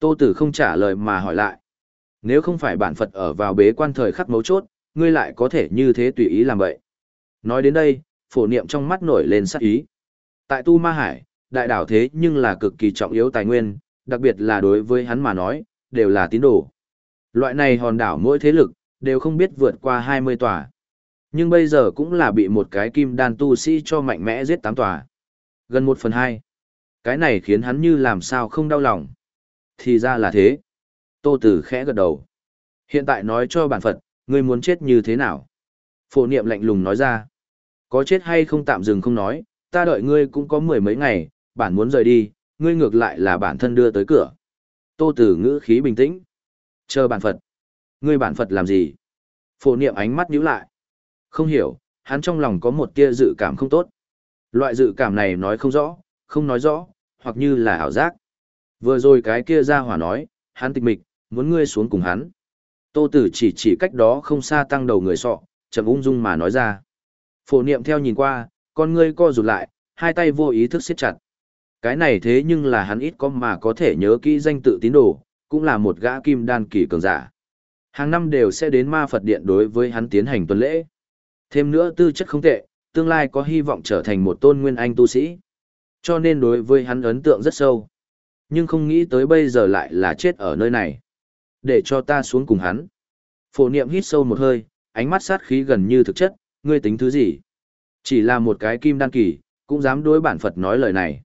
Tô Tử không trả lời mà hỏi lại. Nếu không phải bản Phật ở vào bế quan thời khắc mấu chốt, ngươi lại có thể như thế tùy ý làm vậy. Nói đến đây, phổ niệm trong mắt nổi lên sắc ý. Tại Tu Ma Hải, đại đảo thế nhưng là cực kỳ trọng yếu tài nguyên, đặc biệt là đối với hắn mà nói, đều là tín đồ. Loại này hòn đảo mỗi thế lực, đều không biết vượt qua 20 tòa. Nhưng bây giờ cũng là bị một cái kim đan tu sĩ cho mạnh mẽ giết 8 tòa. Gần 1 phần 2. Cái này khiến hắn như làm sao không đau lòng. Thì ra là thế. Tô Tử khẽ gật đầu. Hiện tại nói cho bản Phật, ngươi muốn chết như thế nào? Phổ niệm lạnh lùng nói ra. Có chết hay không tạm dừng không nói, ta đợi ngươi cũng có mười mấy ngày, bản muốn rời đi, ngươi ngược lại là bản thân đưa tới cửa. Tô Tử ngữ khí bình tĩnh. Chờ bản Phật. Ngươi bản Phật làm gì? Phổ niệm ánh mắt nhíu lại. Không hiểu, hắn trong lòng có một tia dự cảm không tốt. Loại dự cảm này nói không rõ, không nói rõ, hoặc như là ảo giác. Vừa rồi cái kia ra hỏa nói, hắn tịch mịch, muốn ngươi xuống cùng hắn. Tô Tử chỉ chỉ cách đó không xa tăng đầu người sọ, chậm ung dung mà nói ra. Phổ niệm theo nhìn qua, con ngươi co rụt lại, hai tay vô ý thức siết chặt. Cái này thế nhưng là hắn ít có mà có thể nhớ kỹ danh tự tín đồ, cũng là một gã kim đan kỳ cường giả. Hàng năm đều sẽ đến ma Phật điện đối với hắn tiến hành tuần lễ. Thêm nữa tư chất không tệ, tương lai có hy vọng trở thành một tôn nguyên anh tu sĩ. Cho nên đối với hắn ấn tượng rất sâu. Nhưng không nghĩ tới bây giờ lại là chết ở nơi này. Để cho ta xuống cùng hắn. Phổ niệm hít sâu một hơi, ánh mắt sát khí gần như thực chất, ngươi tính thứ gì? Chỉ là một cái kim đan kỳ, cũng dám đối bản Phật nói lời này.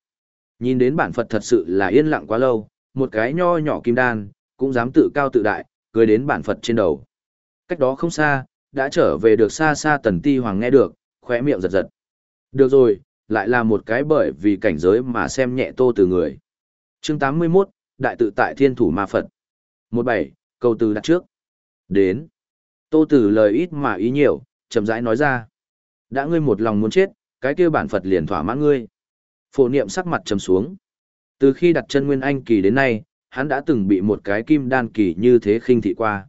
Nhìn đến bản Phật thật sự là yên lặng quá lâu, một cái nho nhỏ kim đan, cũng dám tự cao tự đại, cười đến bản Phật trên đầu. Cách đó không xa, đã trở về được xa xa tần ti hoàng nghe được, khóe miệng giật giật. Được rồi, lại là một cái bởi vì cảnh giới mà xem nhẹ tô từ người chương 81, Đại tự tại thiên thủ ma Phật. 17, câu từ đặt trước. Đến. Tô từ lời ít mà ý nhiều, chậm rãi nói ra. Đã ngươi một lòng muốn chết, cái kia bản Phật liền thỏa mãn ngươi. Phổ niệm sắc mặt trầm xuống. Từ khi đặt chân Nguyên Anh kỳ đến nay, hắn đã từng bị một cái kim đan kỳ như thế khinh thị qua.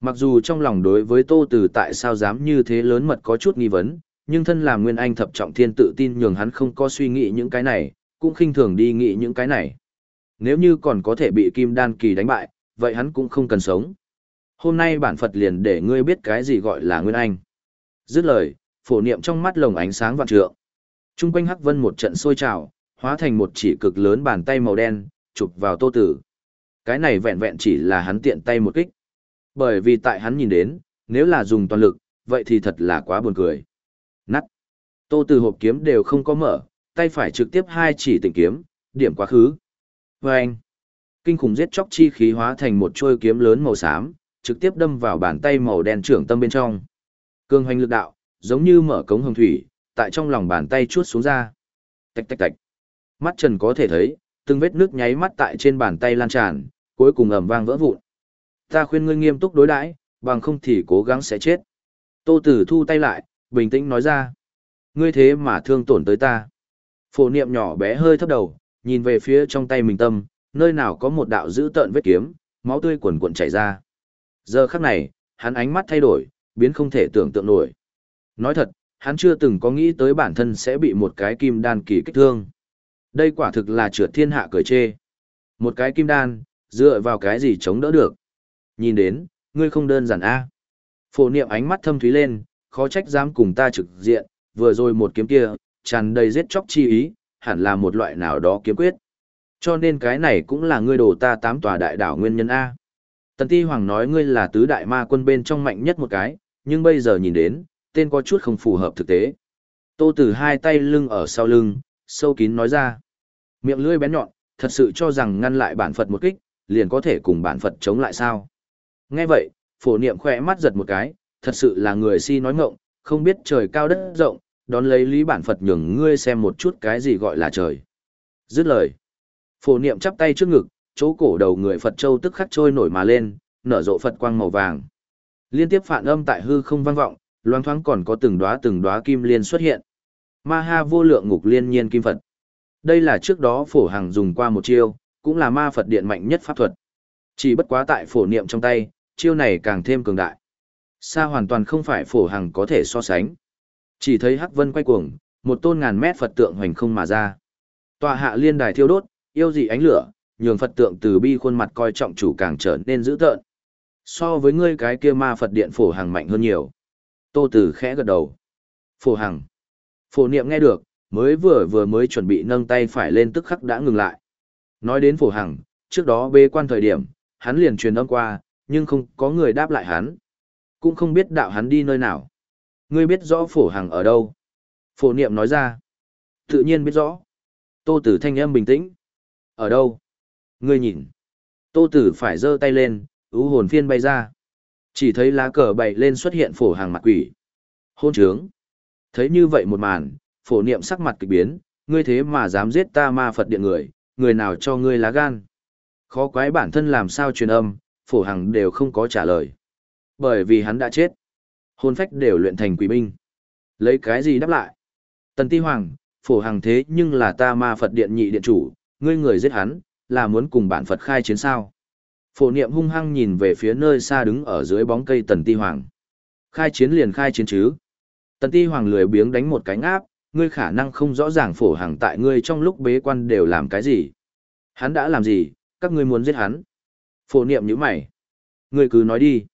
Mặc dù trong lòng đối với Tô Từ tại sao dám như thế lớn mật có chút nghi vấn, nhưng thân là Nguyên Anh thập trọng thiên tự tin nhường hắn không có suy nghĩ những cái này, cũng khinh thường đi nghĩ những cái này. Nếu như còn có thể bị kim đan kỳ đánh bại, vậy hắn cũng không cần sống. Hôm nay bản Phật liền để ngươi biết cái gì gọi là Nguyên Anh. Dứt lời, phổ niệm trong mắt lồng ánh sáng vạn trượng. Trung quanh Hắc Vân một trận sôi trào, hóa thành một chỉ cực lớn bàn tay màu đen, chụp vào Tô Tử. Cái này vẹn vẹn chỉ là hắn tiện tay một kích. Bởi vì tại hắn nhìn đến, nếu là dùng toàn lực, vậy thì thật là quá buồn cười. Nắt. Tô Tử hộp kiếm đều không có mở, tay phải trực tiếp hai chỉ tỉnh kiếm, điểm quá khứ. Vâng! Kinh khủng giết chóc chi khí hóa thành một chuôi kiếm lớn màu xám, trực tiếp đâm vào bàn tay màu đen trưởng tâm bên trong. Cương hoành lực đạo, giống như mở cống hồng thủy, tại trong lòng bàn tay chuốt xuống ra. Tạch tạch tạch. Mắt Trần có thể thấy, từng vết nước nháy mắt tại trên bàn tay lan tràn, cuối cùng ầm vang vỡ vụn. Ta khuyên ngươi nghiêm túc đối đãi, bằng không thì cố gắng sẽ chết. Tô Tử thu tay lại, bình tĩnh nói ra. Ngươi thế mà thương tổn tới ta. Phổ niệm nhỏ bé hơi thấp đầu, nhìn về phía trong tay mình tâm, nơi nào có một đạo dữ tợn vết kiếm, máu tươi cuồn cuộn chảy ra. Giờ khắc này, hắn ánh mắt thay đổi, biến không thể tưởng tượng nổi. Nói thật, hắn chưa từng có nghĩ tới bản thân sẽ bị một cái kim đan kỳ kích thương. Đây quả thực là trượt thiên hạ cười chê. Một cái kim đan, dựa vào cái gì chống đỡ được. Nhìn đến, ngươi không đơn giản a. Phổ niệm ánh mắt thâm thúy lên, khó trách dám cùng ta trực diện, vừa rồi một kiếm kia, tràn đầy giết chóc chi ý, hẳn là một loại nào đó kiếm quyết. Cho nên cái này cũng là ngươi đổ ta tám tòa đại đảo nguyên nhân A. Tần Ti Hoàng nói ngươi là tứ đại ma quân bên trong mạnh nhất một cái, nhưng bây giờ nhìn đến, tên có chút không phù hợp thực tế. Tô Tử hai tay lưng ở sau lưng, sâu kín nói ra. Miệng lưỡi bén nhọn, thật sự cho rằng ngăn lại bản Phật một kích, liền có thể cùng bản Phật chống lại sao. Nghe vậy, phổ niệm khỏe mắt giật một cái, thật sự là người si nói ngọng, không biết trời cao đất rộng, đón lấy lý bản Phật nhường ngươi xem một chút cái gì gọi là trời. Dứt lời. Phổ niệm chắp tay trước ngực, chỗ cổ đầu người Phật Châu tức khắc trôi nổi mà lên, nở rộ Phật quang màu vàng. Liên tiếp phản âm tại hư không vang vọng, loang thoáng còn có từng đóa từng đóa kim liên xuất hiện. Ma ha vô lượng ngục liên nhiên kim Phật. Đây là trước đó phổ hàng dùng qua một chiêu, cũng là ma Phật điện mạnh nhất pháp thuật. Chỉ bất quá tại phổ niệm trong tay, chiêu này càng thêm cường đại. Xa hoàn toàn không phải phổ hàng có thể so sánh. Chỉ thấy Hắc Vân quay cuồng, một tôn ngàn mét Phật tượng hoành không mà ra. Tòa hạ liên đài thiêu đốt, yêu dị ánh lửa, nhường Phật tượng từ bi khuôn mặt coi trọng chủ càng trở nên dữ tợn. So với ngươi cái kia ma Phật điện phổ hàng mạnh hơn nhiều. Tô Tử khẽ gật đầu. Phổ hàng. Phổ niệm nghe được, mới vừa vừa mới chuẩn bị nâng tay phải lên tức khắc đã ngừng lại. Nói đến phổ hằng, trước đó bê quan thời điểm, hắn liền truyền âm qua, nhưng không có người đáp lại hắn. Cũng không biết đạo hắn đi nơi nào. Ngươi biết rõ phổ hằng ở đâu? Phổ niệm nói ra. Tự nhiên biết rõ. Tô tử thanh âm bình tĩnh. Ở đâu? Ngươi nhìn. Tô tử phải giơ tay lên, ú hồn phiên bay ra. Chỉ thấy lá cờ bày lên xuất hiện phổ hàng mặt quỷ. Hôn trướng. Thấy như vậy một màn, phổ niệm sắc mặt kịch biến, ngươi thế mà dám giết ta ma Phật điện người, người nào cho ngươi lá gan. Khó quái bản thân làm sao truyền âm, phổ hằng đều không có trả lời. Bởi vì hắn đã chết. Hôn phách đều luyện thành quỷ binh. Lấy cái gì đáp lại? Tần Ti Hoàng, phổ hằng thế nhưng là ta ma Phật điện nhị điện chủ, ngươi người giết hắn, là muốn cùng bản Phật khai chiến sao? Phổ niệm hung hăng nhìn về phía nơi xa đứng ở dưới bóng cây Tần Ti Hoàng. Khai chiến liền khai chiến chứ. Tần Ti Hoàng lười biếng đánh một cái ngáp ngươi khả năng không rõ ràng phổ hằng tại ngươi trong lúc bế quan đều làm cái gì. Hắn đã làm gì, các ngươi muốn giết hắn. Phổ niệm như mày. Ngươi cứ nói đi.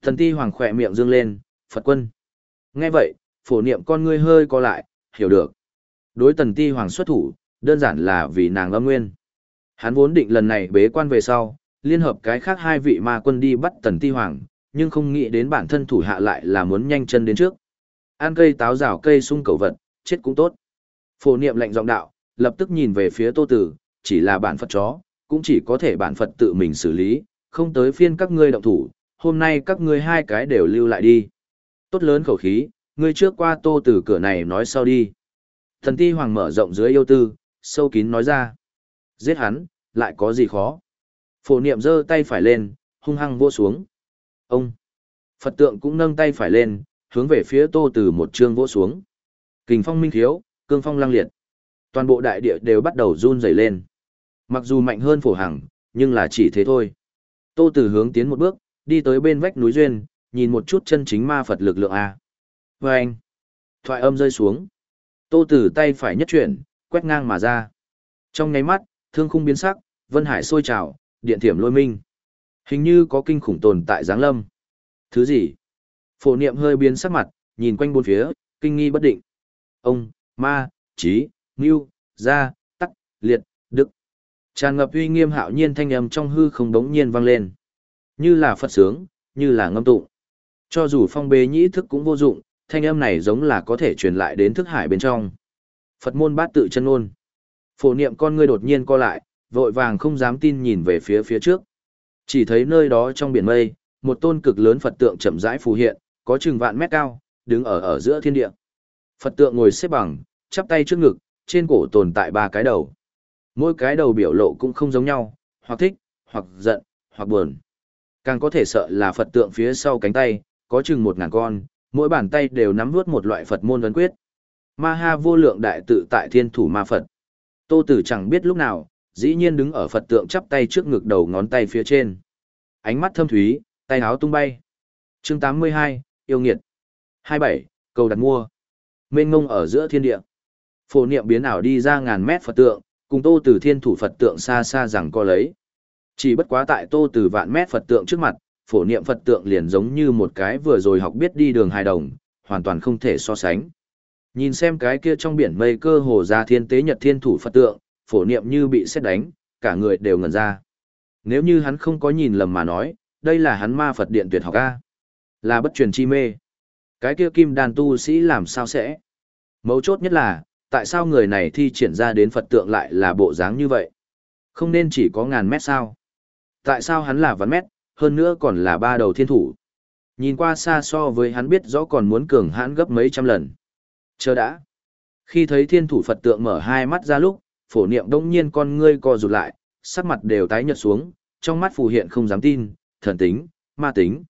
tần ti hoàng khỏe miệng dương lên, Phật quân. Nghe vậy, phổ niệm con ngươi hơi co lại, hiểu được. Đối tần ti hoàng xuất thủ, đơn giản là vì nàng âm nguyên. Hắn vốn định lần này bế quan về sau, liên hợp cái khác hai vị ma quân đi bắt tần ti hoàng, nhưng không nghĩ đến bản thân thủ hạ lại là muốn nhanh chân đến trước. An cây táo rào cây sung cầu vật, chết cũng tốt. Phổ niệm lệnh giọng đạo, lập tức nhìn về phía tô tử, chỉ là bản Phật chó, cũng chỉ có thể bản Phật tự mình xử lý, không tới phiên các ngươi động thủ, hôm nay các ngươi hai cái đều lưu lại đi. Tốt lớn khẩu khí, ngươi trước qua tô từ cửa này nói sau đi. Thần ti hoàng mở rộng dưới yêu tư, sâu kín nói ra. Giết hắn, lại có gì khó. Phổ niệm giơ tay phải lên, hung hăng vô xuống. Ông! Phật tượng cũng nâng tay phải lên, hướng về phía tô từ một chương vỗ xuống. Kình phong minh thiếu, cương phong lang liệt. Toàn bộ đại địa đều bắt đầu run rẩy lên. Mặc dù mạnh hơn phổ hằng, nhưng là chỉ thế thôi. Tô từ hướng tiến một bước, đi tới bên vách núi duyên, nhìn một chút chân chính ma Phật lực lượng a. Và anh, thoại âm rơi xuống. Tô Tử tay phải nhất chuyển, quét ngang mà ra. Trong nháy mắt, thương khung biến sắc, vân hải sôi trào, điện thiểm lôi minh. Hình như có kinh khủng tồn tại giáng lâm. Thứ gì? Phổ niệm hơi biến sắc mặt, nhìn quanh bốn phía, kinh nghi bất định. Ông, ma, trí, ngưu, gia, tắc, liệt, đức. Tràn ngập uy nghiêm hạo nhiên thanh âm trong hư không đống nhiên vang lên. Như là Phật sướng, như là ngâm tụng. Cho dù phong bế nhĩ thức cũng vô dụng, thanh âm này giống là có thể truyền lại đến thức hải bên trong. Phật môn bát tự chân ôn. Phổ niệm con ngươi đột nhiên co lại, vội vàng không dám tin nhìn về phía phía trước. Chỉ thấy nơi đó trong biển mây, một tôn cực lớn Phật tượng chậm rãi phù hiện, có chừng vạn mét cao, đứng ở ở giữa thiên địa. Phật tượng ngồi xếp bằng, chắp tay trước ngực, trên cổ tồn tại ba cái đầu. Mỗi cái đầu biểu lộ cũng không giống nhau, hoặc thích, hoặc giận, hoặc buồn. Càng có thể sợ là Phật tượng phía sau cánh tay, có chừng một ngàn con, mỗi bàn tay đều nắm vút một loại Phật môn ấn quyết. Ma ha vô lượng đại tự tại thiên thủ ma Phật. Tô Tử chẳng biết lúc nào, dĩ nhiên đứng ở Phật tượng chắp tay trước ngực đầu ngón tay phía trên. Ánh mắt thâm thúy, tay áo tung bay. Chương 82, yêu nghiệt. 27, cầu đặt mua mênh ngông ở giữa thiên địa. Phổ niệm biến ảo đi ra ngàn mét Phật tượng, cùng tô tử thiên thủ Phật tượng xa xa rằng co lấy. Chỉ bất quá tại tô tử vạn mét Phật tượng trước mặt, phổ niệm Phật tượng liền giống như một cái vừa rồi học biết đi đường hài đồng, hoàn toàn không thể so sánh. Nhìn xem cái kia trong biển mây cơ hồ ra thiên tế nhật thiên thủ Phật tượng, phổ niệm như bị xét đánh, cả người đều ngẩn ra. Nếu như hắn không có nhìn lầm mà nói, đây là hắn ma Phật điện tuyệt học A. Là bất truyền chi mê. Cái kia kim đàn tu sĩ làm sao sẽ? Mấu chốt nhất là, tại sao người này thi triển ra đến Phật tượng lại là bộ dáng như vậy? Không nên chỉ có ngàn mét sao? Tại sao hắn là vạn mét, hơn nữa còn là ba đầu thiên thủ? Nhìn qua xa so với hắn biết rõ còn muốn cường hãn gấp mấy trăm lần. Chờ đã. Khi thấy thiên thủ Phật tượng mở hai mắt ra lúc, phổ niệm đông nhiên con ngươi co rụt lại, sắc mặt đều tái nhợt xuống, trong mắt phù hiện không dám tin, thần tính, ma tính.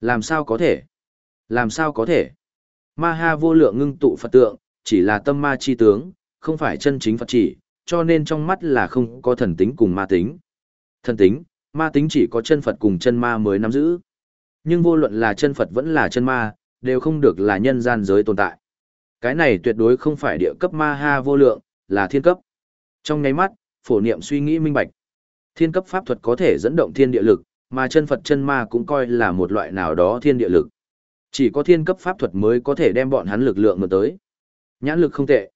Làm sao có thể? Làm sao có thể? Ma ha vô lượng ngưng tụ Phật tượng, chỉ là tâm ma chi tướng, không phải chân chính Phật chỉ, cho nên trong mắt là không có thần tính cùng ma tính. Thần tính, ma tính chỉ có chân Phật cùng chân ma mới nắm giữ. Nhưng vô luận là chân Phật vẫn là chân ma, đều không được là nhân gian giới tồn tại. Cái này tuyệt đối không phải địa cấp ma ha vô lượng, là thiên cấp. Trong nháy mắt, phổ niệm suy nghĩ minh bạch. Thiên cấp pháp thuật có thể dẫn động thiên địa lực, mà chân Phật chân ma cũng coi là một loại nào đó thiên địa lực. Chỉ có thiên cấp pháp thuật mới có thể đem bọn hắn lực lượng mượn tới. Nhãn lực không tệ.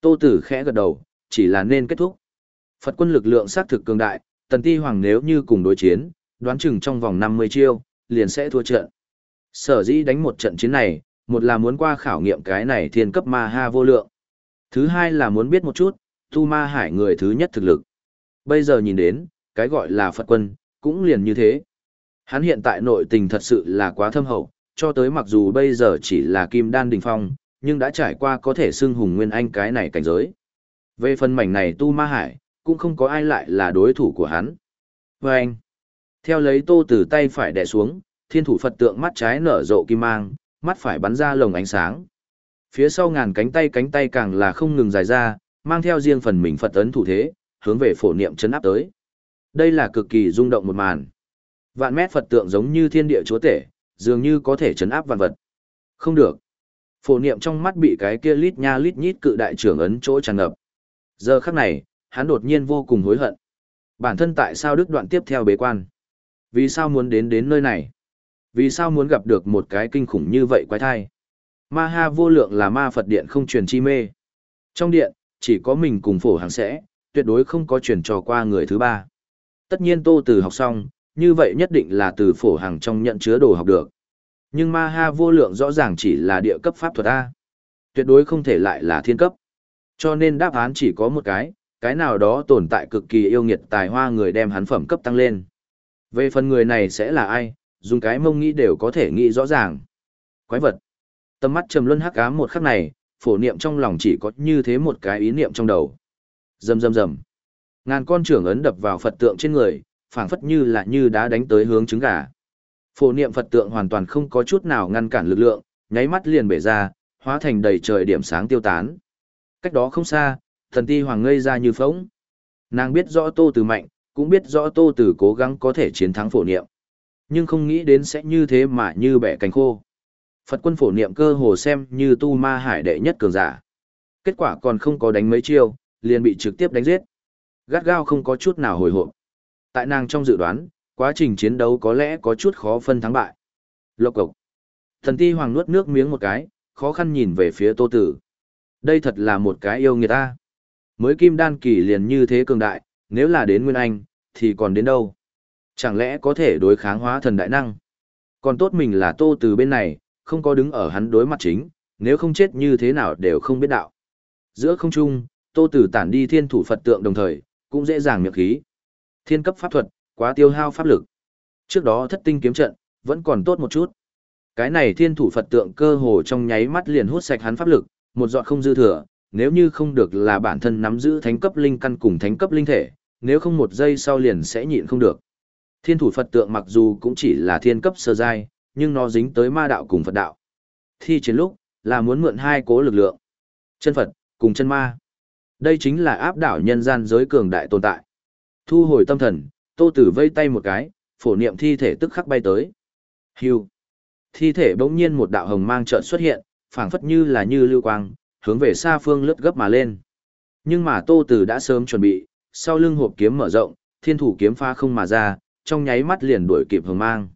Tô Tử khẽ gật đầu, chỉ là nên kết thúc. Phật quân lực lượng xác thực cường đại, Tần Ti Hoàng nếu như cùng đối chiến, đoán chừng trong vòng 50 chiêu, liền sẽ thua trận. Sở dĩ đánh một trận chiến này, một là muốn qua khảo nghiệm cái này thiên cấp ma ha vô lượng. Thứ hai là muốn biết một chút, tu ma hải người thứ nhất thực lực. Bây giờ nhìn đến, cái gọi là Phật quân, cũng liền như thế. Hắn hiện tại nội tình thật sự là quá thâm hậu, cho tới mặc dù bây giờ chỉ là kim đan đỉnh phong, nhưng đã trải qua có thể xưng hùng nguyên anh cái này cảnh giới. Về phần mảnh này tu ma hải, cũng không có ai lại là đối thủ của hắn. Và anh, theo lấy tô từ tay phải đè xuống, thiên thủ Phật tượng mắt trái nở rộ kim mang, mắt phải bắn ra lồng ánh sáng. Phía sau ngàn cánh tay cánh tay càng là không ngừng dài ra, mang theo riêng phần mình Phật ấn thủ thế, hướng về phổ niệm chấn áp tới. Đây là cực kỳ rung động một màn. Vạn mét Phật tượng giống như thiên địa chúa tể, dường như có thể chấn áp vạn vật. Không được. Phổ niệm trong mắt bị cái kia lít nha lít nhít cự đại trưởng ấn chỗ tràn ngập. Giờ khắc này, hắn đột nhiên vô cùng hối hận. Bản thân tại sao đức đoạn tiếp theo bế quan? Vì sao muốn đến đến nơi này? Vì sao muốn gặp được một cái kinh khủng như vậy quái thai? Ma ha vô lượng là ma Phật điện không truyền chi mê. Trong điện, chỉ có mình cùng phổ hàng sẽ, tuyệt đối không có truyền trò qua người thứ ba. Tất nhiên tô từ học xong, như vậy nhất định là từ phổ hàng trong nhận chứa đồ học được. Nhưng ma ha vô lượng rõ ràng chỉ là địa cấp pháp thuật A. Tuyệt đối không thể lại là thiên cấp. Cho nên đáp án chỉ có một cái, cái nào đó tồn tại cực kỳ yêu nghiệt tài hoa người đem hắn phẩm cấp tăng lên. Về phần người này sẽ là ai, dùng cái mông nghĩ đều có thể nghĩ rõ ràng. Quái vật. Tầm mắt trầm luân hắc ám một khắc này, phổ niệm trong lòng chỉ có như thế một cái ý niệm trong đầu. Rầm rầm rầm. Ngàn con trưởng ấn đập vào Phật tượng trên người, phảng phất như là như đá đánh tới hướng trứng gà. Phổ niệm Phật tượng hoàn toàn không có chút nào ngăn cản lực lượng, nháy mắt liền bể ra, hóa thành đầy trời điểm sáng tiêu tán. Cách đó không xa, thần ti hoàng ngây ra như phóng. Nàng biết rõ Tô Từ mạnh, cũng biết rõ Tô Từ cố gắng có thể chiến thắng phổ niệm. Nhưng không nghĩ đến sẽ như thế mà như bẻ cánh khô. Phật quân phổ niệm cơ hồ xem như tu ma hải đệ nhất cường giả. Kết quả còn không có đánh mấy chiêu, liền bị trực tiếp đánh giết. Gắt gao không có chút nào hồi hộp. Tại nàng trong dự đoán, quá trình chiến đấu có lẽ có chút khó phân thắng bại. Lộc cộc. Thần ti hoàng nuốt nước miếng một cái, khó khăn nhìn về phía tô tử. Đây thật là một cái yêu người ta. Mới kim đan kỳ liền như thế cường đại, nếu là đến Nguyên Anh, thì còn đến đâu? Chẳng lẽ có thể đối kháng hóa thần đại năng? Còn tốt mình là tô từ bên này, không có đứng ở hắn đối mặt chính, nếu không chết như thế nào đều không biết đạo. Giữa không trung, tô từ tản đi thiên thủ Phật tượng đồng thời, cũng dễ dàng miệng khí. Thiên cấp pháp thuật, quá tiêu hao pháp lực. Trước đó thất tinh kiếm trận, vẫn còn tốt một chút. Cái này thiên thủ Phật tượng cơ hồ trong nháy mắt liền hút sạch hắn pháp lực, một giọt không dư thừa, nếu như không được là bản thân nắm giữ thánh cấp linh căn cùng thánh cấp linh thể, nếu không một giây sau liền sẽ nhịn không được. Thiên thủ Phật tượng mặc dù cũng chỉ là thiên cấp sơ giai, nhưng nó dính tới ma đạo cùng Phật đạo. Thi chiến lúc, là muốn mượn hai cố lực lượng. Chân Phật, cùng chân ma. Đây chính là áp đảo nhân gian giới cường đại tồn tại. Thu hồi tâm thần, Tô Tử vây tay một cái, phổ niệm thi thể tức khắc bay tới. Hưu. Thi thể bỗng nhiên một đạo hồng mang chợt xuất hiện, phảng phất như là như lưu quang, hướng về xa phương lướt gấp mà lên. Nhưng mà Tô Tử đã sớm chuẩn bị, sau lưng hộp kiếm mở rộng, thiên thủ kiếm pha không mà ra, trong nháy mắt liền đuổi kịp hồng mang.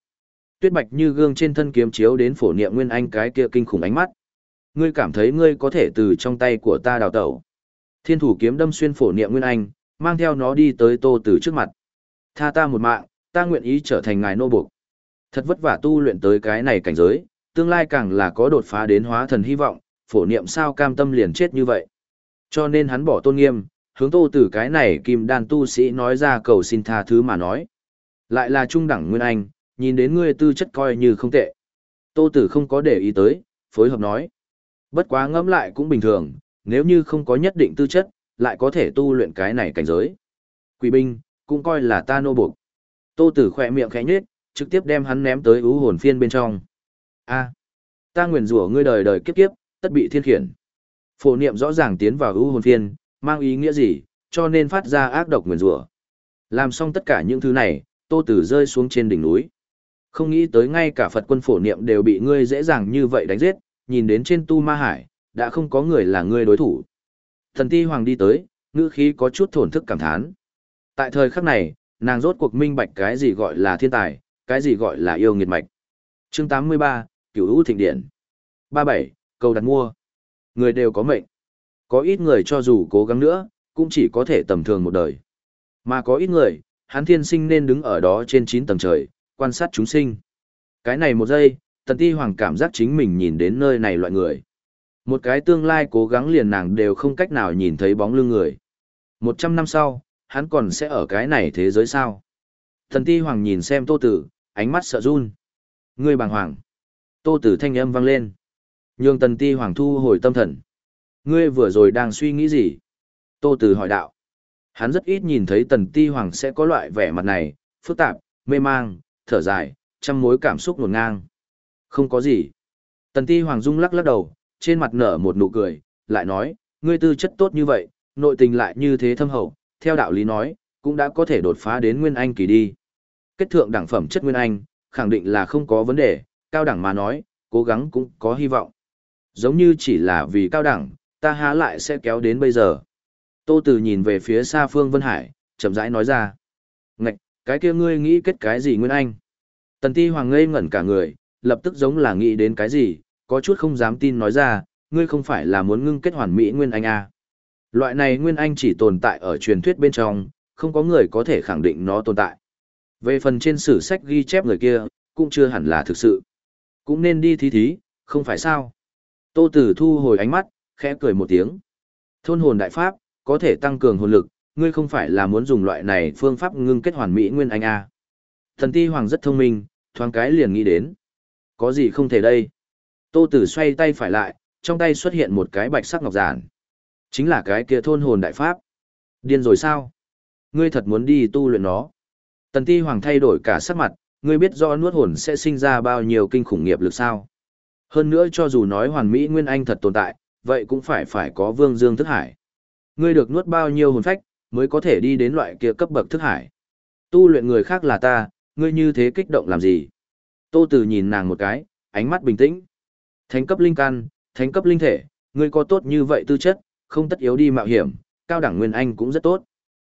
Tuyết bạch như gương trên thân kiếm chiếu đến phổ niệm nguyên anh cái kia kinh khủng ánh mắt. Ngươi cảm thấy ngươi có thể từ trong tay của ta đào tẩu. Thiên thủ kiếm đâm xuyên phổ niệm nguyên anh, mang theo nó đi tới Tô Tử trước mặt. Tha ta một mạng, ta nguyện ý trở thành ngài nô buộc. Thật vất vả tu luyện tới cái này cảnh giới, tương lai càng là có đột phá đến hóa thần hy vọng, phổ niệm sao cam tâm liền chết như vậy. Cho nên hắn bỏ tôn nghiêm, hướng tô từ cái này kim đan tu sĩ nói ra cầu xin tha thứ mà nói. Lại là trung đẳng nguyên anh, nhìn đến ngươi tư chất coi như không tệ. Tô tử không có để ý tới, phối hợp nói. Bất quá ngẫm lại cũng bình thường, nếu như không có nhất định tư chất, lại có thể tu luyện cái này cảnh giới. Quỷ binh, cũng coi là ta nô buộc. Tô tử khỏe miệng khẽ nhếch, trực tiếp đem hắn ném tới ú hồn phiên bên trong. A, ta nguyện rủa ngươi đời đời kiếp kiếp, tất bị thiên khiển. Phổ niệm rõ ràng tiến vào ưu hồn phiên, mang ý nghĩa gì, cho nên phát ra ác độc nguyền rủa. Làm xong tất cả những thứ này, Tô Tử rơi xuống trên đỉnh núi. Không nghĩ tới ngay cả Phật quân phổ niệm đều bị ngươi dễ dàng như vậy đánh giết, nhìn đến trên tu ma hải, đã không có người là ngươi đối thủ. Thần ti hoàng đi tới, ngữ khí có chút thổn thức cảm thán. Tại thời khắc này, nàng rốt cuộc minh bạch cái gì gọi là thiên tài, cái gì gọi là yêu nghiệt mạch. Chương 83, Cửu Vũ Thịnh Điện. 37, cầu đặt mua. Người đều có mệnh. Có ít người cho dù cố gắng nữa, cũng chỉ có thể tầm thường một đời. Mà có ít người, hắn thiên sinh nên đứng ở đó trên 9 tầng trời, quan sát chúng sinh. Cái này một giây, tần ti hoàng cảm giác chính mình nhìn đến nơi này loại người. Một cái tương lai cố gắng liền nàng đều không cách nào nhìn thấy bóng lưng người. Một trăm năm sau, hắn còn sẽ ở cái này thế giới sao? Thần ti hoàng nhìn xem tô tử, ánh mắt sợ run. Ngươi bàng hoàng. Tô tử thanh âm vang lên. Nhường tần ti hoàng thu hồi tâm thần. Ngươi vừa rồi đang suy nghĩ gì? Tô Từ hỏi đạo. Hắn rất ít nhìn thấy tần ti hoàng sẽ có loại vẻ mặt này, phức tạp, mê mang, thở dài, trăm mối cảm xúc ngổn ngang. Không có gì. Tần ti hoàng dung lắc lắc đầu, trên mặt nở một nụ cười, lại nói, ngươi tư chất tốt như vậy, nội tình lại như thế thâm hậu, theo đạo lý nói, cũng đã có thể đột phá đến nguyên anh kỳ đi. Kết thượng đẳng phẩm chất nguyên anh, khẳng định là không có vấn đề, cao đẳng mà nói, cố gắng cũng có hy vọng. Giống như chỉ là vì cao đẳng, ta há lại sẽ kéo đến bây giờ. Tô Từ nhìn về phía xa phương Vân Hải, chậm rãi nói ra. Ngạch, cái kia ngươi nghĩ kết cái gì Nguyên Anh? Tần Ti Hoàng ngây ngẩn cả người, lập tức giống là nghĩ đến cái gì, có chút không dám tin nói ra, ngươi không phải là muốn ngưng kết hoàn mỹ Nguyên Anh à. Loại này Nguyên Anh chỉ tồn tại ở truyền thuyết bên trong, không có người có thể khẳng định nó tồn tại. Về phần trên sử sách ghi chép người kia, cũng chưa hẳn là thực sự. Cũng nên đi thí thí, không phải sao. Tô Tử thu hồi ánh mắt, khẽ cười một tiếng. Thôn hồn đại pháp, có thể tăng cường hồn lực, ngươi không phải là muốn dùng loại này phương pháp ngưng kết hoàn mỹ nguyên anh a. À. Thần ti hoàng rất thông minh, thoáng cái liền nghĩ đến. Có gì không thể đây? Tô Tử xoay tay phải lại, trong tay xuất hiện một cái bạch sắc ngọc giản. Chính là cái kia thôn hồn đại pháp. Điên rồi sao? Ngươi thật muốn đi tu luyện nó. Tần ti hoàng thay đổi cả sắc mặt, ngươi biết rõ nuốt hồn sẽ sinh ra bao nhiêu kinh khủng nghiệp lực sao? Hơn nữa cho dù nói hoàn mỹ nguyên anh thật tồn tại, vậy cũng phải phải có vương dương thức hải. Ngươi được nuốt bao nhiêu hồn phách, mới có thể đi đến loại kia cấp bậc thức hải. Tu luyện người khác là ta, ngươi như thế kích động làm gì? Tô Tử nhìn nàng một cái, ánh mắt bình tĩnh. Thánh cấp linh căn, thánh cấp linh thể, ngươi có tốt như vậy tư chất, không tất yếu đi mạo hiểm, cao đẳng nguyên anh cũng rất tốt.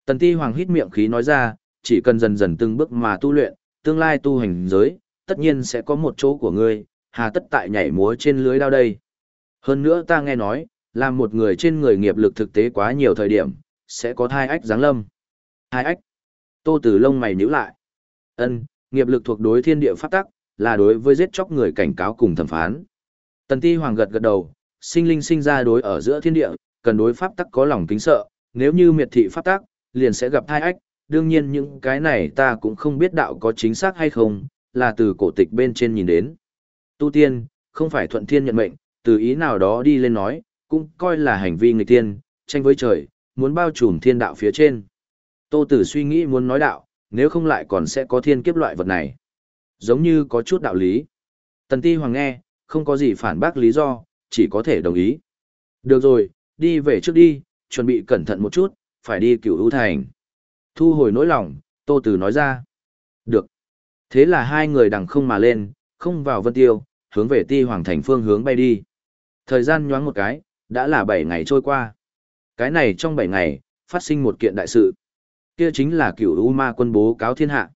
Tần Ti Hoàng hít miệng khí nói ra, chỉ cần dần dần từng bước mà tu luyện, tương lai tu hành giới, tất nhiên sẽ có một chỗ của ngươi, hà tất tại nhảy múa trên lưới đao đây. Hơn nữa ta nghe nói, làm một người trên người nghiệp lực thực tế quá nhiều thời điểm, sẽ có thai ách giáng lâm. Thai ách. Tô Tử lông mày nhíu lại. Ân, nghiệp lực thuộc đối thiên địa pháp tắc, là đối với giết chóc người cảnh cáo cùng thẩm phán. Tần Ti Hoàng gật gật đầu, sinh linh sinh ra đối ở giữa thiên địa, cần đối pháp tắc có lòng kính sợ, nếu như miệt thị pháp tắc, liền sẽ gặp thai ách, đương nhiên những cái này ta cũng không biết đạo có chính xác hay không, là từ cổ tịch bên trên nhìn đến. Tu tiên, không phải thuận thiên nhận mệnh, từ ý nào đó đi lên nói, cũng coi là hành vi người tiên, tranh với trời, muốn bao trùm thiên đạo phía trên. Tô Tử suy nghĩ muốn nói đạo, nếu không lại còn sẽ có thiên kiếp loại vật này. Giống như có chút đạo lý. Tần Ti Hoàng nghe, không có gì phản bác lý do, chỉ có thể đồng ý. Được rồi, đi về trước đi, chuẩn bị cẩn thận một chút, phải đi cửu ưu thành. Thu hồi nỗi lòng, Tô Tử nói ra. Được. Thế là hai người đằng không mà lên, không vào vân tiêu, hướng về ti hoàng thành phương hướng bay đi. Thời gian nhoáng một cái, đã là 7 ngày trôi qua. Cái này trong 7 ngày, phát sinh một kiện đại sự. Kia chính là cửu U Ma quân bố cáo thiên hạ.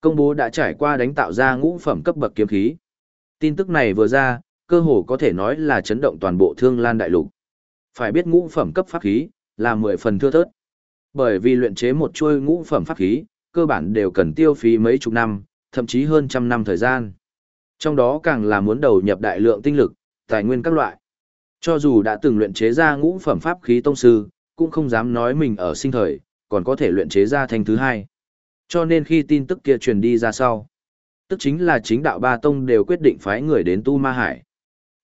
Công bố đã trải qua đánh tạo ra ngũ phẩm cấp bậc kiếm khí. Tin tức này vừa ra, cơ hồ có thể nói là chấn động toàn bộ thương lan đại lục. Phải biết ngũ phẩm cấp pháp khí, là 10 phần thưa thớt. Bởi vì luyện chế một chuôi ngũ phẩm pháp khí, cơ bản đều cần tiêu phí mấy chục năm, thậm chí hơn trăm năm thời gian. Trong đó càng là muốn đầu nhập đại lượng tinh lực, tài nguyên các loại. Cho dù đã từng luyện chế ra ngũ phẩm pháp khí tông sư, cũng không dám nói mình ở sinh thời, còn có thể luyện chế ra thành thứ hai. Cho nên khi tin tức kia truyền đi ra sau, tức chính là chính đạo ba tông đều quyết định phái người đến Tu Ma Hải.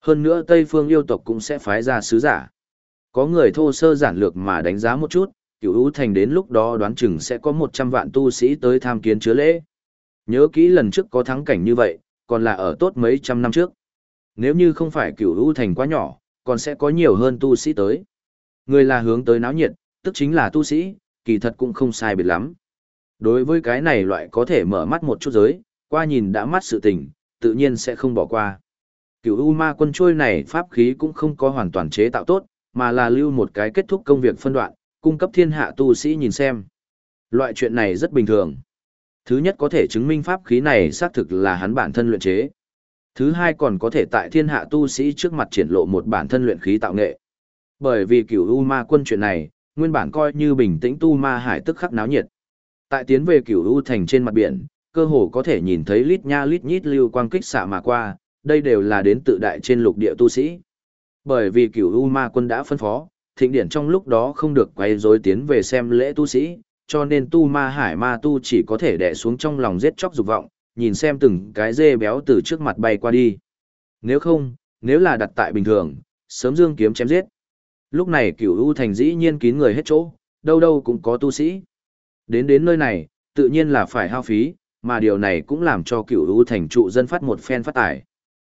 Hơn nữa Tây Phương yêu tộc cũng sẽ phái ra sứ giả. Có người thô sơ giản lược mà đánh giá một chút, cửu ưu thành đến lúc đó đoán chừng sẽ có 100 vạn tu sĩ tới tham kiến chứa lễ. Nhớ kỹ lần trước có thắng cảnh như vậy, còn là ở tốt mấy trăm năm trước. Nếu như không phải cửu ưu thành quá nhỏ, còn sẽ có nhiều hơn tu sĩ tới. Người là hướng tới náo nhiệt, tức chính là tu sĩ, kỳ thật cũng không sai biệt lắm. Đối với cái này loại có thể mở mắt một chút giới, qua nhìn đã mắt sự tình, tự nhiên sẽ không bỏ qua. Cửu U Ma quân trôi này pháp khí cũng không có hoàn toàn chế tạo tốt, mà là lưu một cái kết thúc công việc phân đoạn, cung cấp thiên hạ tu sĩ nhìn xem. Loại chuyện này rất bình thường. Thứ nhất có thể chứng minh pháp khí này xác thực là hắn bản thân luyện chế. Thứ hai còn có thể tại thiên hạ tu sĩ trước mặt triển lộ một bản thân luyện khí tạo nghệ. Bởi vì cửu U Ma quân chuyện này, nguyên bản coi như bình tĩnh tu ma hải tức khắc náo nhiệt. Tại tiến về cửu U thành trên mặt biển, cơ hồ có thể nhìn thấy lít nha lít nhít lưu quang kích xạ mà qua, đây đều là đến tự đại trên lục địa tu sĩ. Bởi vì cửu U ma quân đã phân phó, thịnh điển trong lúc đó không được quay rối tiến về xem lễ tu sĩ, cho nên tu ma hải ma tu chỉ có thể đè xuống trong lòng giết chóc dục vọng, nhìn xem từng cái dê béo từ trước mặt bay qua đi. Nếu không, nếu là đặt tại bình thường, sớm dương kiếm chém giết. Lúc này cửu U thành dĩ nhiên kín người hết chỗ, đâu đâu cũng có tu sĩ. Đến đến nơi này, tự nhiên là phải hao phí, mà điều này cũng làm cho cửu U thành trụ dân phát một phen phát tải.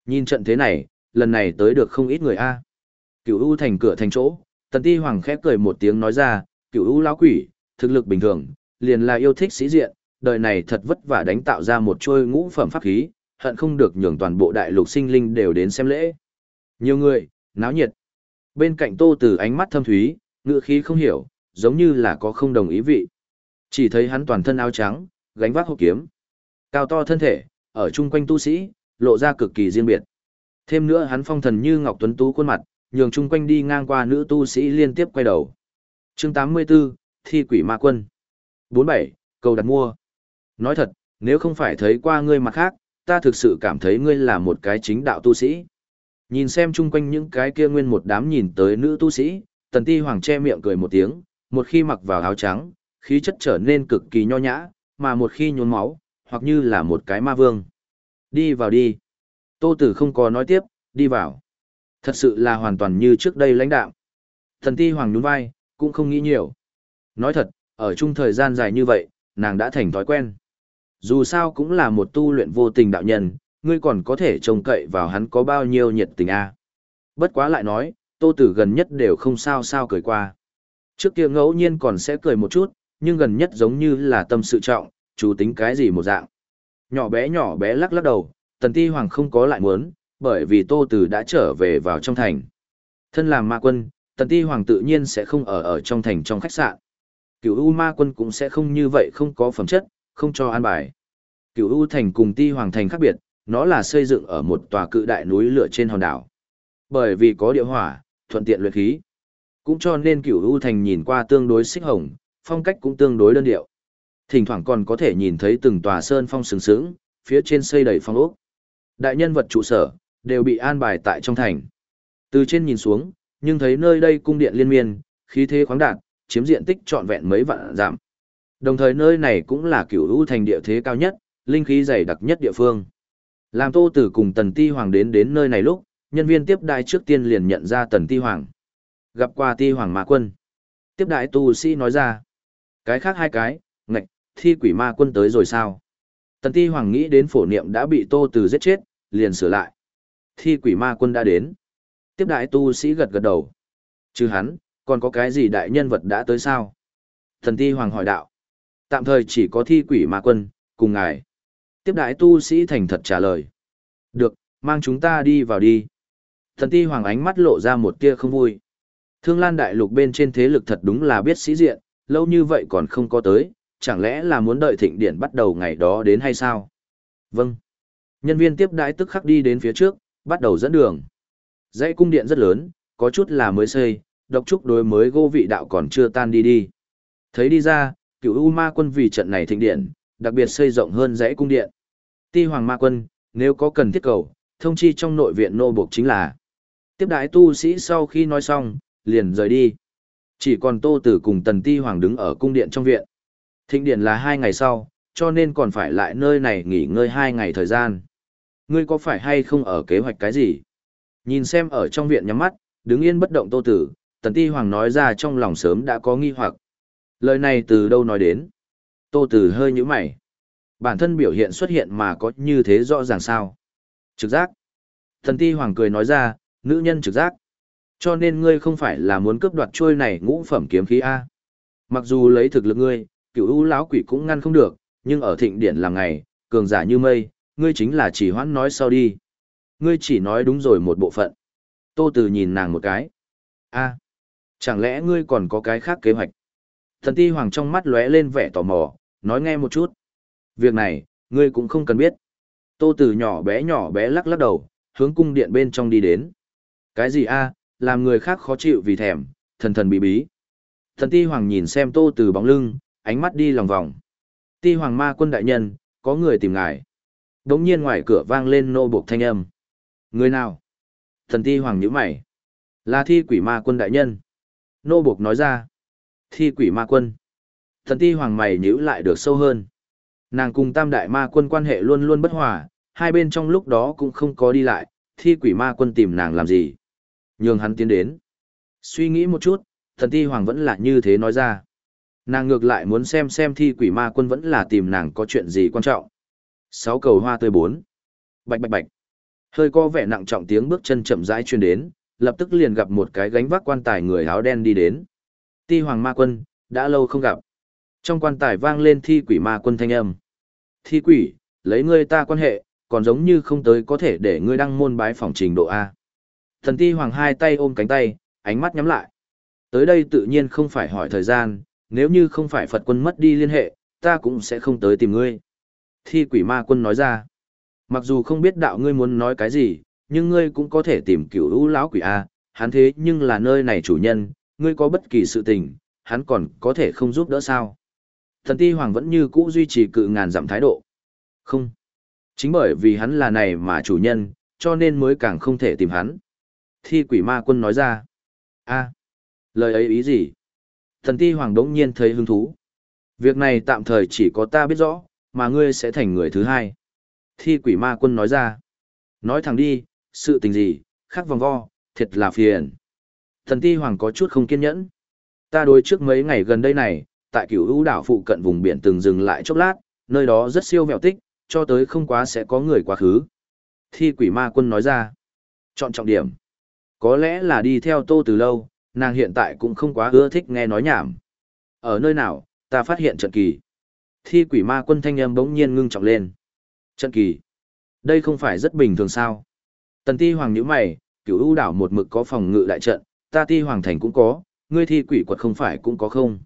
Nhìn trận thế này, lần này tới được không ít người a. Cửu U thành cửa thành chỗ, Tần Ti Hoàng khép cười một tiếng nói ra, cửu U lão quỷ, thực lực bình thường, liền là yêu thích sĩ diện, đời này thật vất vả đánh tạo ra một trôi ngũ phẩm pháp khí, hận không được nhường toàn bộ đại lục sinh linh đều đến xem lễ. Nhiều người, náo nhiệt. Bên cạnh Tô Tử ánh mắt thâm thúy, ngữ khí không hiểu, giống như là có không đồng ý vị. Chỉ thấy hắn toàn thân áo trắng, gánh vác hộp kiếm. Cao to thân thể, ở chung quanh tu sĩ, lộ ra cực kỳ riêng biệt. Thêm nữa hắn phong thần như ngọc tuấn tú khuôn mặt, nhường chung quanh đi ngang qua nữ tu sĩ liên tiếp quay đầu. Chương 84, Thi quỷ ma quân. 47, cầu đặt mua. Nói thật, nếu không phải thấy qua ngươi mặt khác, ta thực sự cảm thấy ngươi là một cái chính đạo tu sĩ. Nhìn xem chung quanh những cái kia nguyên một đám nhìn tới nữ tu sĩ, tần ti hoàng che miệng cười một tiếng, một khi mặc vào áo trắng, khí chất trở nên cực kỳ nho nhã, mà một khi nhốn máu, hoặc như là một cái ma vương. Đi vào đi. Tô tử không có nói tiếp, đi vào. Thật sự là hoàn toàn như trước đây lãnh đạo. Thần ti hoàng nhún vai, cũng không nghĩ nhiều. Nói thật, ở chung thời gian dài như vậy, nàng đã thành thói quen. Dù sao cũng là một tu luyện vô tình đạo nhân, ngươi còn có thể trông cậy vào hắn có bao nhiêu nhiệt tình a. À. Bất quá lại nói, tô tử gần nhất đều không sao sao cười qua. Trước kia ngẫu nhiên còn sẽ cười một chút, nhưng gần nhất giống như là tâm sự trọng, chú tính cái gì một dạng. Nhỏ bé nhỏ bé lắc lắc đầu, tần ti hoàng không có lại muốn, bởi vì tô tử đã trở về vào trong thành. Thân làm ma quân, tần ti hoàng tự nhiên sẽ không ở ở trong thành trong khách sạn. Cửu U ma quân cũng sẽ không như vậy không có phẩm chất, không cho an bài. Cửu U thành cùng ti hoàng thành khác biệt, nó là xây dựng ở một tòa cự đại núi lửa trên hòn đảo. Bởi vì có địa hỏa, thuận tiện luyện khí. Cũng cho nên Cửu U thành nhìn qua tương đối xích hồng, phong cách cũng tương đối đơn điệu. Thỉnh thoảng còn có thể nhìn thấy từng tòa sơn phong sừng sững, phía trên xây đầy phong ốc. Đại nhân vật trụ sở đều bị an bài tại trong thành. Từ trên nhìn xuống, nhưng thấy nơi đây cung điện liên miên, khí thế khoáng đạt, chiếm diện tích trọn vẹn mấy vạn giảm. Đồng thời nơi này cũng là cửu u thành địa thế cao nhất, linh khí dày đặc nhất địa phương. Làm Tô Tử cùng Tần Ti Hoàng đến đến nơi này lúc, nhân viên tiếp đai trước tiên liền nhận ra Tần Ti Hoàng. Gặp qua Ti Hoàng Ma Quân. Tiếp đại tu sĩ nói ra. Cái khác hai cái, ngạch, thi quỷ ma quân tới rồi sao? Tần Ti Hoàng nghĩ đến phổ niệm đã bị Tô Tử giết chết, liền sửa lại. Thi quỷ ma quân đã đến. Tiếp đại tu sĩ gật gật đầu. Chứ hắn, còn có cái gì đại nhân vật đã tới sao? Thần Ti Hoàng hỏi đạo. Tạm thời chỉ có thi quỷ ma quân, cùng ngài. Tiếp đại tu sĩ thành thật trả lời. Được, mang chúng ta đi vào đi. Thần Ti Hoàng ánh mắt lộ ra một tia không vui. Thương Lan Đại Lục bên trên thế lực thật đúng là biết sĩ diện, lâu như vậy còn không có tới, chẳng lẽ là muốn đợi thịnh điện bắt đầu ngày đó đến hay sao? Vâng. Nhân viên tiếp đãi tức khắc đi đến phía trước, bắt đầu dẫn đường. Dãy cung điện rất lớn, có chút là mới xây, độc trúc đối mới gô vị đạo còn chưa tan đi đi. Thấy đi ra, cựu U ma quân vì trận này thịnh điện, đặc biệt xây rộng hơn dãy cung điện. Ti hoàng ma quân, nếu có cần thiết cầu, thông chi trong nội viện nô buộc chính là. Tiếp đại tu sĩ sau khi nói xong, liền rời đi. Chỉ còn tô tử cùng tần ti hoàng đứng ở cung điện trong viện. Thịnh điện là hai ngày sau, cho nên còn phải lại nơi này nghỉ ngơi hai ngày thời gian. Ngươi có phải hay không ở kế hoạch cái gì? Nhìn xem ở trong viện nhắm mắt, đứng yên bất động tô tử, tần ti hoàng nói ra trong lòng sớm đã có nghi hoặc. Lời này từ đâu nói đến? Tô tử hơi nhíu mày. Bản thân biểu hiện xuất hiện mà có như thế rõ ràng sao? Trực giác. Tần ti hoàng cười nói ra, nữ nhân trực giác. Cho nên ngươi không phải là muốn cướp đoạt trôi này ngũ phẩm kiếm khí A. Mặc dù lấy thực lực ngươi, cựu ưu lão quỷ cũng ngăn không được, nhưng ở thịnh điển làm ngày, cường giả như mây, ngươi chính là chỉ hoãn nói sau đi. Ngươi chỉ nói đúng rồi một bộ phận. Tô Từ nhìn nàng một cái. a chẳng lẽ ngươi còn có cái khác kế hoạch? Thần ti hoàng trong mắt lóe lên vẻ tò mò, nói nghe một chút. Việc này, ngươi cũng không cần biết. Tô Tử nhỏ bé nhỏ bé lắc lắc đầu, hướng cung điện bên trong đi đến. Cái gì a, làm người khác khó chịu vì thèm, thần thần bí bí. Thần ti hoàng nhìn xem Tô Tử bóng lưng, ánh mắt đi lòng vòng. Ti hoàng ma quân đại nhân, có người tìm ngài. Đống nhiên ngoài cửa vang lên nô buộc thanh âm. Người nào? Thần ti hoàng nhíu mày. Là thi quỷ ma quân đại nhân. Nô buộc nói ra. Thi quỷ ma quân. Thần ti hoàng mày nhíu lại được sâu hơn. Nàng cùng tam đại ma quân quan hệ luôn luôn bất hòa, hai bên trong lúc đó cũng không có đi lại, thi quỷ ma quân tìm nàng làm gì. Nhường hắn tiến đến. Suy nghĩ một chút, thần ti hoàng vẫn là như thế nói ra. Nàng ngược lại muốn xem xem thi quỷ ma quân vẫn là tìm nàng có chuyện gì quan trọng. Sáu cầu hoa tươi bốn. Bạch bạch bạch. Hơi có vẻ nặng trọng tiếng bước chân chậm rãi truyền đến, lập tức liền gặp một cái gánh vác quan tài người áo đen đi đến. Ti hoàng ma quân, đã lâu không gặp. Trong quan tài vang lên thi quỷ ma quân thanh âm. Thi quỷ, lấy ngươi ta quan hệ, còn giống như không tới có thể để ngươi đăng môn bái phỏng trình độ A. Thần ti hoàng hai tay ôm cánh tay, ánh mắt nhắm lại. Tới đây tự nhiên không phải hỏi thời gian, nếu như không phải Phật quân mất đi liên hệ, ta cũng sẽ không tới tìm ngươi. Thi quỷ ma quân nói ra. Mặc dù không biết đạo ngươi muốn nói cái gì, nhưng ngươi cũng có thể tìm cửu lũ lão quỷ A, hắn thế nhưng là nơi này chủ nhân, ngươi có bất kỳ sự tình, hắn còn có thể không giúp đỡ sao. Thần ti hoàng vẫn như cũ duy trì cự ngàn giảm thái độ. Không. Chính bởi vì hắn là này mà chủ nhân, cho nên mới càng không thể tìm hắn. Thi quỷ ma quân nói ra. a lời ấy ý gì? Thần ti hoàng đống nhiên thấy hứng thú. Việc này tạm thời chỉ có ta biết rõ, mà ngươi sẽ thành người thứ hai. Thi quỷ ma quân nói ra. Nói thẳng đi, sự tình gì, khác vòng vo, thiệt là phiền. Thần ti hoàng có chút không kiên nhẫn. Ta đối trước mấy ngày gần đây này, tại cửu ưu đảo phụ cận vùng biển từng dừng lại chốc lát, nơi đó rất siêu vẹo tích, cho tới không quá sẽ có người quá khứ. Thi quỷ ma quân nói ra. Chọn trọng điểm. Có lẽ là đi theo tô từ lâu, nàng hiện tại cũng không quá ưa thích nghe nói nhảm. Ở nơi nào, ta phát hiện trận kỳ. Thi quỷ ma quân thanh âm bỗng nhiên ngưng trọng lên. Trận kỳ. Đây không phải rất bình thường sao. Tần ti hoàng nhíu mày, cửu ưu đảo một mực có phòng ngự đại trận, ta ti hoàng thành cũng có, ngươi thi quỷ quật không phải cũng có không.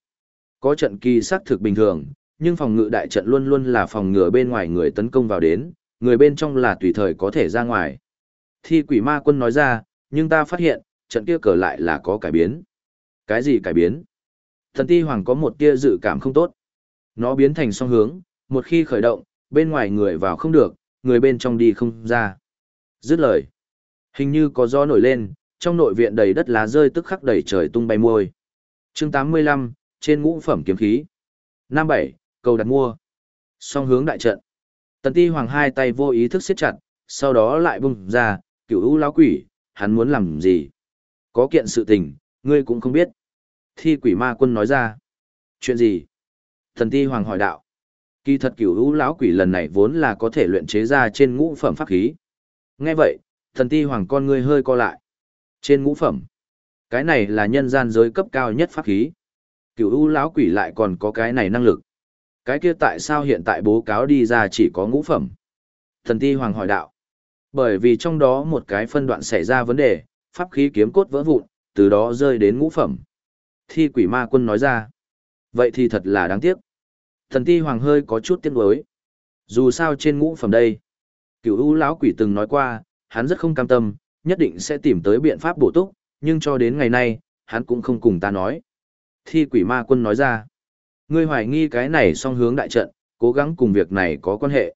Có trận kỳ xác thực bình thường, nhưng phòng ngự đại trận luôn luôn là phòng ngừa bên ngoài người tấn công vào đến, người bên trong là tùy thời có thể ra ngoài. Thi quỷ ma quân nói ra, nhưng ta phát hiện, trận kia cờ lại là có cải biến. Cái gì cải biến? Thần ti hoàng có một tia dự cảm không tốt. Nó biến thành song hướng, một khi khởi động, bên ngoài người vào không được, người bên trong đi không ra. Dứt lời. Hình như có gió nổi lên, trong nội viện đầy đất lá rơi tức khắc đầy trời tung bay môi. chương 85, trên ngũ phẩm kiếm khí. Nam bảy, cầu đặt mua. Song hướng đại trận. Tần ti hoàng hai tay vô ý thức siết chặt, sau đó lại bung ra, cửu u lão quỷ, hắn muốn làm gì? Có kiện sự tình, ngươi cũng không biết. Thi quỷ ma quân nói ra. Chuyện gì? Thần ti hoàng hỏi đạo. Kỳ thật cửu u lão quỷ lần này vốn là có thể luyện chế ra trên ngũ phẩm pháp khí. Nghe vậy, thần ti hoàng con ngươi hơi co lại. Trên ngũ phẩm. Cái này là nhân gian giới cấp cao nhất pháp khí. Cửu u lão quỷ lại còn có cái này năng lực. Cái kia tại sao hiện tại bố cáo đi ra chỉ có ngũ phẩm? Thần ti hoàng hỏi đạo. Bởi vì trong đó một cái phân đoạn xảy ra vấn đề, pháp khí kiếm cốt vỡ vụn, từ đó rơi đến ngũ phẩm. Thi quỷ ma quân nói ra. Vậy thì thật là đáng tiếc. Thần ti hoàng hơi có chút tiếc nuối. Dù sao trên ngũ phẩm đây. Cửu u lão quỷ từng nói qua, hắn rất không cam tâm, nhất định sẽ tìm tới biện pháp bổ túc, nhưng cho đến ngày nay, hắn cũng không cùng ta nói. Thi quỷ ma quân nói ra. Ngươi hoài nghi cái này song hướng đại trận, cố gắng cùng việc này có quan hệ.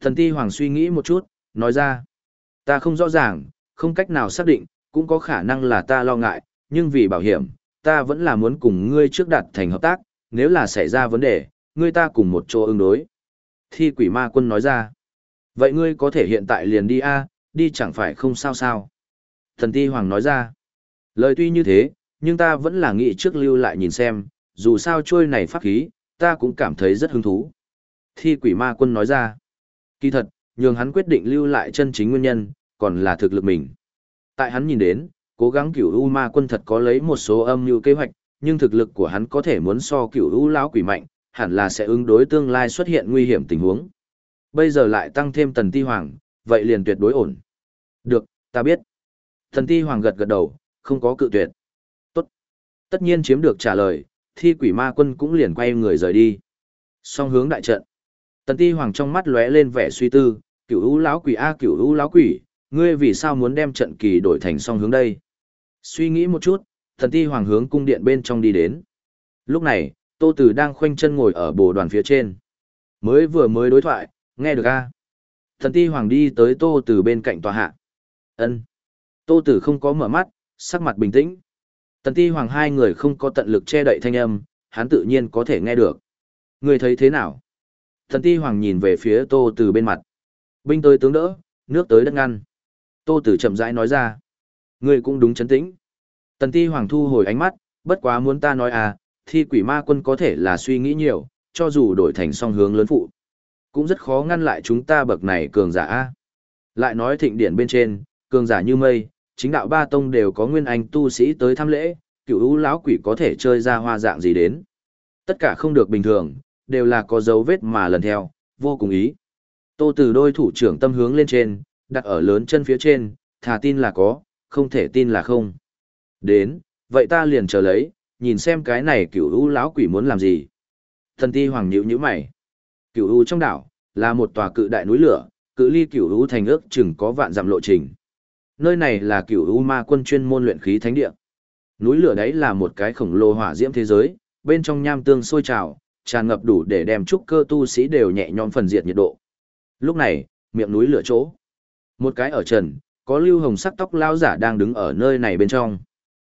Thần ti hoàng suy nghĩ một chút, nói ra. Ta không rõ ràng, không cách nào xác định, cũng có khả năng là ta lo ngại, nhưng vì bảo hiểm, ta vẫn là muốn cùng ngươi trước đạt thành hợp tác, nếu là xảy ra vấn đề, ngươi ta cùng một chỗ ứng đối. Thi quỷ ma quân nói ra. Vậy ngươi có thể hiện tại liền đi a, đi chẳng phải không sao sao. Thần ti hoàng nói ra. Lời tuy như thế, nhưng ta vẫn là nghĩ trước lưu lại nhìn xem, dù sao trôi này pháp khí, ta cũng cảm thấy rất hứng thú. Thi quỷ ma quân nói ra. Kỳ thật, nhường hắn quyết định lưu lại chân chính nguyên nhân, còn là thực lực mình. Tại hắn nhìn đến, cố gắng cửu U ma quân thật có lấy một số âm mưu kế hoạch, nhưng thực lực của hắn có thể muốn so cửu U lão quỷ mạnh, hẳn là sẽ ứng đối tương lai xuất hiện nguy hiểm tình huống. Bây giờ lại tăng thêm tần ti hoàng, vậy liền tuyệt đối ổn. Được, ta biết. thần ti hoàng gật gật đầu, không có cự tuyệt. Tốt. Tất nhiên chiếm được trả lời, thi quỷ ma quân cũng liền quay người rời đi. Song hướng đại trận. Tần ti hoàng trong mắt lóe lên vẻ suy tư, cửu u lão quỷ a cửu u lão quỷ, ngươi vì sao muốn đem trận kỳ đổi thành song hướng đây? Suy nghĩ một chút, thần ti hoàng hướng cung điện bên trong đi đến. Lúc này, Tô Tử đang khoanh chân ngồi ở bồ đoàn phía trên. Mới vừa mới đối thoại, nghe được a? Thần ti hoàng đi tới Tô Tử bên cạnh tòa hạ. Ân. Tô Tử không có mở mắt, sắc mặt bình tĩnh. Tần ti hoàng hai người không có tận lực che đậy thanh âm, hắn tự nhiên có thể nghe được. Người thấy thế nào? Thần ti hoàng nhìn về phía Tô Tử bên mặt. Binh tới tướng đỡ, nước tới đất ngăn. Tô Tử chậm rãi nói ra. Người cũng đúng chấn tĩnh. Tần ti hoàng thu hồi ánh mắt, bất quá muốn ta nói à, thi quỷ ma quân có thể là suy nghĩ nhiều, cho dù đổi thành song hướng lớn phụ. Cũng rất khó ngăn lại chúng ta bậc này cường giả a. Lại nói thịnh điển bên trên, cường giả như mây, chính đạo ba tông đều có nguyên anh tu sĩ tới thăm lễ, cựu ưu lão quỷ có thể chơi ra hoa dạng gì đến. Tất cả không được bình thường, đều là có dấu vết mà lần theo, vô cùng ý. Tô từ đôi thủ trưởng tâm hướng lên trên, đặt ở lớn chân phía trên, thà tin là có, không thể tin là không. Đến, vậy ta liền chờ lấy, nhìn xem cái này cửu u lão quỷ muốn làm gì. Thần ti hoàng nhữ nhíu mày. Cửu u trong đảo, là một tòa cự đại núi lửa, cự ly cửu u thành ước chừng có vạn dặm lộ trình. Nơi này là cửu u ma quân chuyên môn luyện khí thánh địa. Núi lửa đấy là một cái khổng lồ hỏa diễm thế giới, bên trong nham tương sôi trào, tràn ngập đủ để đem trúc cơ tu sĩ đều nhẹ nhõm phần diệt nhiệt độ. Lúc này, miệng núi lửa chỗ. Một cái ở trần, có lưu hồng sắc tóc lao giả đang đứng ở nơi này bên trong.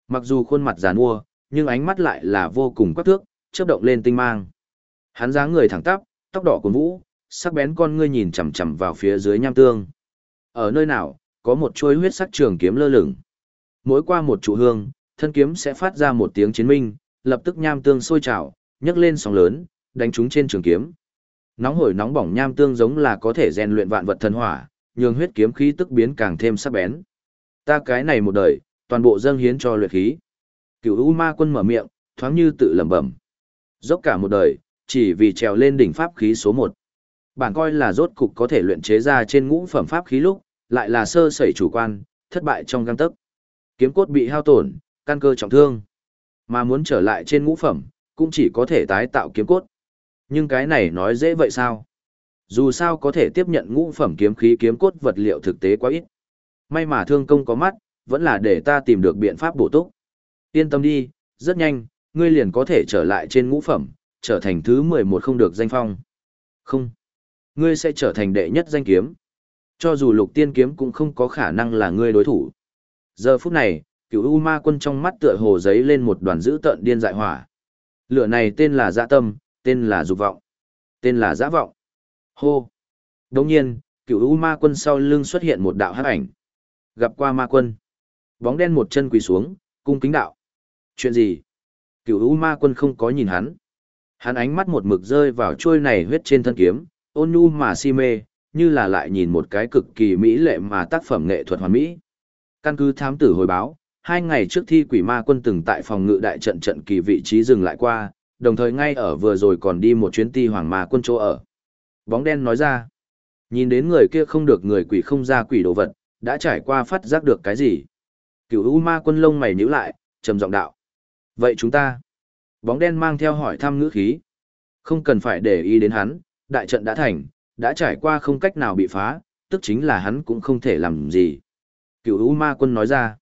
Mặc dù khuôn mặt giàn mua, nhưng ánh mắt lại là vô cùng quắc thước, chớp động lên tinh mang. Hắn dáng người thẳng tắp, tóc đỏ của vũ, sắc bén con ngươi nhìn chằm chằm vào phía dưới nham tương. Ở nơi nào, có một chuôi huyết sắc trường kiếm lơ lửng. Mỗi qua một trụ hương, thân kiếm sẽ phát ra một tiếng chiến minh, lập tức nham tương sôi trào, nhấc lên sóng lớn, đánh trúng trên trường kiếm. Nóng hổi nóng bỏng nham tương giống là có thể rèn luyện vạn vật thần hỏa, nhường huyết kiếm khí tức biến càng thêm sắc bén. Ta cái này một đời, toàn bộ dâng hiến cho luyện khí. Cửu U Ma Quân mở miệng, thoáng như tự lẩm bẩm. Dốc cả một đời, chỉ vì trèo lên đỉnh pháp khí số 1. Bản coi là rốt cục có thể luyện chế ra trên ngũ phẩm pháp khí lúc, lại là sơ sẩy chủ quan, thất bại trong gang tấc. Kiếm cốt bị hao tổn, căn cơ trọng thương. Mà muốn trở lại trên ngũ phẩm, cũng chỉ có thể tái tạo kiếm cốt. Nhưng cái này nói dễ vậy sao? Dù sao có thể tiếp nhận ngũ phẩm kiếm khí kiếm cốt vật liệu thực tế quá ít. May mà thương công có mắt, vẫn là để ta tìm được biện pháp bổ túc. Yên tâm đi, rất nhanh, ngươi liền có thể trở lại trên ngũ phẩm, trở thành thứ 11 không được danh phong. Không. Ngươi sẽ trở thành đệ nhất danh kiếm. Cho dù lục tiên kiếm cũng không có khả năng là ngươi đối thủ. Giờ phút này, cựu U ma quân trong mắt tựa hồ giấy lên một đoàn dữ tợn điên dại hỏa. Lửa này tên là dạ tâm, tên là dục vọng, tên là dã vọng. Hô! Đồng nhiên, cựu U ma quân sau lưng xuất hiện một đạo hắc ảnh. Gặp qua ma quân. Bóng đen một chân quỳ xuống, cung kính đạo. Chuyện gì? cựu U ma quân không có nhìn hắn. Hắn ánh mắt một mực rơi vào chuôi này huyết trên thân kiếm, ôn nhu mà si mê, như là lại nhìn một cái cực kỳ mỹ lệ mà tác phẩm nghệ thuật hoàn mỹ. Căn cứ thám tử hồi báo, hai ngày trước thi quỷ ma quân từng tại phòng ngự đại trận trận kỳ vị trí dừng lại qua, đồng thời ngay ở vừa rồi còn đi một chuyến ti hoàng ma quân chỗ ở. Bóng đen nói ra, nhìn đến người kia không được người quỷ không ra quỷ đồ vật, đã trải qua phát giác được cái gì. Cửu U ma quân lông mày nhíu lại, trầm giọng đạo. Vậy chúng ta? Bóng đen mang theo hỏi thăm ngữ khí. Không cần phải để ý đến hắn, đại trận đã thành, đã trải qua không cách nào bị phá, tức chính là hắn cũng không thể làm gì. Cửu U ma quân nói ra.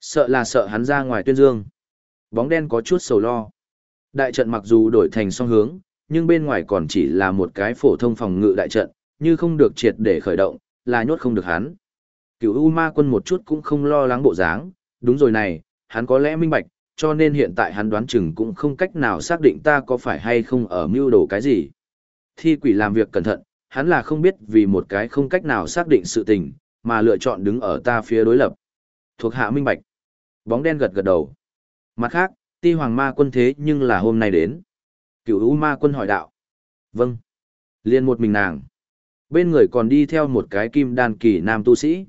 Sợ là sợ hắn ra ngoài tuyên dương. Bóng đen có chút sầu lo. Đại trận mặc dù đổi thành song hướng, nhưng bên ngoài còn chỉ là một cái phổ thông phòng ngự đại trận, như không được triệt để khởi động, là nhốt không được hắn. Cửu U Ma quân một chút cũng không lo lắng bộ dáng, đúng rồi này, hắn có lẽ minh bạch, cho nên hiện tại hắn đoán chừng cũng không cách nào xác định ta có phải hay không ở mưu đồ cái gì. Thi quỷ làm việc cẩn thận, hắn là không biết vì một cái không cách nào xác định sự tình, mà lựa chọn đứng ở ta phía đối lập. Thuộc hạ minh bạch. Bóng đen gật gật đầu. Mặt khác, ti hoàng ma quân thế nhưng là hôm nay đến. Cửu U ma quân hỏi đạo. Vâng. Liên một mình nàng. Bên người còn đi theo một cái kim đan kỳ nam tu sĩ.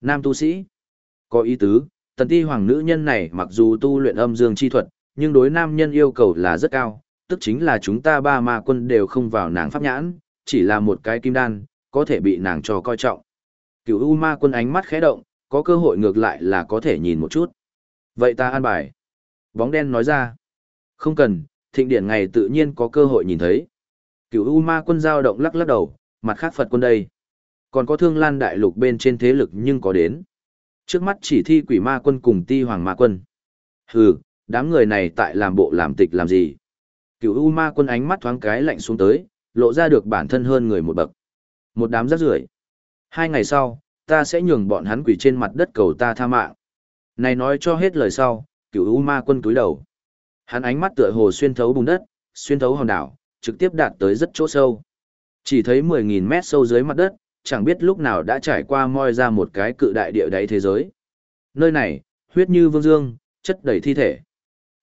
Nam tu sĩ. Có ý tứ, tần ti hoàng nữ nhân này mặc dù tu luyện âm dương chi thuật, nhưng đối nam nhân yêu cầu là rất cao, tức chính là chúng ta ba ma quân đều không vào nàng pháp nhãn, chỉ là một cái kim đan, có thể bị nàng cho coi trọng. Cửu U ma quân ánh mắt khẽ động, có cơ hội ngược lại là có thể nhìn một chút. Vậy ta an bài. Bóng đen nói ra. Không cần, thịnh điển ngày tự nhiên có cơ hội nhìn thấy. Cửu U Ma quân giao động lắc lắc đầu, mặt khác Phật quân đây. Còn có thương lan đại lục bên trên thế lực nhưng có đến. Trước mắt chỉ thi quỷ ma quân cùng ti hoàng ma quân. Hừ, đám người này tại làm bộ làm tịch làm gì? Cửu U ma quân ánh mắt thoáng cái lạnh xuống tới, lộ ra được bản thân hơn người một bậc. Một đám rác rưởi. Hai ngày sau, ta sẽ nhường bọn hắn quỷ trên mặt đất cầu ta tha mạng. Này nói cho hết lời sau, cửu U ma quân túi đầu. Hắn ánh mắt tựa hồ xuyên thấu bùn đất, xuyên thấu hòn đảo, trực tiếp đạt tới rất chỗ sâu. Chỉ thấy 10.000 mét sâu dưới mặt đất, chẳng biết lúc nào đã trải qua moi ra một cái cự đại địa đáy thế giới. Nơi này, huyết như vương dương, chất đầy thi thể.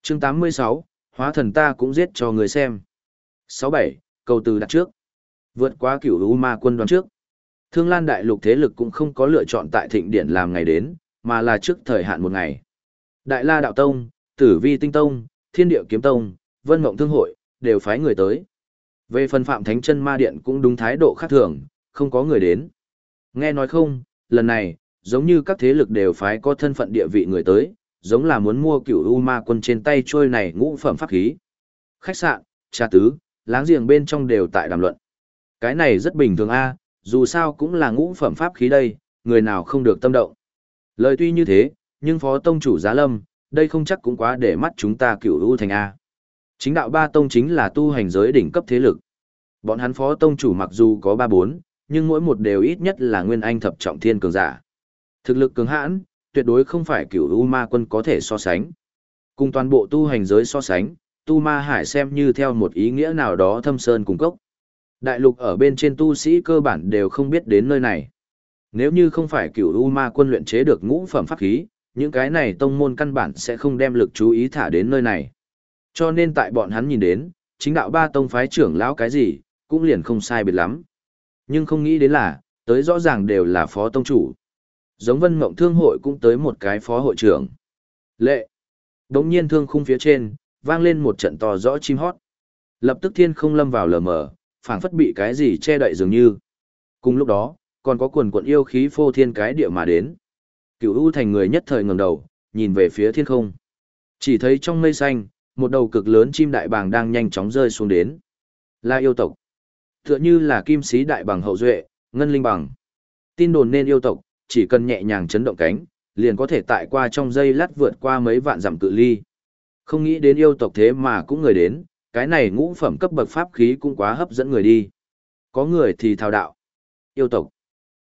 chương 86, hóa thần ta cũng giết cho người xem. 67, cầu từ đặt trước. Vượt qua cửu U ma quân đoàn trước. Thương Lan Đại Lục thế lực cũng không có lựa chọn tại thịnh điển làm ngày đến, mà là trước thời hạn một ngày. Đại La Đạo Tông, Tử Vi Tinh Tông, Thiên Địa Kiếm Tông, Vân Mộng Thương Hội, đều phái người tới. Về phần Phạm Thánh Chân Ma Điện cũng đúng thái độ khác thường, không có người đến. Nghe nói không, lần này, giống như các thế lực đều phái có thân phận địa vị người tới, giống là muốn mua cửu U Ma quân trên tay trôi này ngũ phẩm pháp khí. Khách sạn, trà tứ, láng giềng bên trong đều tại đàm luận. Cái này rất bình thường a, dù sao cũng là ngũ phẩm pháp khí đây, người nào không được tâm động. Lời tuy như thế, nhưng phó tông chủ giá lâm, đây không chắc cũng quá để mắt chúng ta cửu U thành A. Chính đạo ba tông chính là tu hành giới đỉnh cấp thế lực. Bọn hắn phó tông chủ mặc dù có ba bốn, nhưng mỗi một đều ít nhất là nguyên anh thập trọng thiên cường giả. Thực lực cường hãn, tuyệt đối không phải cửu U ma quân có thể so sánh. Cùng toàn bộ tu hành giới so sánh, tu ma hải xem như theo một ý nghĩa nào đó thâm sơn cùng cốc. Đại lục ở bên trên tu sĩ cơ bản đều không biết đến nơi này. Nếu như không phải cửu U ma quân luyện chế được ngũ phẩm pháp khí, những cái này tông môn căn bản sẽ không đem lực chú ý thả đến nơi này. Cho nên tại bọn hắn nhìn đến, chính đạo ba tông phái trưởng lão cái gì, cũng liền không sai biệt lắm. Nhưng không nghĩ đến là, tới rõ ràng đều là phó tông chủ. Giống vân mộng thương hội cũng tới một cái phó hội trưởng. Lệ. Đống nhiên thương khung phía trên, vang lên một trận to rõ chim hót. Lập tức thiên không lâm vào lờ mờ, phảng phất bị cái gì che đậy dường như. Cùng lúc đó, còn có quần quận yêu khí phô thiên cái địa mà đến. Cửu U thành người nhất thời ngẩng đầu, nhìn về phía thiên không. Chỉ thấy trong mây xanh, một đầu cực lớn chim đại bàng đang nhanh chóng rơi xuống đến. Là yêu tộc. Tựa như là kim sĩ đại bằng hậu duệ, ngân linh bằng. Tin đồn nên yêu tộc, chỉ cần nhẹ nhàng chấn động cánh, liền có thể tại qua trong giây lát vượt qua mấy vạn dặm cự ly. Không nghĩ đến yêu tộc thế mà cũng người đến, cái này ngũ phẩm cấp bậc pháp khí cũng quá hấp dẫn người đi. Có người thì thao đạo. Yêu tộc.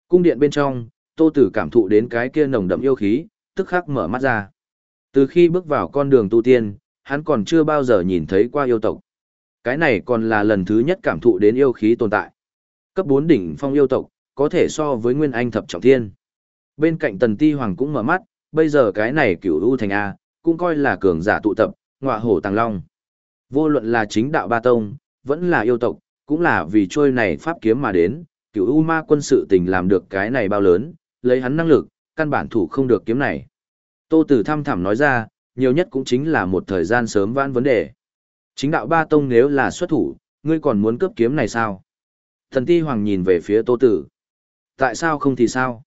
Cung điện bên trong, Tô Tử cảm thụ đến cái kia nồng đậm yêu khí, tức khắc mở mắt ra. Từ khi bước vào con đường tu tiên, hắn còn chưa bao giờ nhìn thấy qua yêu tộc. Cái này còn là lần thứ nhất cảm thụ đến yêu khí tồn tại. Cấp 4 đỉnh phong yêu tộc, có thể so với Nguyên Anh thập trọng thiên. Bên cạnh Tần Ti Hoàng cũng mở mắt, bây giờ cái này cửu u thành A, cũng coi là cường giả tụ tập, ngọa hổ tàng long. Vô luận là chính đạo ba tông, vẫn là yêu tộc, cũng là vì trôi này pháp kiếm mà đến, cửu u ma quân sự tình làm được cái này bao lớn, lấy hắn năng lực, căn bản thủ không được kiếm này. Tô Tử thăm thẳm nói ra, nhiều nhất cũng chính là một thời gian sớm vãn vấn đề. Chính đạo ba tông nếu là xuất thủ, ngươi còn muốn cướp kiếm này sao? Thần ti hoàng nhìn về phía Tô Tử. Tại sao không thì sao?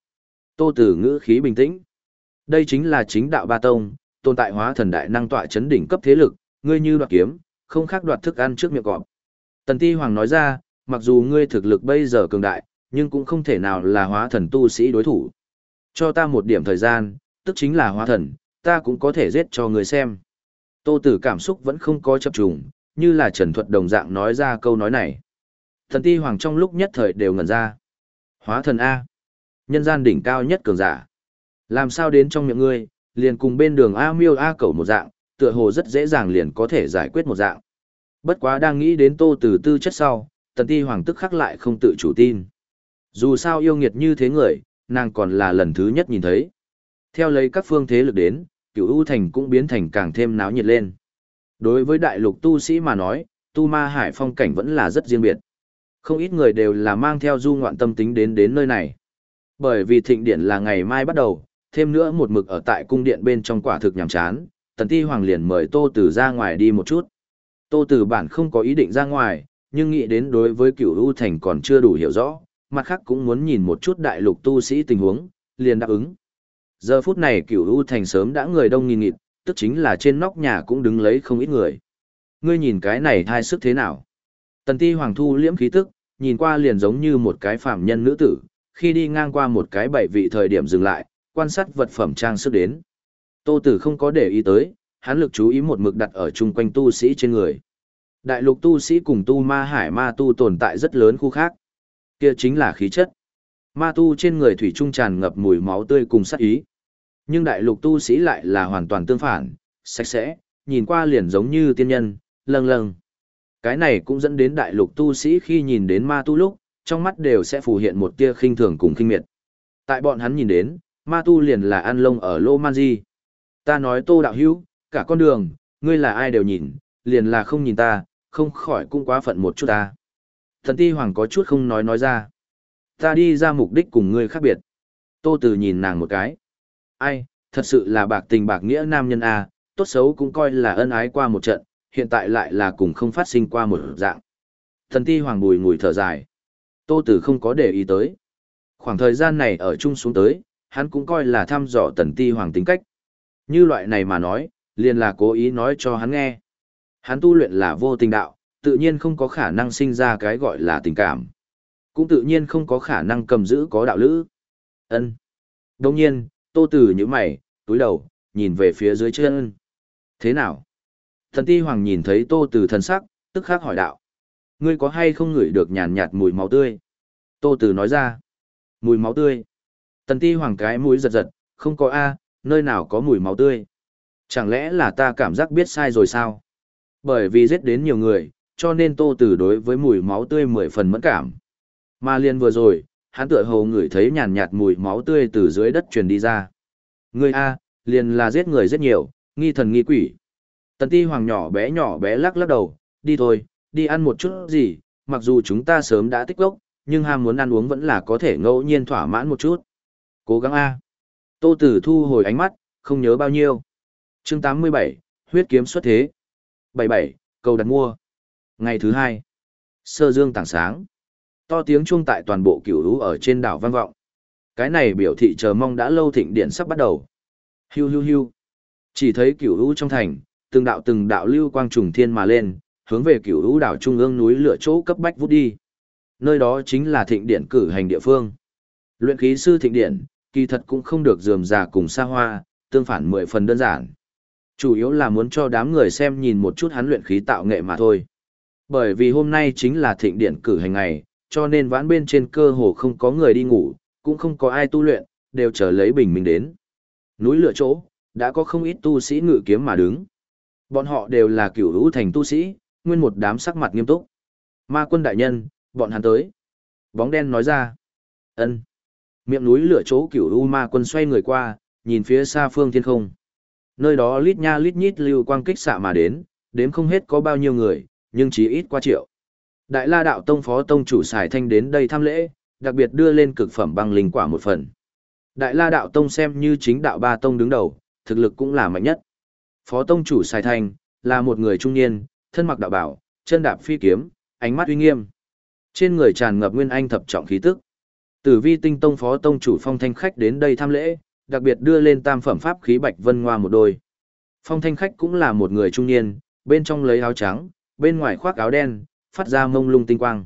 Tô Tử ngữ khí bình tĩnh. Đây chính là chính đạo ba tông, tồn tại hóa thần đại năng tọa chấn đỉnh cấp thế lực, ngươi như đoạt kiếm, không khác đoạt thức ăn trước miệng cọp. Tần Ti Hoàng nói ra, mặc dù ngươi thực lực bây giờ cường đại, nhưng cũng không thể nào là hóa thần tu sĩ đối thủ. Cho ta một điểm thời gian, tức chính là hóa thần, ta cũng có thể giết cho người xem. Tô Tử cảm xúc vẫn không có chập trùng, như là Trần Thuật đồng dạng nói ra câu nói này. Thần Ti Hoàng trong lúc nhất thời đều ngẩn ra. Hóa thần A. Nhân gian đỉnh cao nhất cường giả. Làm sao đến trong miệng ngươi, liền cùng bên đường A miêu A cầu một dạng, tựa hồ rất dễ dàng liền có thể giải quyết một dạng. Bất quá đang nghĩ đến tô Tử tư chất sau, tần ti hoàng tức khắc lại không tự chủ tin. Dù sao yêu nghiệt như thế người, nàng còn là lần thứ nhất nhìn thấy. Theo lấy các phương thế lực đến, cửu U Thành cũng biến thành càng thêm náo nhiệt lên. Đối với đại lục tu sĩ mà nói, tu ma hải phong cảnh vẫn là rất riêng biệt. Không ít người đều là mang theo du ngoạn tâm tính đến đến nơi này. Bởi vì thịnh điện là ngày mai bắt đầu, thêm nữa một mực ở tại cung điện bên trong quả thực nhàm chán, tần ti hoàng liền mời tô tử ra ngoài đi một chút tô tử bản không có ý định ra ngoài nhưng nghĩ đến đối với cựu u thành còn chưa đủ hiểu rõ mặt khác cũng muốn nhìn một chút đại lục tu sĩ tình huống liền đáp ứng giờ phút này cựu u thành sớm đã người đông nghìn nghịt tức chính là trên nóc nhà cũng đứng lấy không ít người Ngươi nhìn cái này thai sức thế nào? Tần ti hoàng thu liễm khí tức, nhìn qua liền giống như một cái phạm nhân nữ tử, khi đi ngang qua một cái bảy vị thời điểm dừng lại, quan sát vật phẩm trang sức đến. Tô Tử không có để ý tới, hắn lực chú ý một mực đặt ở chung quanh tu sĩ trên người. Đại lục tu sĩ cùng tu ma hải ma tu tồn tại rất lớn khu khác. Kia chính là khí chất. Ma tu trên người thủy trung tràn ngập mùi máu tươi cùng sát ý. Nhưng đại lục tu sĩ lại là hoàn toàn tương phản, sạch sẽ, nhìn qua liền giống như tiên nhân, lâng lâng. Cái này cũng dẫn đến đại lục tu sĩ khi nhìn đến ma tu lúc, trong mắt đều sẽ phù hiện một tia khinh thường cùng khinh miệt. Tại bọn hắn nhìn đến, ma tu liền là ăn lông ở lô man di. Ta nói tô đạo hữu, cả con đường, ngươi là ai đều nhìn, liền là không nhìn ta, không khỏi cũng quá phận một chút ta. Thần ti hoàng có chút không nói nói ra. Ta đi ra mục đích cùng ngươi khác biệt. Tô Từ nhìn nàng một cái. Ai, thật sự là bạc tình bạc nghĩa nam nhân A, tốt xấu cũng coi là ân ái qua một trận, hiện tại lại là cùng không phát sinh qua một dạng. Thần ti hoàng bùi ngùi thở dài. Tô tử không có để ý tới. Khoảng thời gian này ở chung xuống tới, hắn cũng coi là thăm dò tần ti hoàng tính cách. Như loại này mà nói, liền là cố ý nói cho hắn nghe. Hắn tu luyện là vô tình đạo, tự nhiên không có khả năng sinh ra cái gọi là tình cảm. Cũng tự nhiên không có khả năng cầm giữ có đạo lữ. ân Đồng nhiên, tô tử như mày, túi đầu, nhìn về phía dưới chân. Thế nào? Thần ti hoàng nhìn thấy tô tử thần sắc, tức khắc hỏi đạo. Ngươi có hay không ngửi được nhàn nhạt mùi máu tươi? Tô tử nói ra. Mùi máu tươi. Tần ti hoàng cái mũi giật giật, không có A, nơi nào có mùi máu tươi. Chẳng lẽ là ta cảm giác biết sai rồi sao? Bởi vì giết đến nhiều người, cho nên tô tử đối với mùi máu tươi mười phần mẫn cảm. Mà liền vừa rồi, hắn tựa hồ ngửi thấy nhàn nhạt mùi máu tươi từ dưới đất truyền đi ra. Người A, liền là giết người rất nhiều, nghi thần nghi quỷ. Tần ti hoàng nhỏ bé nhỏ bé lắc lắc đầu, đi thôi, đi ăn một chút gì, mặc dù chúng ta sớm đã tích gốc, nhưng ham muốn ăn uống vẫn là có thể ngẫu nhiên thỏa mãn một chút. Cố gắng A. Tô Tử thu hồi ánh mắt, không nhớ bao nhiêu. Chương 87, huyết kiếm xuất thế. 77, cầu đặt mua. Ngày thứ hai, sơ dương tảng sáng. To tiếng chuông tại toàn bộ cửu lũ ở trên đảo vang vọng. Cái này biểu thị chờ mong đã lâu thịnh điện sắp bắt đầu. Hiu hiu hiu. Chỉ thấy cửu lũ trong thành, từng đạo từng đạo lưu quang trùng thiên mà lên, hướng về cửu lũ đảo trung ương núi lửa chỗ cấp bách vút đi. Nơi đó chính là thịnh điện cử hành địa phương. Luyện khí sư thịnh điện, kỳ thật cũng không được dườm già cùng xa hoa, tương phản mười phần đơn giản. Chủ yếu là muốn cho đám người xem nhìn một chút hắn luyện khí tạo nghệ mà thôi. Bởi vì hôm nay chính là thịnh điện cử hành ngày, cho nên vãn bên trên cơ hồ không có người đi ngủ, cũng không có ai tu luyện, đều chờ lấy bình minh đến. Núi lửa chỗ, đã có không ít tu sĩ ngự kiếm mà đứng. Bọn họ đều là cửu hữu thành tu sĩ, nguyên một đám sắc mặt nghiêm túc. Ma quân đại nhân, bọn hắn tới. Bóng đen nói ra. ân Miệng núi lửa chỗ cửu u ma quân xoay người qua, nhìn phía xa phương thiên không. Nơi đó lít nha lít nhít lưu quang kích xạ mà đến, đếm không hết có bao nhiêu người, nhưng chỉ ít qua triệu. Đại La đạo tông phó tông chủ Sài thanh đến đây tham lễ, đặc biệt đưa lên cực phẩm băng linh quả một phần. Đại La đạo tông xem như chính đạo ba tông đứng đầu, thực lực cũng là mạnh nhất. Phó tông chủ Sài thanh là một người trung niên, thân mặc đạo bảo, chân đạp phi kiếm, ánh mắt uy nghiêm. Trên người tràn ngập nguyên anh thập trọng khí tức. Tử vi tinh tông phó tông chủ phong thanh khách đến đây tham lễ, đặc biệt đưa lên tam phẩm pháp khí bạch vân ngoa một đôi. Phong thanh khách cũng là một người trung niên, bên trong lấy áo trắng, bên ngoài khoác áo đen, phát ra mông lung tinh quang.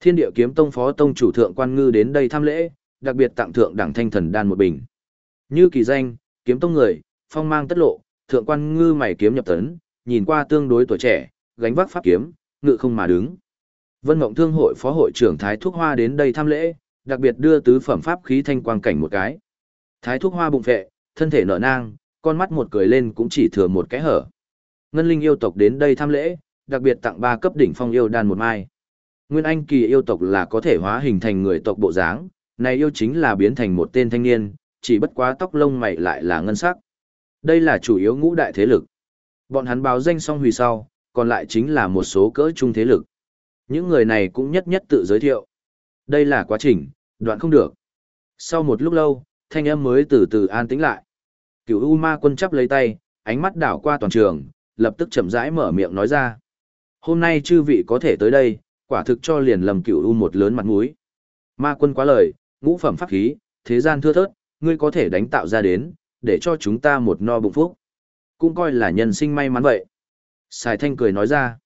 Thiên địa kiếm tông phó tông chủ thượng quan ngư đến đây tham lễ, đặc biệt tặng thượng đẳng thanh thần đan một bình. Như kỳ danh, kiếm tông người, phong mang tất lộ, thượng quan ngư mày kiếm nhập tấn, nhìn qua tương đối tuổi trẻ, gánh vác pháp kiếm, ngự không mà đứng. Vân Mộng Thương hội phó hội trưởng Thái Thúc Hoa đến đây tham lễ, đặc biệt đưa tứ phẩm pháp khí thanh quang cảnh một cái. Thái Thúc Hoa bụng vệ, thân thể nở nang, con mắt một cười lên cũng chỉ thừa một cái hở. Ngân Linh yêu tộc đến đây tham lễ, đặc biệt tặng ba cấp đỉnh phong yêu đan một mai. Nguyên Anh kỳ yêu tộc là có thể hóa hình thành người tộc bộ dáng, này yêu chính là biến thành một tên thanh niên, chỉ bất quá tóc lông mày lại là ngân sắc. Đây là chủ yếu ngũ đại thế lực. Bọn hắn báo danh xong hủy sau, còn lại chính là một số cỡ trung thế lực. Những người này cũng nhất nhất tự giới thiệu. Đây là quá trình, đoạn không được. Sau một lúc lâu, thanh âm mới từ từ an tĩnh lại. Cửu U Ma quân chắp lấy tay, ánh mắt đảo qua toàn trường, lập tức chậm rãi mở miệng nói ra. Hôm nay chư vị có thể tới đây, quả thực cho liền lầm Cửu U một lớn mặt mũi. Ma quân quá lời, ngũ phẩm pháp khí, thế gian thưa thớt, ngươi có thể đánh tạo ra đến, để cho chúng ta một no bụng phúc. Cũng coi là nhân sinh may mắn vậy. Sài Thanh cười nói ra.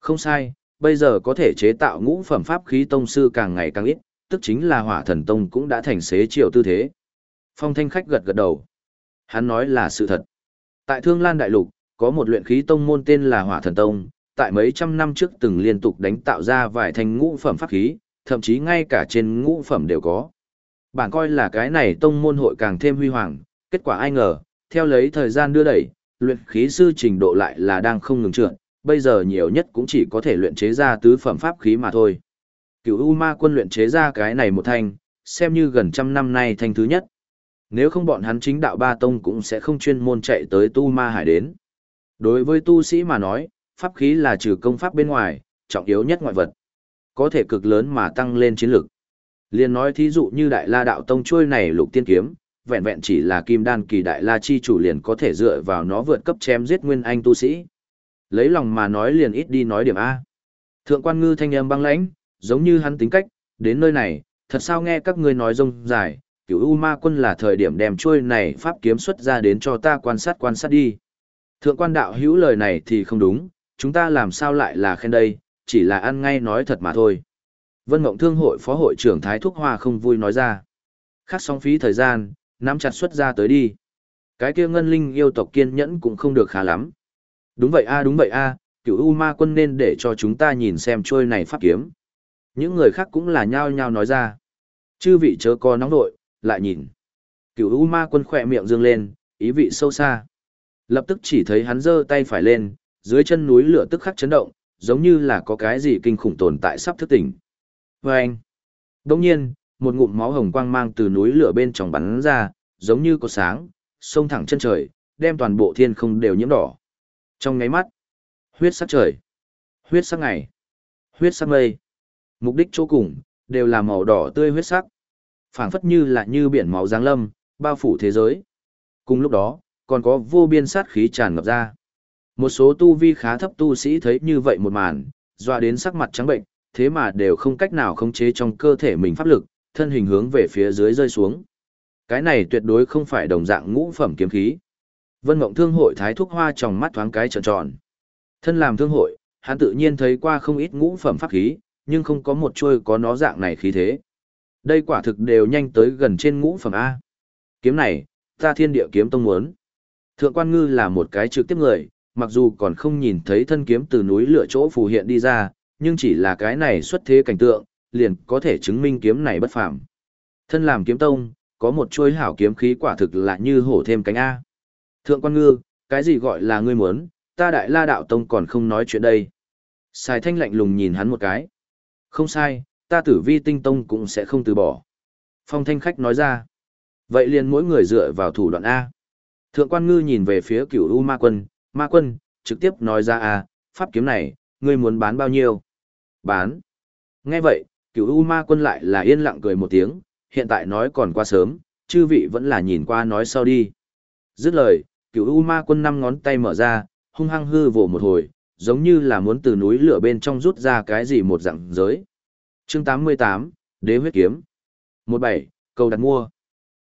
Không sai, bây giờ có thể chế tạo ngũ phẩm pháp khí tông sư càng ngày càng ít, tức chính là hỏa thần tông cũng đã thành xế chiều tư thế. Phong Thanh khách gật gật đầu. Hắn nói là sự thật. Tại Thương Lan Đại Lục, có một luyện khí tông môn tên là hỏa thần tông, tại mấy trăm năm trước từng liên tục đánh tạo ra vài thành ngũ phẩm pháp khí, thậm chí ngay cả trên ngũ phẩm đều có. Bản coi là cái này tông môn hội càng thêm huy hoàng, kết quả ai ngờ, theo lấy thời gian đưa đẩy, luyện khí sư trình độ lại là đang không ngừng trượt, bây giờ nhiều nhất cũng chỉ có thể luyện chế ra tứ phẩm pháp khí mà thôi. Cửu U Ma quân luyện chế ra cái này một thanh, xem như gần trăm năm nay thanh thứ nhất. Nếu không bọn hắn chính đạo ba tông cũng sẽ không chuyên môn chạy tới tu ma hải đến. Đối với tu sĩ mà nói, pháp khí là trừ công pháp bên ngoài, trọng yếu nhất ngoại vật. Có thể cực lớn mà tăng lên chiến lực. Liên nói thí dụ như đại la đạo tông trôi này lục tiên kiếm, vẹn vẹn chỉ là kim đan kỳ đại la chi chủ liền có thể dựa vào nó vượt cấp chém giết nguyên anh tu sĩ. Lấy lòng mà nói liền ít đi nói điểm A. Thượng quan ngư thanh âm băng lãnh, giống như hắn tính cách, đến nơi này, thật sao nghe các ngươi nói rông dài, cửu U ma quân là thời điểm đem trôi này pháp kiếm xuất ra đến cho ta quan sát quan sát đi. Thượng quan đạo hữu lời này thì không đúng, chúng ta làm sao lại là khen đây, chỉ là ăn ngay nói thật mà thôi. Vân Mộng Thương hội phó hội trưởng Thái Thúc Hoa không vui nói ra. Khác sóng phí thời gian, nắm chặt xuất ra tới đi. Cái kia ngân linh yêu tộc kiên nhẫn cũng không được khá lắm. Đúng vậy a đúng vậy a, cựu U ma quân nên để cho chúng ta nhìn xem trôi này pháp kiếm. Những người khác cũng là nhao nhao nói ra. Chư vị chớ có nóng nội, lại nhìn. Cửu U ma quân khỏe miệng dương lên, ý vị sâu xa. Lập tức chỉ thấy hắn giơ tay phải lên, dưới chân núi lửa tức khắc chấn động, giống như là có cái gì kinh khủng tồn tại sắp thức tỉnh. Và anh, đồng nhiên, một ngụm máu hồng quang mang từ núi lửa bên trong bắn ra, giống như có sáng, sông thẳng chân trời, đem toàn bộ thiên không đều nhiễm đỏ. Trong ngáy mắt, huyết sắc trời, huyết sắc ngày, huyết sắc mây, mục đích chỗ cùng, đều là màu đỏ tươi huyết sắc. phảng phất như là như biển máu giáng lâm, bao phủ thế giới. Cùng lúc đó, còn có vô biên sát khí tràn ngập ra. Một số tu vi khá thấp tu sĩ thấy như vậy một màn, dọa đến sắc mặt trắng bệnh, thế mà đều không cách nào khống chế trong cơ thể mình pháp lực, thân hình hướng về phía dưới rơi xuống. Cái này tuyệt đối không phải đồng dạng ngũ phẩm kiếm khí. Vân Mộng Thương hội thái thúc hoa trong mắt thoáng cái tròn tròn. Thân làm thương hội, hắn tự nhiên thấy qua không ít ngũ phẩm pháp khí, nhưng không có một chuôi có nó dạng này khí thế. Đây quả thực đều nhanh tới gần trên ngũ phẩm A. Kiếm này, ta thiên địa kiếm tông muốn. Thượng quan ngư là một cái trực tiếp người, mặc dù còn không nhìn thấy thân kiếm từ núi lửa chỗ phù hiện đi ra, nhưng chỉ là cái này xuất thế cảnh tượng, liền có thể chứng minh kiếm này bất phàm. Thân làm kiếm tông, có một chuôi hảo kiếm khí quả thực là như hổ thêm cánh A. Thượng quan ngư, cái gì gọi là ngươi muốn, ta đại la đạo tông còn không nói chuyện đây. Sài thanh lạnh lùng nhìn hắn một cái. Không sai, ta tử vi tinh tông cũng sẽ không từ bỏ. Phong thanh khách nói ra. Vậy liền mỗi người dựa vào thủ đoạn A. Thượng quan ngư nhìn về phía cửu U ma quân, ma quân, trực tiếp nói ra à, pháp kiếm này, ngươi muốn bán bao nhiêu? Bán. Nghe vậy, cửu U ma quân lại là yên lặng cười một tiếng, hiện tại nói còn qua sớm, chư vị vẫn là nhìn qua nói sau đi. Dứt lời, cửu U ma quân năm ngón tay mở ra, hung hăng hư vồ một hồi, giống như là muốn từ núi lửa bên trong rút ra cái gì một dạng giới. Chương 88, Đế huyết kiếm. 17, câu đặt mua.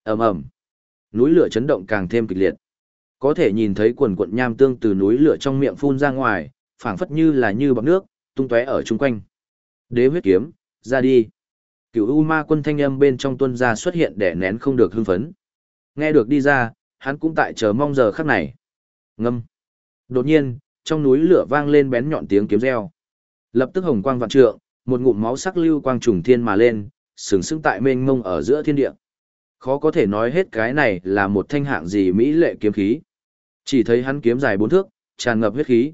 Ầm ầm. Núi lửa chấn động càng thêm kịch liệt. Có thể nhìn thấy quần quận nham tương từ núi lửa trong miệng phun ra ngoài, phảng phất như là như bọt nước, tung tóe ở chung quanh. Đế huyết kiếm, ra đi. Cửu U Ma quân thanh âm bên trong tuân gia xuất hiện để nén không được hưng phấn. Nghe được đi ra, hắn cũng tại chờ mong giờ khắc này. Ngâm. Đột nhiên, trong núi lửa vang lên bén nhọn tiếng kiếm reo. Lập tức hồng quang vạn trượng, một ngụm máu sắc lưu quang trùng thiên mà lên, sừng sững tại mênh mông ở giữa thiên địa. Khó có thể nói hết cái này là một thanh hạng gì mỹ lệ kiếm khí. Chỉ thấy hắn kiếm dài bốn thước, tràn ngập huyết khí.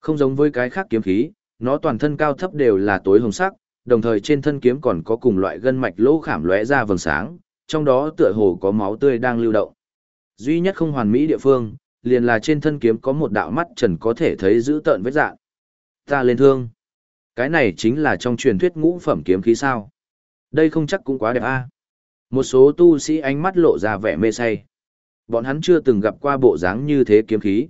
Không giống với cái khác kiếm khí, nó toàn thân cao thấp đều là tối hồng sắc, đồng thời trên thân kiếm còn có cùng loại gân mạch lỗ khảm lóe ra vầng sáng, trong đó tựa hồ có máu tươi đang lưu động. Duy nhất không hoàn mỹ địa phương, liền là trên thân kiếm có một đạo mắt trần có thể thấy giữ tợn vết dạng. Ta lên thương. Cái này chính là trong truyền thuyết ngũ phẩm kiếm khí sao. Đây không chắc cũng quá đẹp a. Một số tu sĩ ánh mắt lộ ra vẻ mê say. Bọn hắn chưa từng gặp qua bộ dáng như thế kiếm khí.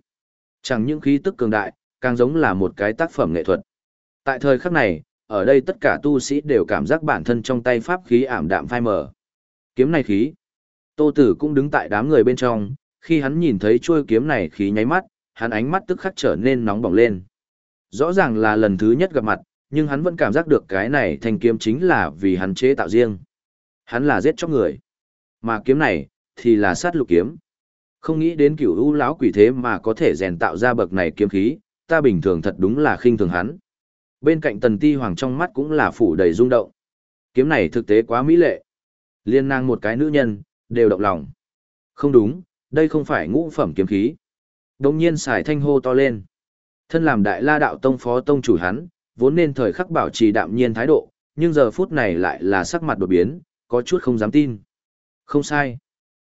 Chẳng những khí tức cường đại, càng giống là một cái tác phẩm nghệ thuật. Tại thời khắc này, ở đây tất cả tu sĩ đều cảm giác bản thân trong tay pháp khí ảm đạm phai mờ. Kiếm này khí. Tô Tử cũng đứng tại đám người bên trong, khi hắn nhìn thấy chuôi kiếm này khí nháy mắt, hắn ánh mắt tức khắc trở nên nóng bỏng lên. Rõ ràng là lần thứ nhất gặp mặt, nhưng hắn vẫn cảm giác được cái này thanh kiếm chính là vì hắn chế tạo riêng. Hắn là giết chóc người. Mà kiếm này, thì là sát lục kiếm. Không nghĩ đến cửu u lão quỷ thế mà có thể rèn tạo ra bậc này kiếm khí, ta bình thường thật đúng là khinh thường hắn. Bên cạnh tần ti hoàng trong mắt cũng là phủ đầy rung động. Kiếm này thực tế quá mỹ lệ. Liên năng một cái nữ nhân, đều động lòng. Không đúng, đây không phải ngũ phẩm kiếm khí. Đồng nhiên xài thanh hô to lên. Thân làm đại la đạo tông phó tông chủ hắn, vốn nên thời khắc bảo trì đạm nhiên thái độ, nhưng giờ phút này lại là sắc mặt đột biến, có chút không dám tin. Không sai.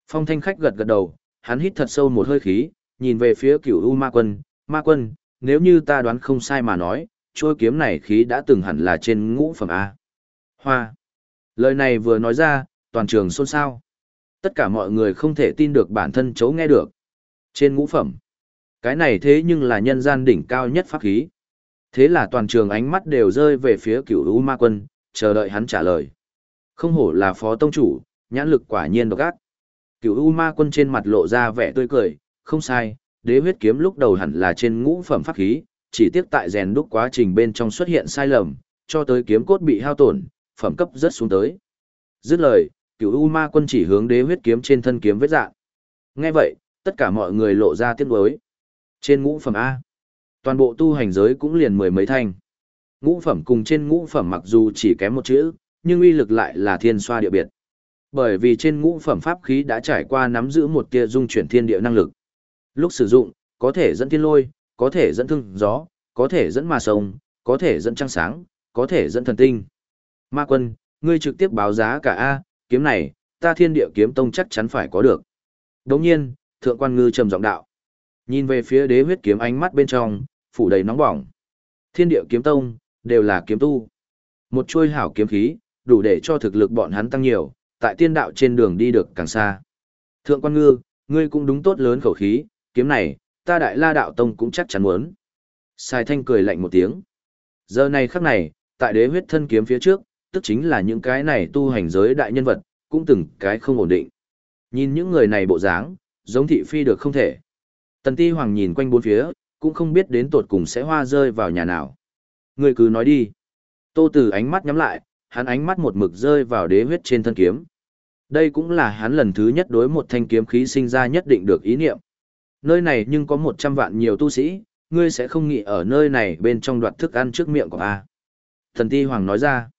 Phong thanh khách gật gật đầu, hắn hít thật sâu một hơi khí, nhìn về phía cửu U Ma Quân, Ma Quân, nếu như ta đoán không sai mà nói, trôi kiếm này khí đã từng hẳn là trên ngũ phẩm A. Hoa. Lời này vừa nói ra, toàn trường xôn xao. Tất cả mọi người không thể tin được bản thân chấu nghe được. Trên ngũ phẩm. Cái này thế nhưng là nhân gian đỉnh cao nhất pháp khí. Thế là toàn trường ánh mắt đều rơi về phía cửu U Ma Quân, chờ đợi hắn trả lời. Không hổ là phó tông chủ, nhãn lực quả nhiên độc ác cựu U Ma Quân trên mặt lộ ra vẻ tươi cười, không sai, đế huyết kiếm lúc đầu hẳn là trên ngũ phẩm pháp khí, chỉ tiếc tại rèn đúc quá trình bên trong xuất hiện sai lầm, cho tới kiếm cốt bị hao tổn, phẩm cấp rất xuống tới. Dứt lời, cựu U Ma Quân chỉ hướng đế huyết kiếm trên thân kiếm vết dạng. Nghe vậy, tất cả mọi người lộ ra tiếc nuối. Trên ngũ phẩm A, toàn bộ tu hành giới cũng liền mười mấy thanh. Ngũ phẩm cùng trên ngũ phẩm mặc dù chỉ kém một chữ, nhưng uy lực lại là thiên xoa địa biệt. Bởi vì trên ngũ phẩm pháp khí đã trải qua nắm giữ một tia dung chuyển thiên địa năng lực. Lúc sử dụng, có thể dẫn thiên lôi, có thể dẫn thương gió, có thể dẫn ma sông, có thể dẫn trăng sáng, có thể dẫn thần tinh. Ma quân, ngươi trực tiếp báo giá cả A, kiếm này, ta thiên địa kiếm tông chắc chắn phải có được. Đồng nhiên, thượng quan ngư trầm giọng đạo. Nhìn về phía đế huyết kiếm ánh mắt bên trong, phủ đầy nóng bỏng. Thiên địa kiếm tông, đều là kiếm tu. Một chuôi hảo kiếm khí, đủ để cho thực lực bọn hắn tăng nhiều, tại tiên đạo trên đường đi được càng xa. Thượng quan ngư, ngươi cũng đúng tốt lớn khẩu khí, kiếm này, ta đại la đạo tông cũng chắc chắn muốn. Sai thanh cười lạnh một tiếng. Giờ này khắc này, tại đế huyết thân kiếm phía trước, tức chính là những cái này tu hành giới đại nhân vật, cũng từng cái không ổn định. Nhìn những người này bộ dáng, giống thị phi được không thể. Tần ti hoàng nhìn quanh bốn phía, cũng không biết đến tột cùng sẽ hoa rơi vào nhà nào. Người cứ nói đi. Tô Tử ánh mắt nhắm lại, hắn ánh mắt một mực rơi vào đế huyết trên thân kiếm. Đây cũng là hắn lần thứ nhất đối một thanh kiếm khí sinh ra nhất định được ý niệm. Nơi này nhưng có một trăm vạn nhiều tu sĩ, ngươi sẽ không nghĩ ở nơi này bên trong đoạt thức ăn trước miệng của A. Thần Ti Hoàng nói ra,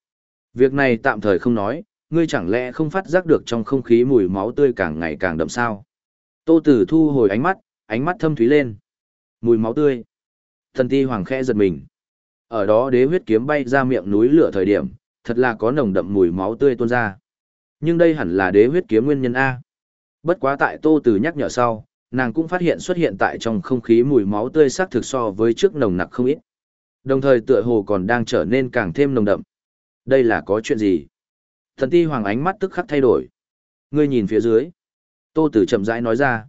việc này tạm thời không nói, ngươi chẳng lẽ không phát giác được trong không khí mùi máu tươi càng ngày càng đậm sao. Tô Tử thu hồi ánh mắt, ánh mắt thâm thúy lên. Mùi máu tươi. Thần Ti Hoàng khẽ giật mình. Ở đó đế huyết kiếm bay ra miệng núi lửa thời điểm, thật là có nồng đậm mùi máu tươi tuôn ra. Nhưng đây hẳn là đế huyết kiếm nguyên nhân A. Bất quá tại Tô Từ nhắc nhở sau, nàng cũng phát hiện xuất hiện tại trong không khí mùi máu tươi sắc thực so với trước nồng nặc không ít. Đồng thời tựa hồ còn đang trở nên càng thêm nồng đậm. Đây là có chuyện gì? Thần ti hoàng ánh mắt tức khắc thay đổi. Ngươi nhìn phía dưới. Tô Tử chậm rãi nói ra.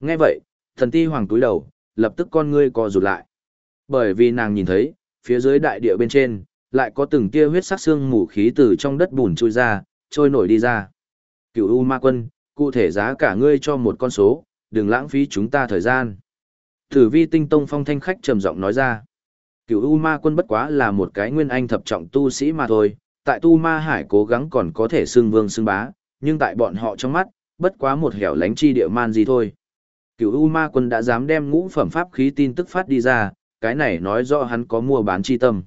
Nghe vậy, thần ti hoàng túi đầu, lập tức con ngươi co rụt lại. Bởi vì nàng nhìn thấy, phía dưới đại địa bên trên, lại có từng tia huyết sắc xương mù khí từ trong đất bùn trôi ra, trôi nổi đi ra. Cựu U Ma Quân, cụ thể giá cả ngươi cho một con số, đừng lãng phí chúng ta thời gian. Tử vi tinh tông phong thanh khách trầm giọng nói ra. Cựu U Ma Quân bất quá là một cái nguyên anh thập trọng tu sĩ mà thôi, tại Tu Ma Hải cố gắng còn có thể xưng vương xưng bá, nhưng tại bọn họ trong mắt, bất quá một hẻo lánh chi địa man gì thôi. Cựu U Ma Quân đã dám đem ngũ phẩm pháp khí tin tức phát đi ra, cái này nói rõ hắn có mua bán chi tâm.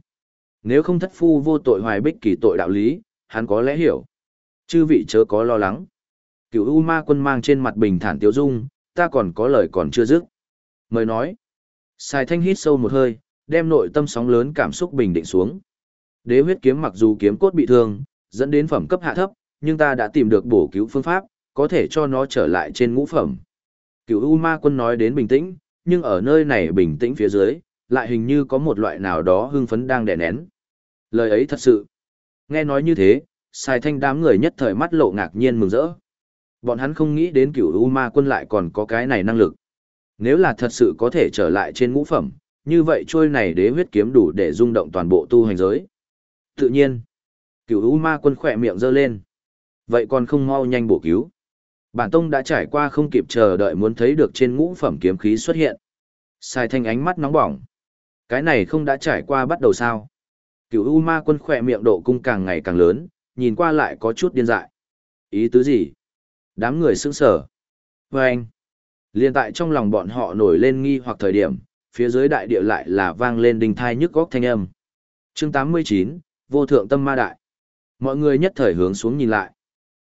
Nếu không thất phu vô tội hoài bích kỳ tội đạo lý, hắn có lẽ hiểu. Chư vị chớ có lo lắng. Cựu U Ma quân mang trên mặt bình thản tiêu dung, ta còn có lời còn chưa dứt. Mời nói. Sài thanh hít sâu một hơi, đem nội tâm sóng lớn cảm xúc bình định xuống. Đế huyết kiếm mặc dù kiếm cốt bị thương, dẫn đến phẩm cấp hạ thấp, nhưng ta đã tìm được bổ cứu phương pháp, có thể cho nó trở lại trên ngũ phẩm. Cựu U Ma quân nói đến bình tĩnh, nhưng ở nơi này bình tĩnh phía dưới, lại hình như có một loại nào đó hưng phấn đang đè nén. Lời ấy thật sự. Nghe nói như thế, Sai thanh đám người nhất thời mắt lộ ngạc nhiên mừng rỡ. Bọn hắn không nghĩ đến cửu U Ma quân lại còn có cái này năng lực. Nếu là thật sự có thể trở lại trên ngũ phẩm, như vậy trôi này đế huyết kiếm đủ để rung động toàn bộ tu hành giới. Tự nhiên, cửu U Ma quân khỏe miệng giơ lên. Vậy còn không mau nhanh bổ cứu. Bản tông đã trải qua không kịp chờ đợi muốn thấy được trên ngũ phẩm kiếm khí xuất hiện. Sai thanh ánh mắt nóng bỏng. Cái này không đã trải qua bắt đầu sao? Cựu U Ma quân khỏe miệng độ cung càng ngày càng lớn, nhìn qua lại có chút điên dại. Ý tứ gì? Đám người sững sở. Và anh, liên tại trong lòng bọn họ nổi lên nghi hoặc thời điểm, phía dưới đại địa lại là vang lên đình thai nhức góc thanh âm. chương 89, vô thượng tâm ma đại. Mọi người nhất thời hướng xuống nhìn lại.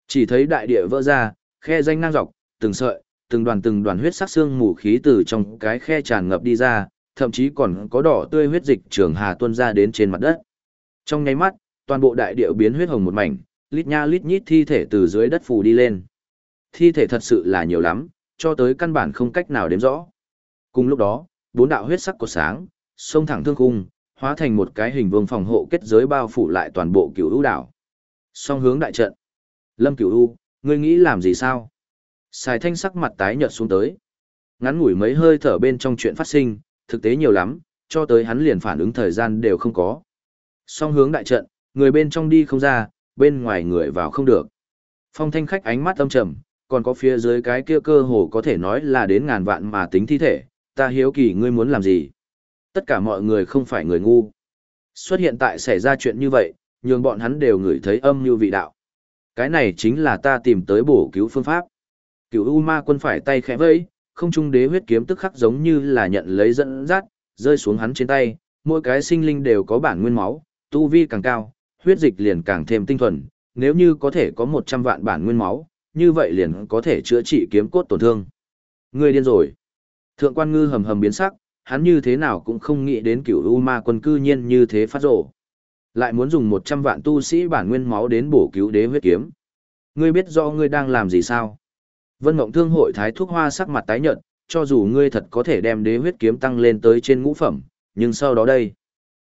Chỉ thấy đại địa vỡ ra, khe danh ngang dọc, từng sợi, từng đoàn từng đoàn huyết sắc xương mù khí từ trong cái khe tràn ngập đi ra, thậm chí còn có đỏ tươi huyết dịch trường hà tuôn ra đến trên mặt đất. Trong nháy mắt, toàn bộ đại địa biến huyết hồng một mảnh, lít nha lít nhít thi thể từ dưới đất phủ đi lên. Thi thể thật sự là nhiều lắm, cho tới căn bản không cách nào đếm rõ. Cùng lúc đó, bốn đạo huyết sắc của sáng, sông thẳng thương khung, hóa thành một cái hình vuông phòng hộ kết giới bao phủ lại toàn bộ cửu u đảo. Song hướng đại trận. Lâm Cửu U, ngươi nghĩ làm gì sao? Sài thanh sắc mặt tái nhợt xuống tới. Ngắn ngủi mấy hơi thở bên trong chuyện phát sinh, thực tế nhiều lắm, cho tới hắn liền phản ứng thời gian đều không có. Song hướng đại trận, người bên trong đi không ra, bên ngoài người vào không được. Phong thanh khách ánh mắt âm trầm, còn có phía dưới cái kia cơ hồ có thể nói là đến ngàn vạn mà tính thi thể, ta hiếu kỳ ngươi muốn làm gì. Tất cả mọi người không phải người ngu. Xuất hiện tại xảy ra chuyện như vậy, nhường bọn hắn đều ngửi thấy âm như vị đạo. Cái này chính là ta tìm tới bổ cứu phương pháp. Cựu U Ma quân phải tay khẽ vẫy, không trung đế huyết kiếm tức khắc giống như là nhận lấy dẫn dắt, rơi xuống hắn trên tay, mỗi cái sinh linh đều có bản nguyên máu, tu vi càng cao, huyết dịch liền càng thêm tinh thuần, nếu như có thể có 100 vạn bản nguyên máu, như vậy liền có thể chữa trị kiếm cốt tổn thương. Ngươi điên rồi. Thượng quan ngư hầm hầm biến sắc, hắn như thế nào cũng không nghĩ đến cửu U Ma quân cư nhiên như thế phát rổ. Lại muốn dùng 100 vạn tu sĩ bản nguyên máu đến bổ cứu đế huyết kiếm. Ngươi biết rõ ngươi đang làm gì sao? Vân Mộng Thương hội thái thuốc hoa sắc mặt tái nhợt, cho dù ngươi thật có thể đem đế huyết kiếm tăng lên tới trên ngũ phẩm, nhưng sau đó đây,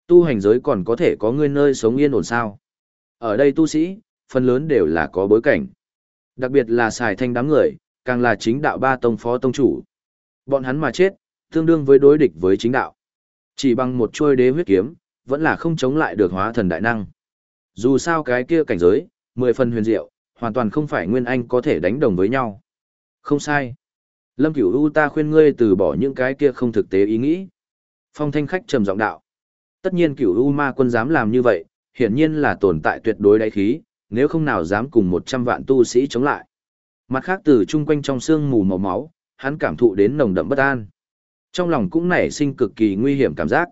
tu hành giới còn có thể có ngươi nơi sống yên ổn sao? Ở đây tu sĩ, phần lớn đều là có bối cảnh. Đặc biệt là xài thanh đám người, càng là chính đạo ba tông phó tông chủ. Bọn hắn mà chết, tương đương với đối địch với chính đạo. Chỉ bằng một chuôi đế huyết kiếm, vẫn là không chống lại được hóa thần đại năng. Dù sao cái kia cảnh giới, mười phần huyền diệu, hoàn toàn không phải Nguyên Anh có thể đánh đồng với nhau. Không sai. Lâm Cửu U ta khuyên ngươi từ bỏ những cái kia không thực tế ý nghĩ. Phong thanh khách trầm giọng đạo. Tất nhiên Cửu U ma quân dám làm như vậy, hiển nhiên là tồn tại tuyệt đối đáy khí, nếu không nào dám cùng 100 vạn tu sĩ chống lại. Mặt khác từ chung quanh trong xương mù màu máu, hắn cảm thụ đến nồng đậm bất an. Trong lòng cũng nảy sinh cực kỳ nguy hiểm cảm giác.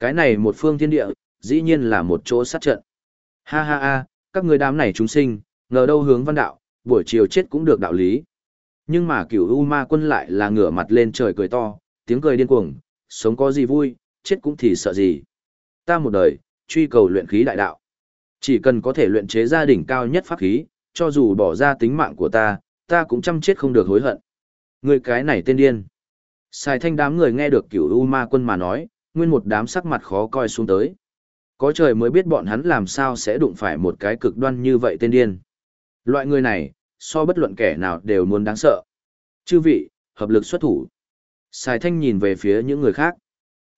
Cái này một phương thiên địa, dĩ nhiên là một chỗ sát trận. Ha ha ha, các người đám này chúng sinh, ngờ đâu hướng văn đạo, buổi chiều chết cũng được đạo lý. Nhưng mà cửu U ma quân lại là ngửa mặt lên trời cười to, tiếng cười điên cuồng, sống có gì vui, chết cũng thì sợ gì. Ta một đời, truy cầu luyện khí đại đạo. Chỉ cần có thể luyện chế gia đỉnh cao nhất pháp khí, cho dù bỏ ra tính mạng của ta, ta cũng chăm chết không được hối hận. Người cái này tên điên. Xài thanh đám người nghe được cửu U ma quân mà nói, nguyên một đám sắc mặt khó coi xuống tới. Có trời mới biết bọn hắn làm sao sẽ đụng phải một cái cực đoan như vậy tên điên. Loại người này, so bất luận kẻ nào đều muốn đáng sợ. Chư vị, hợp lực xuất thủ. Sài thanh nhìn về phía những người khác.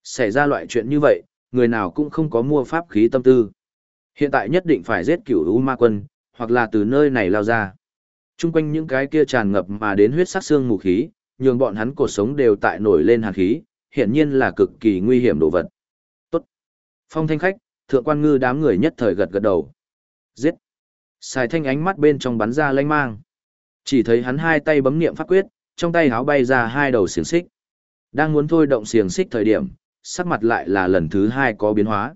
Xảy ra loại chuyện như vậy, người nào cũng không có mua pháp khí tâm tư. Hiện tại nhất định phải giết cửu U ma quân, hoặc là từ nơi này lao ra. Trung quanh những cái kia tràn ngập mà đến huyết sắc xương mù khí, nhường bọn hắn cuộc sống đều tại nổi lên hàn khí, hiển nhiên là cực kỳ nguy hiểm đồ vật. Tốt. Phong thanh khách, thượng quan ngư đám người nhất thời gật gật đầu. Giết. Xài thanh ánh mắt bên trong bắn ra lanh mang. Chỉ thấy hắn hai tay bấm niệm pháp quyết, trong tay háo bay ra hai đầu xiềng xích. Đang muốn thôi động xiềng xích thời điểm, sắc mặt lại là lần thứ hai có biến hóa.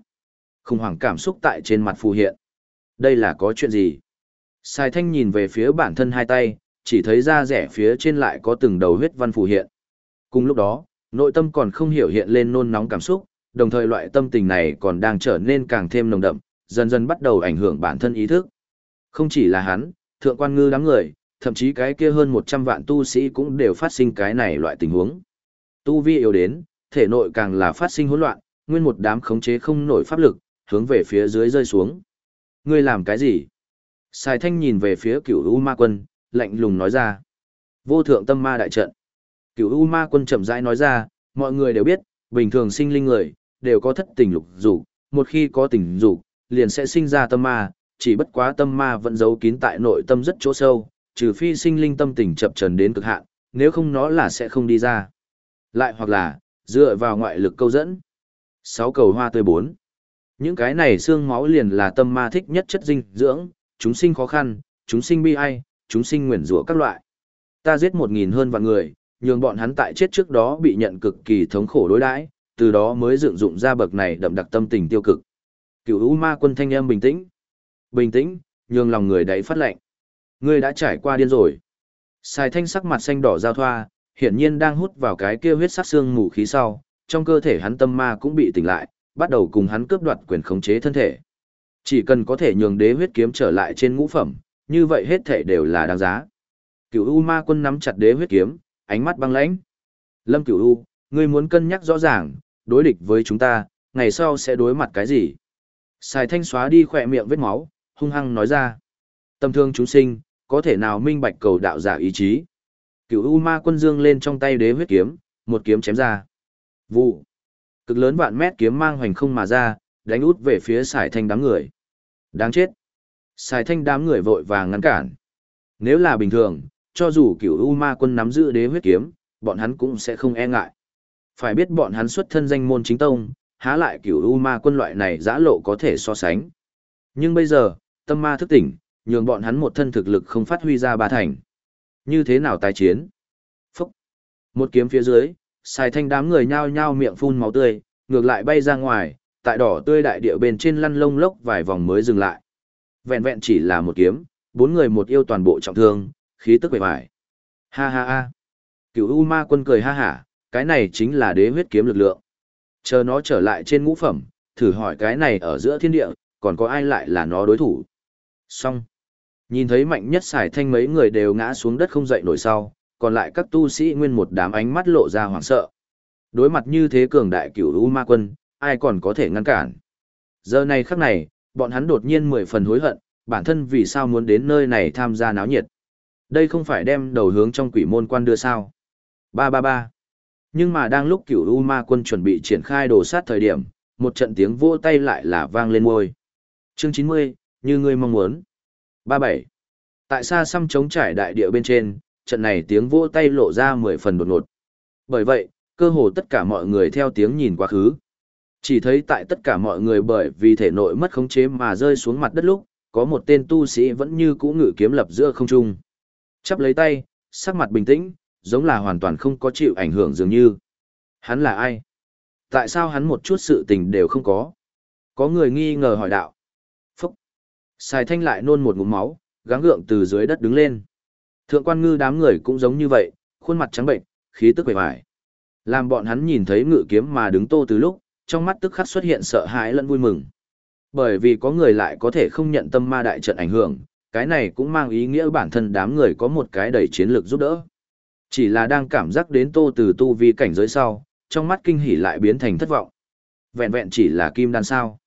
Khủng hoảng cảm xúc tại trên mặt phù hiện. Đây là có chuyện gì? Sai thanh nhìn về phía bản thân hai tay, chỉ thấy da rẻ phía trên lại có từng đầu huyết văn phù hiện. Cùng lúc đó, nội tâm còn không hiểu hiện lên nôn nóng cảm xúc, đồng thời loại tâm tình này còn đang trở nên càng thêm nồng đậm, dần dần bắt đầu ảnh hưởng bản thân ý thức. Không chỉ là hắn, thượng quan ngư đám người, thậm chí cái kia hơn 100 vạn tu sĩ cũng đều phát sinh cái này loại tình huống. Tu vi yếu đến, thể nội càng là phát sinh hỗn loạn, nguyên một đám khống chế không nổi pháp lực, hướng về phía dưới rơi xuống. Ngươi làm cái gì? Sài thanh nhìn về phía cửu U ma quân, lạnh lùng nói ra. Vô thượng tâm ma đại trận. Cửu U ma quân chậm rãi nói ra, mọi người đều biết, bình thường sinh linh người, đều có thất tình lục dục, một khi có tình dục, liền sẽ sinh ra tâm ma, chỉ bất quá tâm ma vẫn giấu kín tại nội tâm rất chỗ sâu, trừ phi sinh linh tâm tình chập trần đến cực hạn, nếu không nó là sẽ không đi ra. Lại hoặc là, Dựa vào ngoại lực câu dẫn. Sáu cầu hoa tươi bốn. Những cái này xương máu liền là tâm ma thích nhất chất dinh dưỡng, chúng sinh khó khăn, chúng sinh bi ai, chúng sinh nguyền rủa các loại. Ta giết một nghìn hơn vạn người, nhường bọn hắn tại chết trước đó bị nhận cực kỳ thống khổ đối đãi, từ đó mới dựng dụng ra bậc này đậm đặc tâm tình tiêu cực. Cửu U Ma Quân thanh âm bình tĩnh. Bình tĩnh, nhường lòng người đấy phát lạnh. Ngươi đã trải qua điên rồi. Sai thanh sắc mặt xanh đỏ giao thoa, hiển nhiên đang hút vào cái kia huyết sắc xương mù khí sau, trong cơ thể hắn tâm ma cũng bị tỉnh lại, bắt đầu cùng hắn cướp đoạt quyền khống chế thân thể. Chỉ cần có thể nhường đế huyết kiếm trở lại trên ngũ phẩm, như vậy hết thể đều là đáng giá. Cửu U Ma Quân nắm chặt đế huyết kiếm, ánh mắt băng lãnh. Lâm Cửu U, ngươi muốn cân nhắc rõ ràng, đối địch với chúng ta, ngày sau sẽ đối mặt cái gì? Sài thanh xóa đi khỏe miệng vết máu, hung hăng nói ra. Tâm thương chúng sinh, có thể nào minh bạch cầu đạo giả ý chí. Cửu U Ma Quân dương lên trong tay đế huyết kiếm, một kiếm chém ra. Vụ. Cực lớn vạn mét kiếm mang hoành không mà ra, đánh út về phía sải thanh đám người. Đáng chết. Sải thanh đám người vội vàng ngăn cản. Nếu là bình thường, cho dù cửu U Ma Quân nắm giữ đế huyết kiếm, bọn hắn cũng sẽ không e ngại. Phải biết bọn hắn xuất thân danh môn chính tông, há lại cửu U Ma Quân loại này giã lộ có thể so sánh. Nhưng bây giờ, tâm ma thức tỉnh, nhường bọn hắn một thân thực lực không phát huy ra ba thành. Như thế nào tái chiến? Phúc! Một kiếm phía dưới, xài thanh đám người nhao nhao miệng phun máu tươi, ngược lại bay ra ngoài, tại đỏ tươi đại địa bên trên lăn lông lốc vài vòng mới dừng lại. Vẹn vẹn chỉ là một kiếm, bốn người một yêu toàn bộ trọng thương, khí tức bề bài. Ha ha ha! Cửu U Ma quân cười ha hả, cái này chính là đế huyết kiếm lực lượng. Chờ nó trở lại trên ngũ phẩm, thử hỏi cái này ở giữa thiên địa, còn có ai lại là nó đối thủ. Xong. Nhìn thấy mạnh nhất xài thanh mấy người đều ngã xuống đất không dậy nổi sau, còn lại các tu sĩ nguyên một đám ánh mắt lộ ra hoảng sợ. Đối mặt như thế cường đại cửu U ma quân, ai còn có thể ngăn cản. Giờ này khắc này, bọn hắn đột nhiên mười phần hối hận, bản thân vì sao muốn đến nơi này tham gia náo nhiệt. Đây không phải đem đầu hướng trong quỷ môn quan đưa sao. Ba ba ba. Nhưng mà đang lúc cửu U ma quân chuẩn bị triển khai đồ sát thời điểm, một trận tiếng vỗ tay lại là vang lên ngôi. Chương 90, như ngươi mong muốn. 37. Tại xa xăm chống trải đại địa bên trên, trận này tiếng vỗ tay lộ ra 10 phần đột ngột. Bởi vậy, cơ hồ tất cả mọi người theo tiếng nhìn quá khứ. Chỉ thấy tại tất cả mọi người bởi vì thể nội mất khống chế mà rơi xuống mặt đất lúc, có một tên tu sĩ vẫn như cũ ngự kiếm lập giữa không trung. Chắp lấy tay, sắc mặt bình tĩnh, giống là hoàn toàn không có chịu ảnh hưởng dường như. Hắn là ai? Tại sao hắn một chút sự tình đều không có? Có người nghi ngờ hỏi đạo. Sài thanh lại nôn một ngụm máu, gắng gượng từ dưới đất đứng lên. Thượng quan ngư đám người cũng giống như vậy, khuôn mặt trắng bệnh, khí tức quệ vải. Làm bọn hắn nhìn thấy ngự kiếm mà đứng tô từ lúc, trong mắt tức khắc xuất hiện sợ hãi lẫn vui mừng. Bởi vì có người lại có thể không nhận tâm ma đại trận ảnh hưởng, cái này cũng mang ý nghĩa bản thân đám người có một cái đầy chiến lược giúp đỡ. Chỉ là đang cảm giác đến tô từ tu vi cảnh giới sau, trong mắt kinh hỉ lại biến thành thất vọng. Vẹn vẹn chỉ là kim đan sao.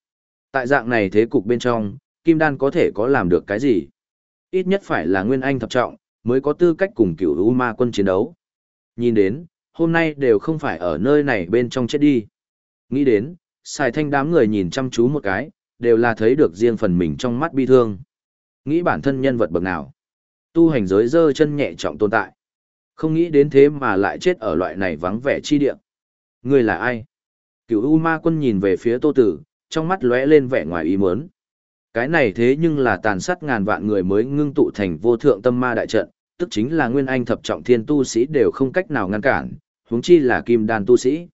Tại dạng này thế cục bên trong, kim đan có thể có làm được cái gì? Ít nhất phải là nguyên anh thập trọng, mới có tư cách cùng cửu U ma quân chiến đấu. Nhìn đến, hôm nay đều không phải ở nơi này bên trong chết đi. Nghĩ đến, xài thanh đám người nhìn chăm chú một cái, đều là thấy được riêng phần mình trong mắt bi thương. Nghĩ bản thân nhân vật bậc nào. Tu hành giới dơ chân nhẹ trọng tồn tại. Không nghĩ đến thế mà lại chết ở loại này vắng vẻ chi địa. Người là ai? Cửu U ma quân nhìn về phía tô tử, trong mắt lóe lên vẻ ngoài ý muốn. Cái này thế nhưng là tàn sát ngàn vạn người mới ngưng tụ thành vô thượng tâm ma đại trận, tức chính là nguyên anh thập trọng thiên tu sĩ đều không cách nào ngăn cản, huống chi là kim đan tu sĩ.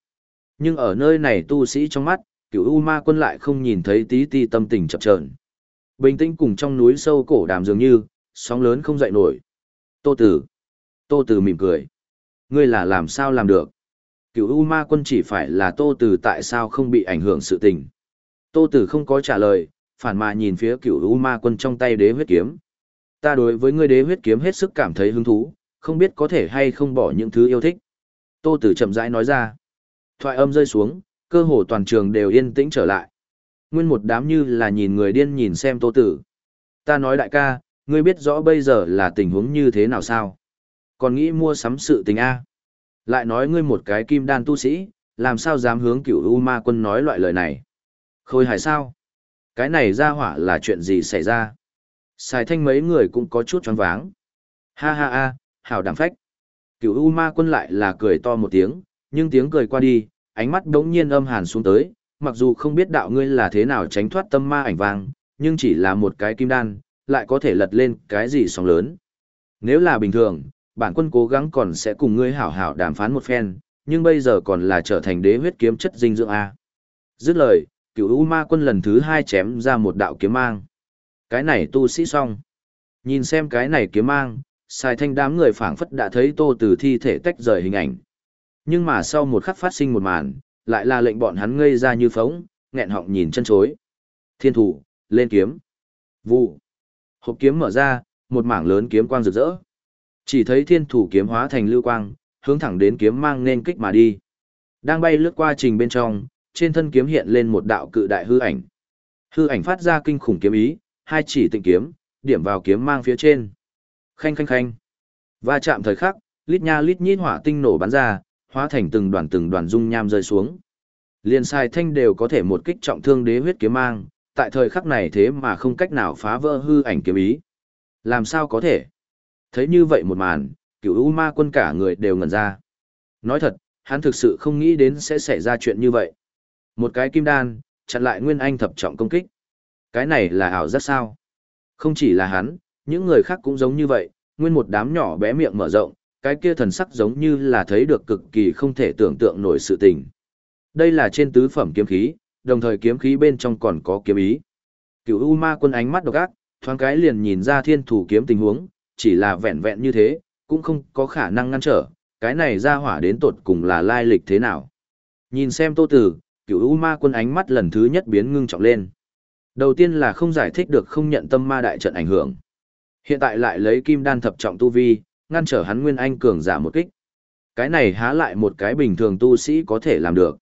Nhưng ở nơi này tu sĩ trong mắt, cửu U ma quân lại không nhìn thấy tí ti tâm tình chập chờn. Bình tĩnh cùng trong núi sâu cổ đàm dường như, sóng lớn không dậy nổi. Tô Tử. Tô Tử mỉm cười. Ngươi là làm sao làm được? Cửu U ma quân chỉ phải là Tô Tử tại sao không bị ảnh hưởng sự tình. Tô Tử không có trả lời, phản mà nhìn phía cửu U ma quân trong tay đế huyết kiếm. Ta đối với ngươi đế huyết kiếm hết sức cảm thấy hứng thú, không biết có thể hay không bỏ những thứ yêu thích. Tô Tử chậm rãi nói ra. Thoại âm rơi xuống, cơ hồ toàn trường đều yên tĩnh trở lại. Nguyên một đám như là nhìn người điên nhìn xem Tô Tử. Ta nói đại ca, ngươi biết rõ bây giờ là tình huống như thế nào sao? Còn nghĩ mua sắm sự tình A. Lại nói ngươi một cái kim đan tu sĩ, làm sao dám hướng cửu U ma quân nói loại lời này? Khôi hài sao? Cái này ra hỏa là chuyện gì xảy ra? Xài thanh mấy người cũng có chút choáng váng. Ha ha ha, hảo đảm phách. Cửu U ma quân lại là cười to một tiếng, nhưng tiếng cười qua đi, ánh mắt đống nhiên âm hàn xuống tới, mặc dù không biết đạo ngươi là thế nào tránh thoát tâm ma ảnh vàng, nhưng chỉ là một cái kim đan, lại có thể lật lên cái gì sóng lớn. Nếu là bình thường, bản quân cố gắng còn sẽ cùng ngươi hảo hảo đàm phán một phen, nhưng bây giờ còn là trở thành đế huyết kiếm chất dinh dưỡng A. Dứt lời, cựu U ma quân lần thứ hai chém ra một đạo kiếm mang. Cái này tu sĩ xong. Nhìn xem cái này kiếm mang, xài thanh đám người phảng phất đã thấy tô từ thi thể tách rời hình ảnh. Nhưng mà sau một khắc phát sinh một màn, lại là lệnh bọn hắn ngây ra như phóng, nghẹn họng nhìn chân chối. Thiên thủ, lên kiếm. Vụ. Hộp kiếm mở ra, một mảng lớn kiếm quang rực rỡ. Chỉ thấy thiên thủ kiếm hóa thành lưu quang, hướng thẳng đến kiếm mang nên kích mà đi. Đang bay lướt qua trình bên trong, trên thân kiếm hiện lên một đạo cự đại hư ảnh. Hư ảnh phát ra kinh khủng kiếm ý, hai chỉ tịnh kiếm, điểm vào kiếm mang phía trên. Khanh khanh khanh. Va chạm thời khắc, lít nha lít nhít hỏa tinh nổ bắn ra, hóa thành từng đoàn từng đoàn dung nham rơi xuống. Liên sai thanh đều có thể một kích trọng thương đế huyết kiếm mang, tại thời khắc này thế mà không cách nào phá vỡ hư ảnh kiếm ý. Làm sao có thể? Thấy như vậy một màn, cửu U ma quân cả người đều ngẩn ra. Nói thật, hắn thực sự không nghĩ đến sẽ xảy ra chuyện như vậy. Một cái kim đan, chặn lại Nguyên Anh thập trọng công kích. Cái này là ảo giác sao? Không chỉ là hắn, những người khác cũng giống như vậy, nguyên một đám nhỏ bé miệng mở rộng, cái kia thần sắc giống như là thấy được cực kỳ không thể tưởng tượng nổi sự tình. Đây là trên tứ phẩm kiếm khí, đồng thời kiếm khí bên trong còn có kiếm ý. Cửu U Ma quân ánh mắt độc ác, thoáng cái liền nhìn ra thiên thủ kiếm tình huống, chỉ là vẹn vẹn như thế, cũng không có khả năng ngăn trở, cái này ra hỏa đến tột cùng là lai lịch thế nào. Nhìn xem Tô Tử, Cựu U Ma quân ánh mắt lần thứ nhất biến ngưng trọng lên. Đầu tiên là không giải thích được không nhận tâm ma đại trận ảnh hưởng. Hiện tại lại lấy kim đan thập trọng tu vi, ngăn trở hắn nguyên anh cường giả một kích. Cái này há lại một cái bình thường tu sĩ có thể làm được.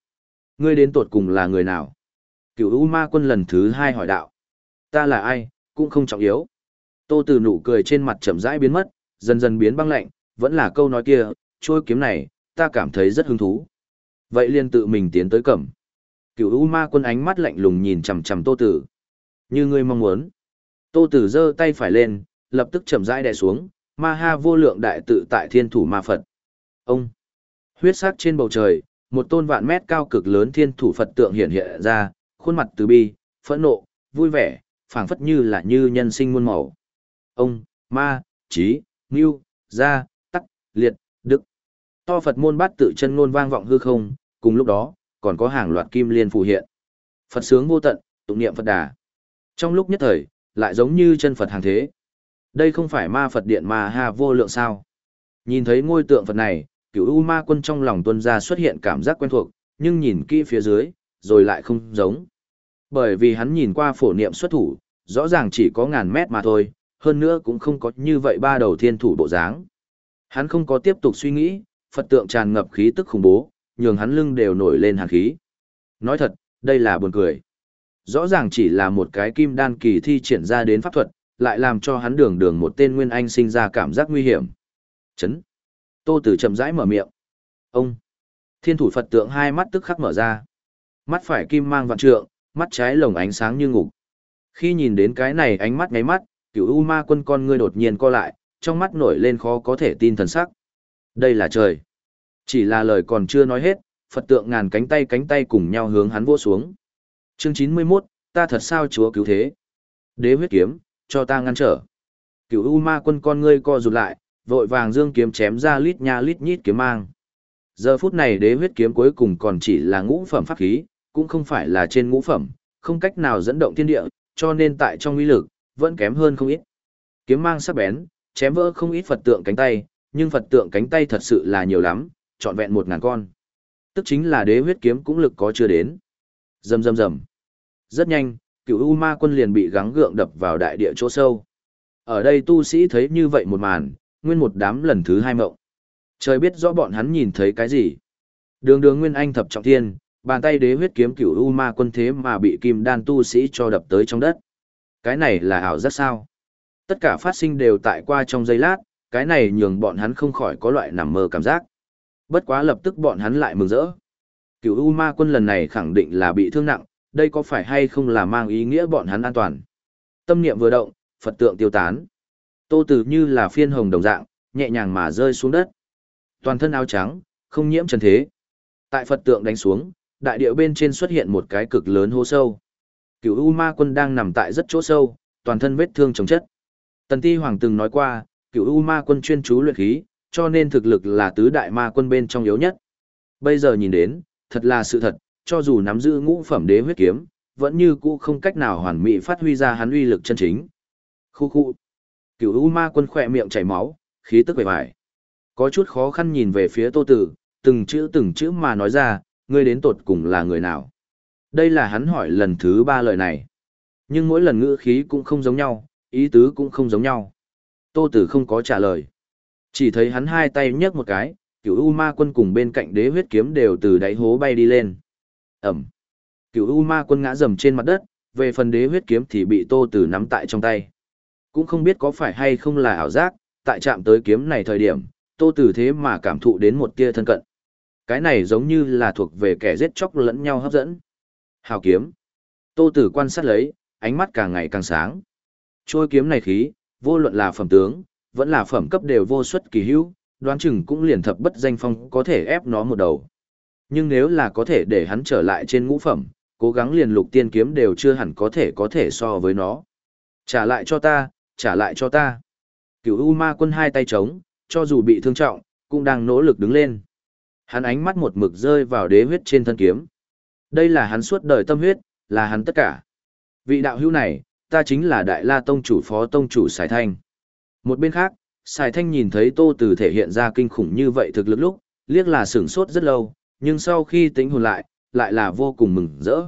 Ngươi đến tột cùng là người nào? Cựu U Ma quân lần thứ hai hỏi đạo. Ta là ai, cũng không trọng yếu. Tô Từ nụ cười trên mặt chậm rãi biến mất, dần dần biến băng lạnh, vẫn là câu nói kia, trôi kiếm này, ta cảm thấy rất hứng thú. Vậy liền tự mình tiến tới cẩm. Cựu U Ma quân ánh mắt lạnh lùng nhìn chằm chằm Tô Tử. Như ngươi mong muốn. Tô Tử giơ tay phải lên, lập tức chậm rãi đè xuống, ma ha vô lượng đại tự tại thiên thủ ma Phật. Ông. Huyết sắc trên bầu trời, một tôn vạn mét cao cực lớn thiên thủ Phật tượng hiện hiện ra, khuôn mặt từ bi, phẫn nộ, vui vẻ, phảng phất như là như nhân sinh muôn màu. Ông, ma, trí, ngưu, gia, tắc, liệt, đức. To Phật môn bát tự chân ngôn vang vọng hư không, cùng lúc đó, còn có hàng loạt kim liên phù hiện. Phật sướng vô tận, tụng niệm Phật đà. Trong lúc nhất thời, lại giống như chân Phật hàng thế. Đây không phải ma Phật điện mà ha vô lượng sao. Nhìn thấy ngôi tượng Phật này, cửu U ma quân trong lòng tuân ra xuất hiện cảm giác quen thuộc, nhưng nhìn kỹ phía dưới, rồi lại không giống. Bởi vì hắn nhìn qua phổ niệm xuất thủ, rõ ràng chỉ có ngàn mét mà thôi, hơn nữa cũng không có như vậy ba đầu thiên thủ bộ dáng. Hắn không có tiếp tục suy nghĩ, Phật tượng tràn ngập khí tức khủng bố, nhường hắn lưng đều nổi lên hàn khí. Nói thật, đây là buồn cười. Rõ ràng chỉ là một cái kim đan kỳ thi triển ra đến pháp thuật, lại làm cho hắn đường đường một tên nguyên anh sinh ra cảm giác nguy hiểm. Chấn. Tô Tử chậm rãi mở miệng. Ông. Thiên thủ Phật tượng hai mắt tức khắc mở ra. Mắt phải kim mang vạn trượng, mắt trái lồng ánh sáng như ngục. Khi nhìn đến cái này ánh mắt ngáy mắt, cửu U ma quân con ngươi đột nhiên co lại, trong mắt nổi lên khó có thể tin thần sắc. Đây là trời. Chỉ là lời còn chưa nói hết, Phật tượng ngàn cánh tay cánh tay cùng nhau hướng hắn vỗ xuống. Chương 91, ta thật sao chúa cứu thế? Đế huyết kiếm, cho ta ngăn trở. Cửu U ma quân con ngươi co rụt lại, vội vàng dương kiếm chém ra lít nha lít nhít kiếm mang. Giờ phút này đế huyết kiếm cuối cùng còn chỉ là ngũ phẩm pháp khí, cũng không phải là trên ngũ phẩm, không cách nào dẫn động thiên địa, cho nên tại trong uy lực, vẫn kém hơn không ít. Kiếm mang sắc bén, chém vỡ không ít Phật tượng cánh tay, nhưng Phật tượng cánh tay thật sự là nhiều lắm, trọn vẹn một ngàn con. Tức chính là đế huyết kiếm cũng lực có chưa đến. Rầm rầm rầm. Rất nhanh, cựu U Ma quân liền bị gắng gượng đập vào đại địa chỗ sâu. Ở đây tu sĩ thấy như vậy một màn, nguyên một đám lần thứ hai mộng. Trời biết rõ bọn hắn nhìn thấy cái gì. Đường đường nguyên anh thập trọng thiên, bàn tay đế huyết kiếm cựu U Ma quân thế mà bị kim đan tu sĩ cho đập tới trong đất. Cái này là ảo giác sao? Tất cả phát sinh đều tại qua trong giây lát, cái này nhường bọn hắn không khỏi có loại nằm mơ cảm giác. Bất quá lập tức bọn hắn lại mừng rỡ. Cựu U Ma quân lần này khẳng định là bị thương nặng, đây có phải hay không là mang ý nghĩa bọn hắn an toàn. Tâm niệm vừa động, Phật tượng tiêu tán. Tô Tử như là phiên hồng đồng dạng, nhẹ nhàng mà rơi xuống đất. Toàn thân áo trắng, không nhiễm trần thế. Tại Phật tượng đánh xuống, đại địa bên trên xuất hiện một cái cực lớn hố sâu. Cửu U Ma Quân đang nằm tại rất chỗ sâu, toàn thân vết thương chống chất. Tần Ti Hoàng từng nói qua, Cửu U Ma Quân chuyên chú luyện khí, cho nên thực lực là tứ đại ma quân bên trong yếu nhất. Bây giờ nhìn đến, thật là sự thật, cho dù nắm giữ ngũ phẩm đế huyết kiếm, vẫn như cũ không cách nào hoàn mỹ phát huy ra hắn uy lực chân chính. Khu khu. Cửu U Ma Quân khỏe miệng chảy máu, khí tức bề bại. Có chút khó khăn nhìn về phía Tô Tử, từng chữ từng chữ mà nói ra, ngươi đến tột cùng là người nào? Đây là hắn hỏi lần thứ ba lời này. Nhưng mỗi lần ngữ khí cũng không giống nhau, ý tứ cũng không giống nhau. Tô Tử không có trả lời. Chỉ thấy hắn hai tay nhấc một cái, cựu U Ma Quân cùng bên cạnh đế huyết kiếm đều từ đáy hố bay đi lên. Ẩm. cựu U Ma Quân ngã dầm trên mặt đất, về phần đế huyết kiếm thì bị Tô Tử nắm tại trong tay. Cũng không biết có phải hay không là ảo giác, tại chạm tới kiếm này thời điểm, Tô Tử thế mà cảm thụ đến một tia thân cận. Cái này giống như là thuộc về kẻ giết chóc lẫn nhau hấp dẫn. Hào kiếm. Tô Tử quan sát lấy, ánh mắt càng ngày càng sáng. Trôi kiếm này khí, vô luận là phẩm tướng, vẫn là phẩm cấp đều vô suất kỳ hữu, đoán chừng cũng liền thập bất danh phong có thể ép nó một đầu. Nhưng nếu là có thể để hắn trở lại trên ngũ phẩm, cố gắng liền lục tiên kiếm đều chưa hẳn có thể có thể so với nó. Trả lại cho ta, trả lại cho ta. Cửu U Ma quân hai tay trống, cho dù bị thương trọng, cũng đang nỗ lực đứng lên. Hắn ánh mắt một mực rơi vào đế huyết trên thân kiếm. Đây là hắn suốt đời tâm huyết, là hắn tất cả. Vị đạo hữu này, ta chính là Đại La Tông chủ phó tông chủ Sải Thanh. Một bên khác, Sài Thanh nhìn thấy Tô Từ thể hiện ra kinh khủng như vậy thực lực lúc, liếc là sửng sốt rất lâu, nhưng sau khi tính hồn lại, lại là vô cùng mừng rỡ.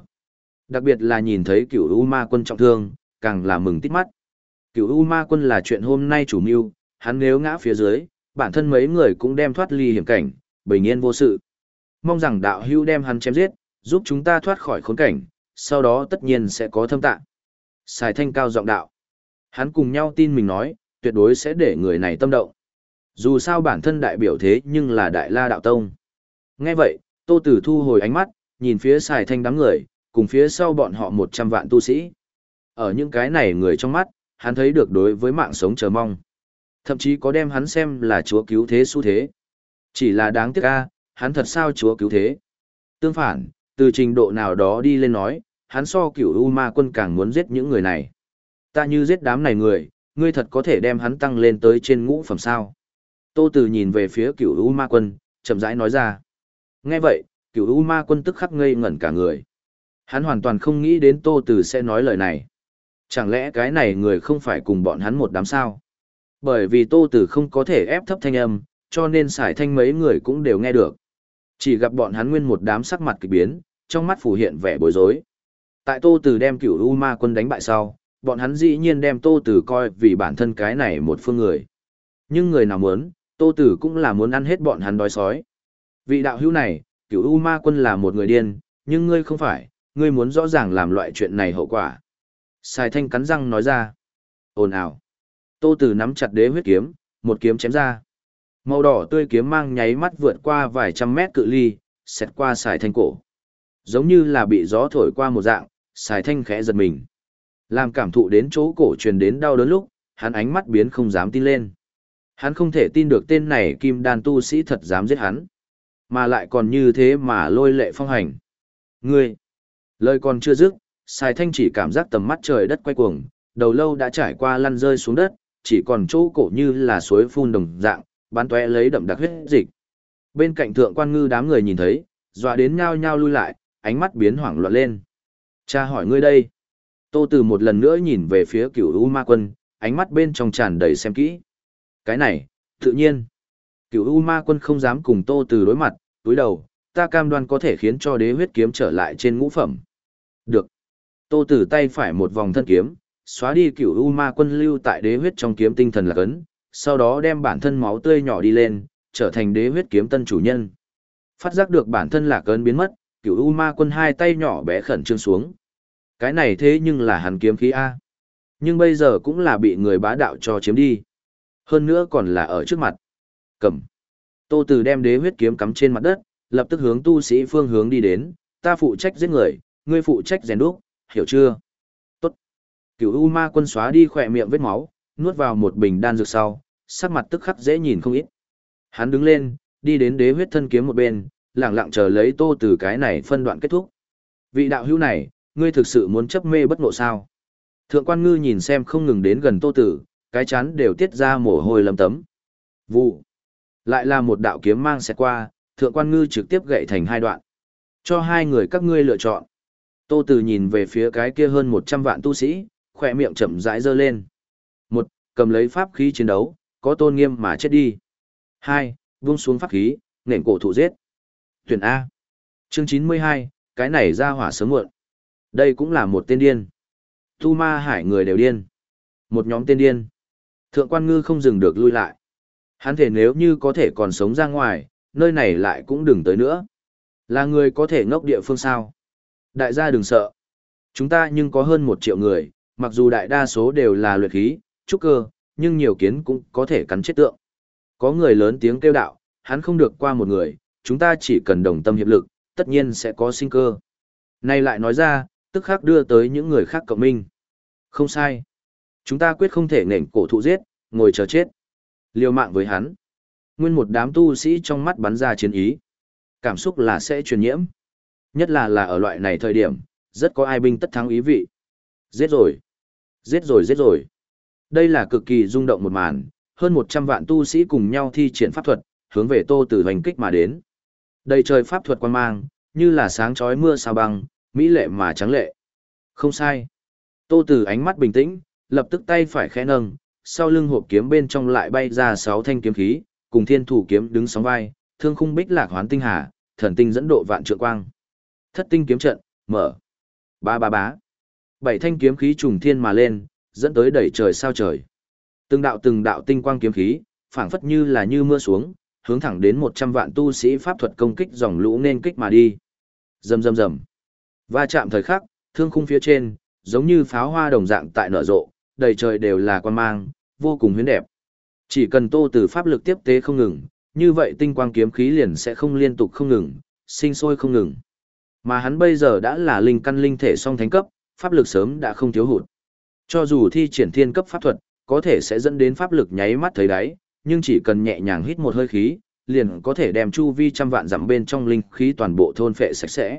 Đặc biệt là nhìn thấy cửu U Ma quân trọng thương, càng là mừng tít mắt. Cửu U Ma quân là chuyện hôm nay chủ mưu, hắn nếu ngã phía dưới, bản thân mấy người cũng đem thoát ly hiểm cảnh, bình yên vô sự. Mong rằng đạo hưu đem hắn chém giết, giúp chúng ta thoát khỏi khốn cảnh, sau đó tất nhiên sẽ có thâm tạng. Sài thanh cao giọng đạo. Hắn cùng nhau tin mình nói, tuyệt đối sẽ để người này tâm động. Dù sao bản thân đại biểu thế nhưng là đại la đạo tông. Nghe vậy, tô tử thu hồi ánh mắt, nhìn phía xài thanh đám người, cùng phía sau bọn họ 100 vạn tu sĩ. Ở những cái này người trong mắt, hắn thấy được đối với mạng sống chờ mong. Thậm chí có đem hắn xem là chúa cứu thế xu thế. Chỉ là đáng tiếc a, hắn thật sao chúa cứu thế. Tương phản, từ trình độ nào đó đi lên nói, hắn so cửu U ma quân càng muốn giết những người này. Ta như giết đám này người, ngươi thật có thể đem hắn tăng lên tới trên ngũ phẩm sao. Tô Từ nhìn về phía cửu U ma quân, chậm rãi nói ra. Nghe vậy, cửu U ma quân tức khắc ngây ngẩn cả người. Hắn hoàn toàn không nghĩ đến Tô Từ sẽ nói lời này. Chẳng lẽ cái này người không phải cùng bọn hắn một đám sao? Bởi vì Tô Từ không có thể ép thấp thanh âm, cho nên sải thanh mấy người cũng đều nghe được. Chỉ gặp bọn hắn nguyên một đám sắc mặt kỳ biến, trong mắt phủ hiện vẻ bối rối. Tại Tô Từ đem cửu U Ma quân đánh bại sau, bọn hắn dĩ nhiên đem Tô tử coi vì bản thân cái này một phương người. Nhưng người nào muốn, Tô tử cũng là muốn ăn hết bọn hắn đói sói. Vị đạo hữu này, cửu U Ma quân là một người điên, nhưng ngươi không phải, ngươi muốn rõ ràng làm loại chuyện này hậu quả. Sài thanh cắn răng nói ra. Ồn ào. Tô tử nắm chặt đế huyết kiếm, một kiếm chém ra. Màu đỏ tươi kiếm mang nháy mắt vượt qua vài trăm mét cự ly, xẹt qua sài thanh cổ. Giống như là bị gió thổi qua một dạng, sài thanh khẽ giật mình. Làm cảm thụ đến chỗ cổ truyền đến đau đớn lúc, hắn ánh mắt biến không dám tin lên. Hắn không thể tin được tên này kim đan tu sĩ thật dám giết hắn. Mà lại còn như thế mà lôi lệ phong hành. Ngươi! Lời còn chưa dứt, sài thanh chỉ cảm giác tầm mắt trời đất quay cuồng, đầu lâu đã trải qua lăn rơi xuống đất, chỉ còn chỗ cổ như là suối phun đồng dạng, bắn tóe lấy đậm đặc huyết dịch. Bên cạnh thượng quan ngư đám người nhìn thấy, dọa đến nhao nhao lui lại, ánh mắt biến hoảng loạn lên. Cha hỏi ngươi đây. Tô Từ một lần nữa nhìn về phía cửu U Ma Quân, ánh mắt bên trong tràn đầy xem kỹ. Cái này, tự nhiên. Cửu U Ma Quân không dám cùng Tô Từ đối mặt, túi đầu, ta cam đoan có thể khiến cho đế huyết kiếm trở lại trên ngũ phẩm. Được. Tô Từ tay phải một vòng thân kiếm, xóa đi cửu U Ma Quân lưu tại đế huyết trong kiếm tinh thần là cấn, sau đó đem bản thân máu tươi nhỏ đi lên, trở thành đế huyết kiếm tân chủ nhân. Phát giác được bản thân là ấn biến mất, cửu U Ma Quân hai tay nhỏ bé khẩn trương xuống. Cái này thế nhưng là hắn kiếm khí A. Nhưng bây giờ cũng là bị người bá đạo cho chiếm đi. Hơn nữa còn là ở trước mặt. Cầm. Tô Từ đem đế huyết kiếm cắm trên mặt đất, lập tức hướng tu sĩ phương hướng đi đến, ta phụ trách giết người, ngươi phụ trách rèn đúc, hiểu chưa? Tốt. Cửu U Ma Quân xóa đi khỏe miệng vết máu, nuốt vào một bình đan dược sau, sắc mặt tức khắc dễ nhìn không ít. Hắn đứng lên, đi đến đế huyết thân kiếm một bên, lặng lặng chờ lấy tô từ cái này phân đoạn kết thúc. Vị đạo hữu này, ngươi thực sự muốn chấp mê bất ngộ sao? Thượng quan ngư nhìn xem không ngừng đến gần tô tử, cái chán đều tiết ra mồ hôi lấm tấm. Vụ. Lại là một đạo kiếm mang xẹt qua, thượng quan ngư trực tiếp gậy thành hai đoạn. Cho hai người các ngươi lựa chọn. Tô Tử nhìn về phía cái kia hơn 100 vạn tu sĩ, khỏe miệng chậm rãi dơ lên. Một, cầm lấy pháp khí chiến đấu, có tôn nghiêm mà chết đi. Hai, vung xuống pháp khí, nền cổ thụ giết. Tuyển A. Chương 92, cái này ra hỏa sớm muộn. Đây cũng là một tên điên. Tu ma hải người đều điên. Một nhóm tên điên. Thượng quan ngư không dừng được lui lại. Hắn thể nếu như có thể còn sống ra ngoài, nơi này lại cũng đừng tới nữa. Là người có thể ngốc địa phương sao. Đại gia đừng sợ. Chúng ta nhưng có hơn một triệu người, mặc dù đại đa số đều là luyện khí, trúc cơ, nhưng nhiều kiến cũng có thể cắn chết tượng. Có người lớn tiếng kêu đạo, hắn không được qua một người, chúng ta chỉ cần đồng tâm hiệp lực, tất nhiên sẽ có sinh cơ. Nay lại nói ra, tức khắc đưa tới những người khác cộng minh. Không sai. Chúng ta quyết không thể nền cổ thụ giết, ngồi chờ chết. Liều mạng với hắn. Nguyên một đám tu sĩ trong mắt bắn ra chiến ý. Cảm xúc là sẽ truyền nhiễm. Nhất là là ở loại này thời điểm, rất có ai binh tất thắng ý vị. Giết rồi. Giết rồi giết rồi. Đây là cực kỳ rung động một màn, hơn 100 vạn tu sĩ cùng nhau thi triển pháp thuật, hướng về Tô Tử hành kích mà đến. Đầy trời pháp thuật quan mang, như là sáng chói mưa sao băng, mỹ lệ mà trắng lệ. Không sai. Tô Tử ánh mắt bình tĩnh, lập tức tay phải khẽ nâng, sau lưng hộp kiếm bên trong lại bay ra sáu thanh kiếm khí, cùng thiên thủ kiếm đứng sóng vai, thương khung bích lạc hoán tinh hà, thần tinh dẫn độ vạn trượng quang. Thất tinh kiếm trận, mở. Ba ba bá. Bảy thanh kiếm khí trùng thiên mà lên, dẫn tới đẩy trời sao trời. Từng đạo từng đạo tinh quang kiếm khí, phảng phất như là như mưa xuống, hướng thẳng đến 100 vạn tu sĩ pháp thuật công kích dòng lũ nên kích mà đi. Rầm rầm rầm. Va chạm thời khắc, thương khung phía trên, giống như pháo hoa đồng dạng tại nở rộ, đầy trời đều là quan mang, vô cùng huyến đẹp. Chỉ cần tô từ pháp lực tiếp tế không ngừng, như vậy tinh quang kiếm khí liền sẽ không liên tục không ngừng, sinh sôi không ngừng. Mà hắn bây giờ đã là linh căn linh thể song thánh cấp, pháp lực sớm đã không thiếu hụt. Cho dù thi triển thiên cấp pháp thuật, có thể sẽ dẫn đến pháp lực nháy mắt thấy đáy, nhưng chỉ cần nhẹ nhàng hít một hơi khí, liền có thể đem chu vi trăm vạn dặm bên trong linh khí toàn bộ thôn phệ sạch sẽ.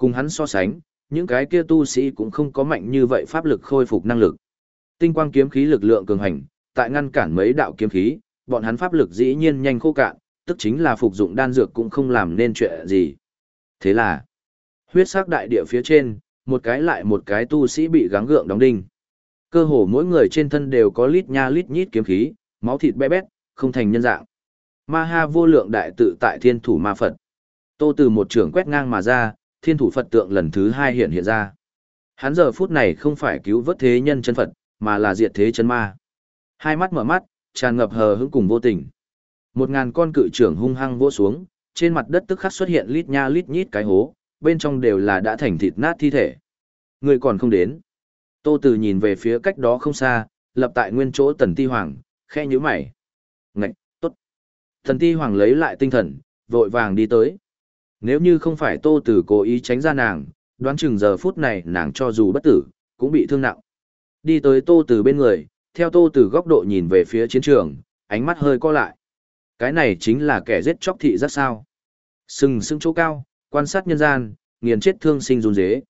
Cùng hắn so sánh, những cái kia tu sĩ cũng không có mạnh như vậy pháp lực khôi phục năng lực. Tinh quang kiếm khí lực lượng cường hành, tại ngăn cản mấy đạo kiếm khí, bọn hắn pháp lực dĩ nhiên nhanh khô cạn, tức chính là phục dụng đan dược cũng không làm nên chuyện gì. Thế là, huyết sắc đại địa phía trên, một cái lại một cái tu sĩ bị gắng gượng đóng đinh. Cơ hồ mỗi người trên thân đều có lít nha lít nhít kiếm khí, máu thịt bé bét, không thành nhân dạng. Ma ha vô lượng đại tự tại thiên thủ ma Phật. Tô từ một trường quét ngang mà ra, thiên thủ Phật tượng lần thứ hai hiện hiện ra. Hắn giờ phút này không phải cứu vớt thế nhân chân Phật, mà là diệt thế chân ma. Hai mắt mở mắt, tràn ngập hờ hững cùng vô tình. Một ngàn con cự trưởng hung hăng vỗ xuống, trên mặt đất tức khắc xuất hiện lít nha lít nhít cái hố, bên trong đều là đã thành thịt nát thi thể. Người còn không đến. Tô Từ nhìn về phía cách đó không xa, lập tại nguyên chỗ Tần Ti Hoàng, khe nhíu mày. Ngạch, tốt. Tần Ti Hoàng lấy lại tinh thần, vội vàng đi tới. Nếu như không phải Tô tử cố ý tránh ra nàng, đoán chừng giờ phút này nàng cho dù bất tử, cũng bị thương nặng. Đi tới Tô tử bên người, theo Tô tử góc độ nhìn về phía chiến trường, ánh mắt hơi co lại. Cái này chính là kẻ giết chóc thị rất sao. Sừng sững chỗ cao, quan sát nhân gian, nghiền chết thương sinh run rế.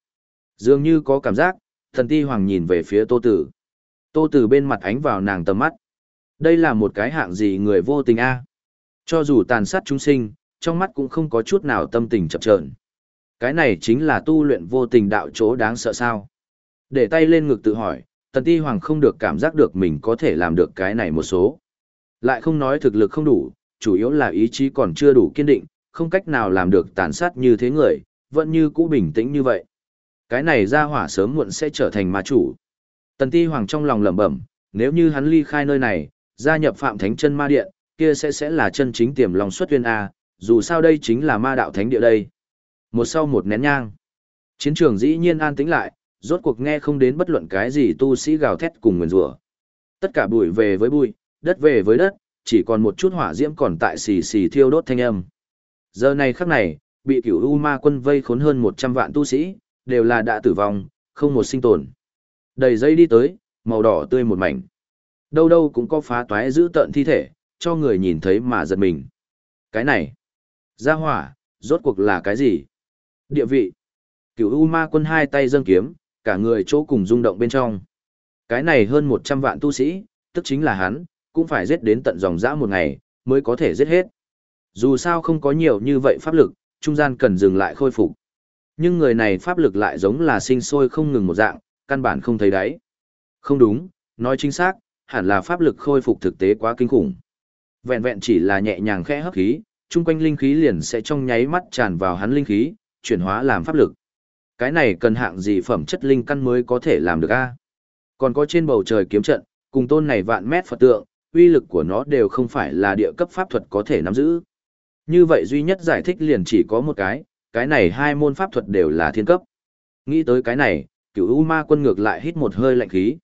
Dường như có cảm giác, thần ti hoàng nhìn về phía tô tử. Tô tử bên mặt ánh vào nàng tầm mắt. Đây là một cái hạng gì người vô tình a Cho dù tàn sát chúng sinh, trong mắt cũng không có chút nào tâm tình chập chờn. Cái này chính là tu luyện vô tình đạo chỗ đáng sợ sao. Để tay lên ngực tự hỏi, tần ti hoàng không được cảm giác được mình có thể làm được cái này một số. Lại không nói thực lực không đủ, chủ yếu là ý chí còn chưa đủ kiên định, không cách nào làm được tàn sát như thế người, vẫn như cũ bình tĩnh như vậy. Cái này ra hỏa sớm muộn sẽ trở thành ma chủ. Tần ti hoàng trong lòng lẩm bẩm, nếu như hắn ly khai nơi này, gia nhập phạm thánh chân ma điện, kia sẽ sẽ là chân chính tiềm lòng xuất tuyên A, dù sao đây chính là ma đạo thánh địa đây. Một sau một nén nhang. Chiến trường dĩ nhiên an tĩnh lại, rốt cuộc nghe không đến bất luận cái gì tu sĩ gào thét cùng nguyền rủa. Tất cả bụi về với bụi, đất về với đất, chỉ còn một chút hỏa diễm còn tại xì xì thiêu đốt thanh âm. Giờ này khắc này, bị cửu U Ma quân vây khốn hơn 100 vạn tu sĩ, đều là đã tử vong, không một sinh tồn. Đầy dây đi tới, màu đỏ tươi một mảnh. Đâu đâu cũng có phá toái giữ tận thi thể, cho người nhìn thấy mà giật mình. Cái này, gia hỏa, rốt cuộc là cái gì? Địa vị. Cửu U Ma quân hai tay dâng kiếm, cả người chỗ cùng rung động bên trong. Cái này hơn 100 vạn tu sĩ, tức chính là hắn, cũng phải giết đến tận dòng dã một ngày, mới có thể giết hết. Dù sao không có nhiều như vậy pháp lực, trung gian cần dừng lại khôi phục. Nhưng người này pháp lực lại giống là sinh sôi không ngừng một dạng, căn bản không thấy đáy. Không đúng, nói chính xác, hẳn là pháp lực khôi phục thực tế quá kinh khủng. Vẹn vẹn chỉ là nhẹ nhàng khẽ hấp khí, chung quanh linh khí liền sẽ trong nháy mắt tràn vào hắn linh khí, chuyển hóa làm pháp lực. Cái này cần hạng gì phẩm chất linh căn mới có thể làm được a? Còn có trên bầu trời kiếm trận, cùng tôn này vạn mét Phật tượng, uy lực của nó đều không phải là địa cấp pháp thuật có thể nắm giữ. Như vậy duy nhất giải thích liền chỉ có một cái, cái này hai môn pháp thuật đều là thiên cấp. Nghĩ tới cái này, cửu U ma quân ngược lại hít một hơi lạnh khí.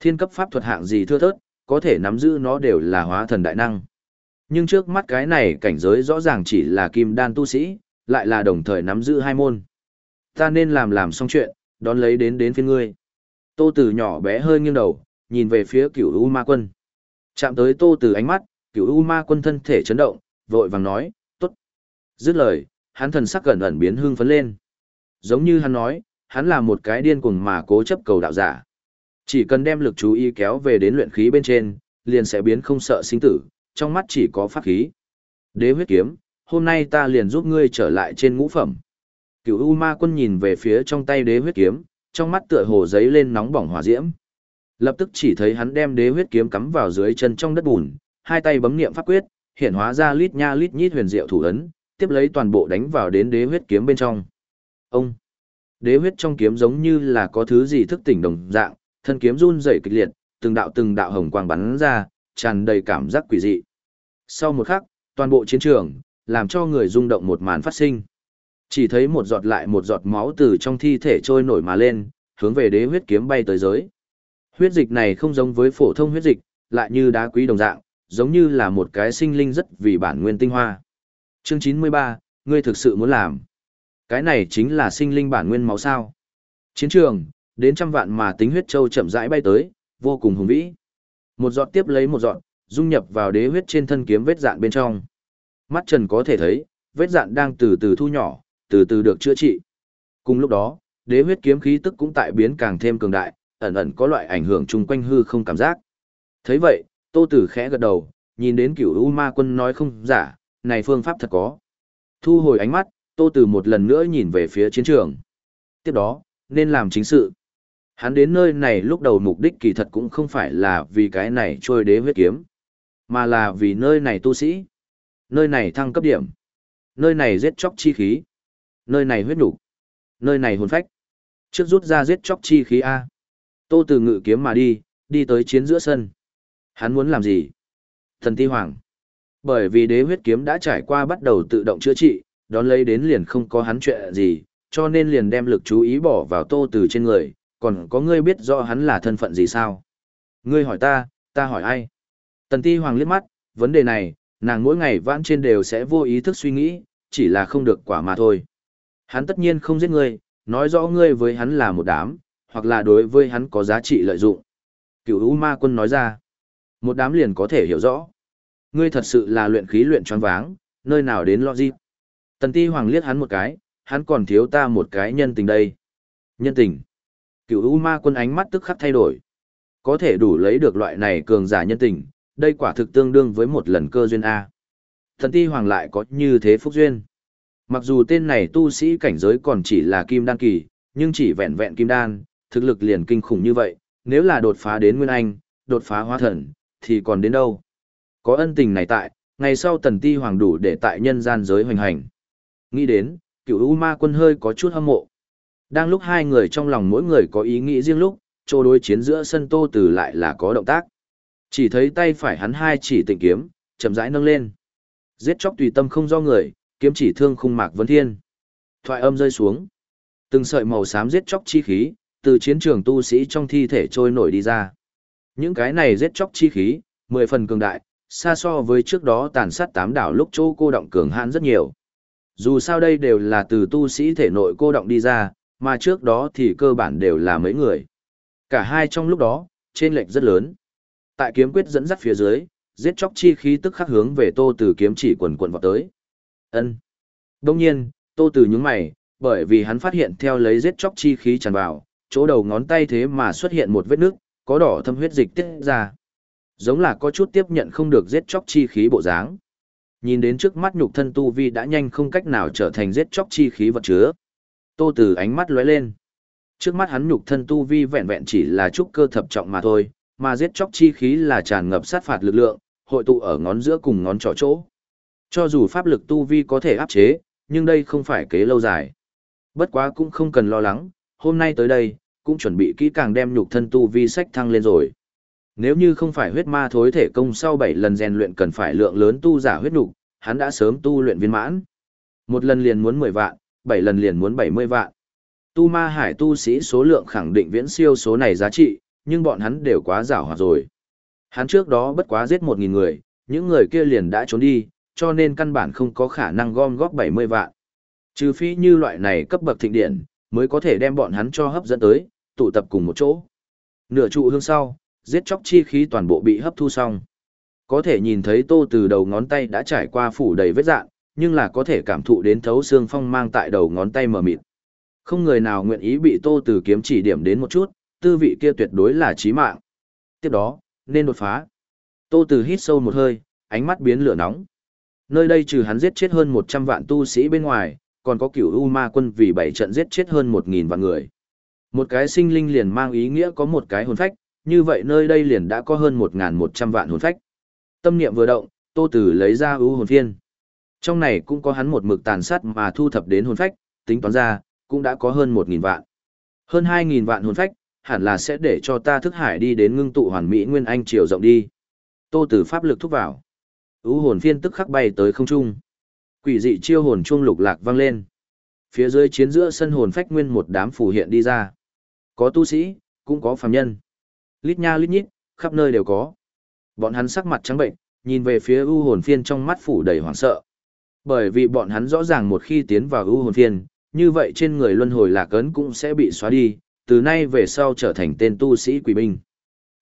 Thiên cấp pháp thuật hạng gì thưa thớt, có thể nắm giữ nó đều là hóa thần đại năng. Nhưng trước mắt cái này cảnh giới rõ ràng chỉ là kim đan tu sĩ, lại là đồng thời nắm giữ hai môn. Ta nên làm làm xong chuyện, đón lấy đến đến phiên ngươi. Tô Tử nhỏ bé hơi nghiêng đầu, nhìn về phía cửu U ma quân. Chạm tới Tô Tử ánh mắt, cửu U ma quân thân thể chấn động, vội vàng nói, tốt. Dứt lời, hắn thần sắc gần ẩn biến hưng phấn lên. Giống như hắn nói, hắn là một cái điên cuồng mà cố chấp cầu đạo giả. Chỉ cần đem lực chú ý kéo về đến luyện khí bên trên, liền sẽ biến không sợ sinh tử, trong mắt chỉ có pháp khí. Đế huyết kiếm, hôm nay ta liền giúp ngươi trở lại trên ngũ phẩm. Cửu U Ma Quân nhìn về phía trong tay đế huyết kiếm, trong mắt tựa hồ giấy lên nóng bỏng hỏa diễm. Lập tức chỉ thấy hắn đem đế huyết kiếm cắm vào dưới chân trong đất bùn, hai tay bấm niệm pháp quyết, hiện hóa ra lít nha lít nhít huyền diệu thủ ấn, tiếp lấy toàn bộ đánh vào đến đế huyết kiếm bên trong. Ông Đế huyết trong kiếm giống như là có thứ gì thức tỉnh đồng dạng, thân kiếm run rẩy kịch liệt, từng đạo từng đạo hồng quang bắn ra, tràn đầy cảm giác quỷ dị. Sau một khắc, toàn bộ chiến trường, làm cho người rung động một màn phát sinh. Chỉ thấy một giọt lại một giọt máu từ trong thi thể trôi nổi mà lên, hướng về đế huyết kiếm bay tới giới. Huyết dịch này không giống với phổ thông huyết dịch, lại như đá quý đồng dạng, giống như là một cái sinh linh rất vì bản nguyên tinh hoa. Chương 93, ngươi thực sự muốn làm. Cái này chính là sinh linh bản nguyên máu sao. Chiến trường, đến trăm vạn mà tính huyết châu chậm rãi bay tới, vô cùng hùng vĩ. Một giọt tiếp lấy một giọt, dung nhập vào đế huyết trên thân kiếm vết dạn bên trong. Mắt Trần có thể thấy, vết dạn đang từ từ thu nhỏ, từ từ được chữa trị. Cùng lúc đó, đế huyết kiếm khí tức cũng tại biến càng thêm cường đại, ẩn ẩn có loại ảnh hưởng chung quanh hư không cảm giác. Thấy vậy, Tô Tử khẽ gật đầu, nhìn đến Cửu U Ma Quân nói không giả, này phương pháp thật có. Thu hồi ánh mắt, Tô Tử một lần nữa nhìn về phía chiến trường. Tiếp đó, nên làm chính sự. Hắn đến nơi này lúc đầu mục đích kỳ thật cũng không phải là vì cái này trôi đế huyết kiếm, mà là vì nơi này tu sĩ, nơi này thăng cấp điểm, nơi này giết chóc chi khí, nơi này huyết nhục, nơi này hồn phách. Trước rút ra giết chóc chi khí A. Tô Từ ngự kiếm mà đi, đi tới chiến giữa sân. Hắn muốn làm gì? Thần ti hoàng. Bởi vì đế huyết kiếm đã trải qua bắt đầu tự động chữa trị, đón lấy đến liền không có hắn chuyện gì, cho nên liền đem lực chú ý bỏ vào tô từ trên người, còn có ngươi biết rõ hắn là thân phận gì sao? Ngươi hỏi ta, ta hỏi ai? Tần ti hoàng liếc mắt, vấn đề này, nàng mỗi ngày vãn trên đều sẽ vô ý thức suy nghĩ, chỉ là không được quả mà thôi. Hắn tất nhiên không giết ngươi, nói rõ ngươi với hắn là một đám, hoặc là đối với hắn có giá trị lợi dụng. Cửu U Ma Quân nói ra, một đám liền có thể hiểu rõ. Ngươi thật sự là luyện khí luyện choáng váng, nơi nào đến lo gì? Tần Ti Hoàng liếc hắn một cái, hắn còn thiếu ta một cái nhân tình đây. Nhân tình cựu U Ma Quân ánh mắt tức khắc thay đổi. Có thể đủ lấy được loại này cường giả nhân tình, đây quả thực tương đương với một lần cơ duyên A. Thần Ti Hoàng lại có như thế phúc duyên. Mặc dù tên này tu sĩ cảnh giới còn chỉ là kim đan kỳ, nhưng chỉ vẹn vẹn kim đan, thực lực liền kinh khủng như vậy, nếu là đột phá đến Nguyên Anh, đột phá hóa thần, thì còn đến đâu. Có ân tình này tại, ngày sau tần ti hoàng đủ để tại nhân gian giới hoành hành. Nghĩ đến, cựu U ma quân hơi có chút hâm mộ. Đang lúc hai người trong lòng mỗi người có ý nghĩ riêng lúc, chỗ đối chiến giữa sân tô từ lại là có động tác. Chỉ thấy tay phải hắn hai chỉ tịnh kiếm, chậm rãi nâng lên. Giết chóc tùy tâm không do người, kiếm chỉ thương khung mạc vấn thiên. Thoại âm rơi xuống. Từng sợi màu xám giết chóc chi khí, từ chiến trường tu sĩ trong thi thể trôi nổi đi ra. Những cái này giết chóc chi khí, mười phần cường đại, xa so với trước đó tàn sát tám đảo lúc chỗ cô động cường hãn rất nhiều. Dù sao đây đều là từ tu sĩ thể nội cô động đi ra, mà trước đó thì cơ bản đều là mấy người. Cả hai trong lúc đó, trên lệch rất lớn. Tại kiếm quyết dẫn dắt phía dưới, giết chóc chi khí tức khắc hướng về tô từ kiếm chỉ quần quần vào tới. Ân. Đông nhiên, Tô Từ nhướng mày, bởi vì hắn phát hiện theo lấy giết chóc chi khí tràn vào, chỗ đầu ngón tay thế mà xuất hiện một vết nước, có đỏ thâm huyết dịch tiết ra. Giống là có chút tiếp nhận không được giết chóc chi khí bộ dáng. Nhìn đến trước mắt nhục thân tu vi đã nhanh không cách nào trở thành giết chóc chi khí vật chứa. Tô Từ ánh mắt lóe lên. Trước mắt hắn nhục thân tu vi vẹn vẹn chỉ là chút cơ thập trọng mà thôi, mà giết chóc chi khí là tràn ngập sát phạt lực lượng, hội tụ ở ngón giữa cùng ngón trỏ chỗ. Cho dù pháp lực tu vi có thể áp chế, nhưng đây không phải kế lâu dài. Bất quá cũng không cần lo lắng, hôm nay tới đây, cũng chuẩn bị kỹ càng đem nhục thân tu vi sách thăng lên rồi. Nếu như không phải huyết ma thối thể công sau 7 lần rèn luyện cần phải lượng lớn tu giả huyết nục, hắn đã sớm tu luyện viên mãn. Một lần liền muốn 10 vạn, 7 lần liền muốn 70 vạn. Tu ma hải tu sĩ số lượng khẳng định viễn siêu số này giá trị, nhưng bọn hắn đều quá rảo hoạt rồi. Hắn trước đó bất quá giết 1.000 người, những người kia liền đã trốn đi, cho nên căn bản không có khả năng gom góp 70 vạn. Trừ phi như loại này cấp bậc thịnh điện, mới có thể đem bọn hắn cho hấp dẫn tới, tụ tập cùng một chỗ. Nửa trụ hương sau, giết chóc chi khí toàn bộ bị hấp thu xong. Có thể nhìn thấy tô từ đầu ngón tay đã trải qua phủ đầy vết dạn, nhưng là có thể cảm thụ đến thấu xương phong mang tại đầu ngón tay mờ mịt. Không người nào nguyện ý bị tô từ kiếm chỉ điểm đến một chút, tư vị kia tuyệt đối là chí mạng. Tiếp đó, nên đột phá. Tô từ hít sâu một hơi, ánh mắt biến lửa nóng. Nơi đây trừ hắn giết chết hơn 100 vạn tu sĩ bên ngoài, còn có cửu U Ma quân vì bảy trận giết chết hơn 1.000 vạn người. Một cái sinh linh liền mang ý nghĩa có một cái hồn phách, như vậy nơi đây liền đã có hơn 1.100 vạn hồn phách. Tâm niệm vừa động, Tô từ lấy ra ưu hồn phiên. Trong này cũng có hắn một mực tàn sát mà thu thập đến hồn phách, tính toán ra, cũng đã có hơn 1.000 vạn. Hơn 2.000 vạn hồn phách, hẳn là sẽ để cho ta thức hải đi đến ngưng tụ hoàn mỹ nguyên anh triều rộng đi. Tô Tử pháp lực thúc vào. u hồn phiên tức khắc bay tới không trung. Quỷ dị chiêu hồn chuông lục lạc vang lên. Phía dưới chiến giữa sân hồn phách nguyên một đám phù hiện đi ra. Có tu sĩ, cũng có phàm nhân. Lít nha lít nhít, khắp nơi đều có. Bọn hắn sắc mặt trắng bệnh, nhìn về phía u hồn phiên trong mắt phủ đầy hoảng sợ. Bởi vì bọn hắn rõ ràng một khi tiến vào ưu hồn phiên, như vậy trên người luân hồi lạc ấn cũng sẽ bị xóa đi, từ nay về sau trở thành tên tu sĩ quỷ binh.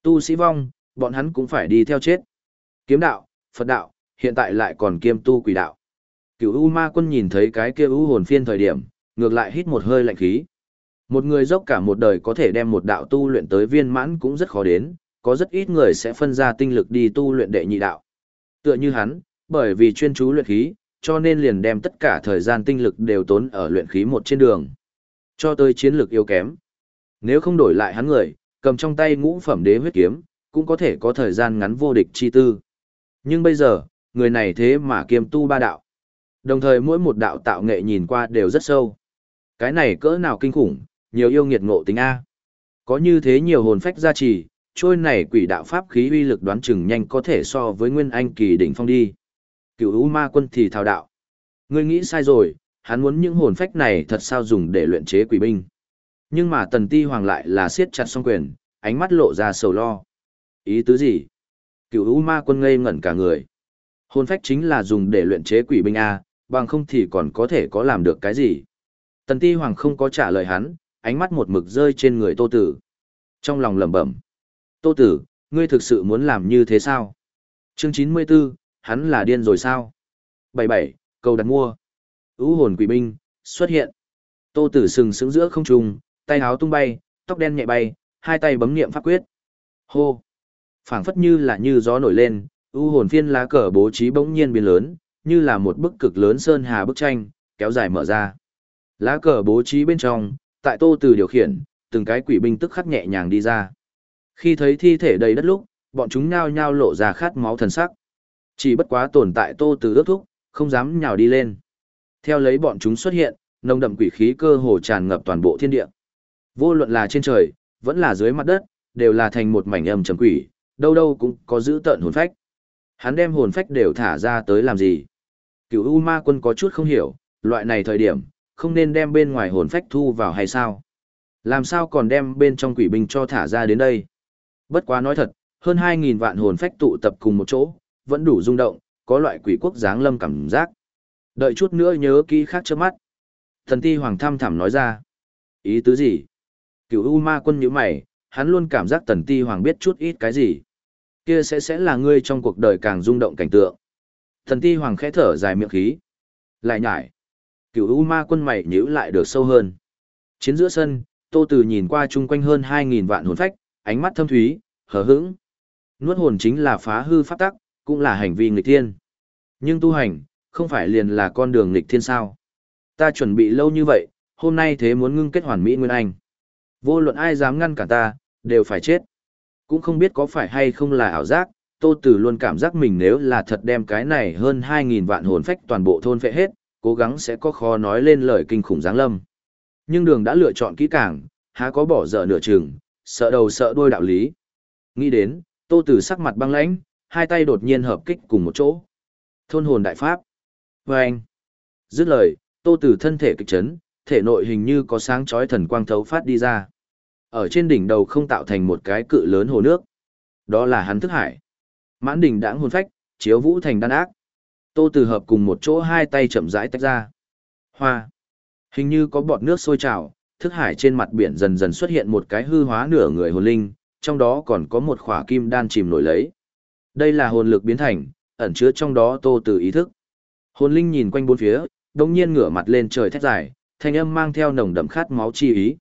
Tu sĩ vong, bọn hắn cũng phải đi theo chết. Kiếm đạo, Phật đạo, hiện tại lại còn kiêm tu quỷ đạo. Cựu U Ma Quân nhìn thấy cái kia ưu hồn phiên thời điểm, ngược lại hít một hơi lạnh khí. Một người dốc cả một đời có thể đem một đạo tu luyện tới viên mãn cũng rất khó đến, có rất ít người sẽ phân ra tinh lực đi tu luyện đệ nhị đạo. Tựa như hắn, bởi vì chuyên chú luyện khí, cho nên liền đem tất cả thời gian tinh lực đều tốn ở luyện khí một trên đường. Cho tới chiến lược yếu kém. Nếu không đổi lại hắn người, cầm trong tay ngũ phẩm đế huyết kiếm, cũng có thể có thời gian ngắn vô địch chi tư. Nhưng bây giờ, người này thế mà kiêm tu ba đạo. Đồng thời mỗi một đạo tạo nghệ nhìn qua đều rất sâu. Cái này cỡ nào kinh khủng, nhiều yêu nghiệt ngộ tính A. Có như thế nhiều hồn phách gia trì, trôi này quỷ đạo pháp khí uy lực đoán chừng nhanh có thể so với nguyên anh kỳ đỉnh phong đi. Cựu U Ma quân thì thao đạo. Ngươi nghĩ sai rồi, hắn muốn những hồn phách này thật sao dùng để luyện chế quỷ binh. Nhưng mà tần ti hoàng lại là siết chặt song quyền, ánh mắt lộ ra sầu lo. Ý tứ gì? Cựu U Ma quân ngây ngẩn cả người. Hồn phách chính là dùng để luyện chế quỷ binh A, bằng không thì còn có thể có làm được cái gì. Tần ti hoàng không có trả lời hắn, ánh mắt một mực rơi trên người tô tử. Trong lòng lẩm bẩm. Tô tử, ngươi thực sự muốn làm như thế sao? Chương 94, hắn là điên rồi sao? 77, cầu đặt mua. Ú hồn quỷ binh, xuất hiện. Tô tử sừng sững giữa không trung, tay áo tung bay, tóc đen nhẹ bay, hai tay bấm niệm pháp quyết. Hô! phảng phất như là như gió nổi lên, u hồn phiên lá cờ bố trí bỗng nhiên biến lớn, như là một bức cực lớn sơn hà bức tranh, kéo dài mở ra. Lá cờ bố trí bên trong, tại tô tử điều khiển, từng cái quỷ binh tức khắc nhẹ nhàng đi ra. Khi thấy thi thể đầy đất lúc, bọn chúng nhao nhao lộ ra khát máu thần sắc. Chỉ bất quá tồn tại tô từ ước thúc, không dám nhào đi lên. Theo lấy bọn chúng xuất hiện, nồng đậm quỷ khí cơ hồ tràn ngập toàn bộ thiên địa. Vô luận là trên trời, vẫn là dưới mặt đất, đều là thành một mảnh âm trầm quỷ, đâu đâu cũng có giữ tợn hồn phách. Hắn đem hồn phách đều thả ra tới làm gì? Cựu U Ma Quân có chút không hiểu, loại này thời điểm, không nên đem bên ngoài hồn phách thu vào hay sao? Làm sao còn đem bên trong quỷ binh cho thả ra đến đây? Bất quá nói thật, hơn 2.000 vạn hồn phách tụ tập cùng một chỗ, vẫn đủ rung động, có loại quỷ quốc giáng lâm cảm giác. Đợi chút nữa nhớ kỹ khác trước mắt. Thần ti hoàng thăm thẳm nói ra. Ý tứ gì? Cựu U Ma Quân như mày, hắn luôn cảm giác tần ti hoàng biết chút ít cái gì. Kia sẽ sẽ là ngươi trong cuộc đời càng rung động cảnh tượng. Thần ti hoàng khẽ thở dài miệng khí. Lại nhải. Cựu U Ma quân mày nhíu lại được sâu hơn. Chiến giữa sân, Tô Từ nhìn qua chung quanh hơn 2.000 vạn hồn phách, ánh mắt thâm thúy, hờ hững. Nuốt hồn chính là phá hư pháp tắc, cũng là hành vi nghịch thiên. Nhưng tu hành, không phải liền là con đường nghịch thiên sao. Ta chuẩn bị lâu như vậy, hôm nay thế muốn ngưng kết hoàn mỹ nguyên anh. Vô luận ai dám ngăn cản ta, đều phải chết. Cũng không biết có phải hay không là ảo giác, Tô Tử luôn cảm giác mình nếu là thật đem cái này hơn 2.000 vạn hồn phách toàn bộ thôn phệ hết, cố gắng sẽ có khó nói lên lời kinh khủng giáng lâm. Nhưng đường đã lựa chọn kỹ càng, há có bỏ dở nửa chừng, sợ đầu sợ đuôi đạo lý. Nghĩ đến, Tô Tử sắc mặt băng lãnh, hai tay đột nhiên hợp kích cùng một chỗ. Thôn hồn đại pháp. Và anh. Dứt lời, Tô Tử thân thể kịch chấn, thể nội hình như có sáng chói thần quang thấu phát đi ra. Ở trên đỉnh đầu không tạo thành một cái cự lớn hồ nước. Đó là hắn thức hải. Mãn đỉnh đãng hồn phách, chiếu vũ thành đan ác. Tô Từ hợp cùng một chỗ hai tay chậm rãi tách ra. Hoa. Hình như có bọt nước sôi trào, thức hải trên mặt biển dần dần xuất hiện một cái hư hóa nửa người hồn linh, trong đó còn có một khỏa kim đan chìm nổi lấy. Đây là hồn lực biến thành, ẩn chứa trong đó Tô Từ ý thức. Hồn linh nhìn quanh bốn phía, đồng nhiên ngửa mặt lên trời thét dài, thanh âm mang theo nồng đậm khát máu chi ý.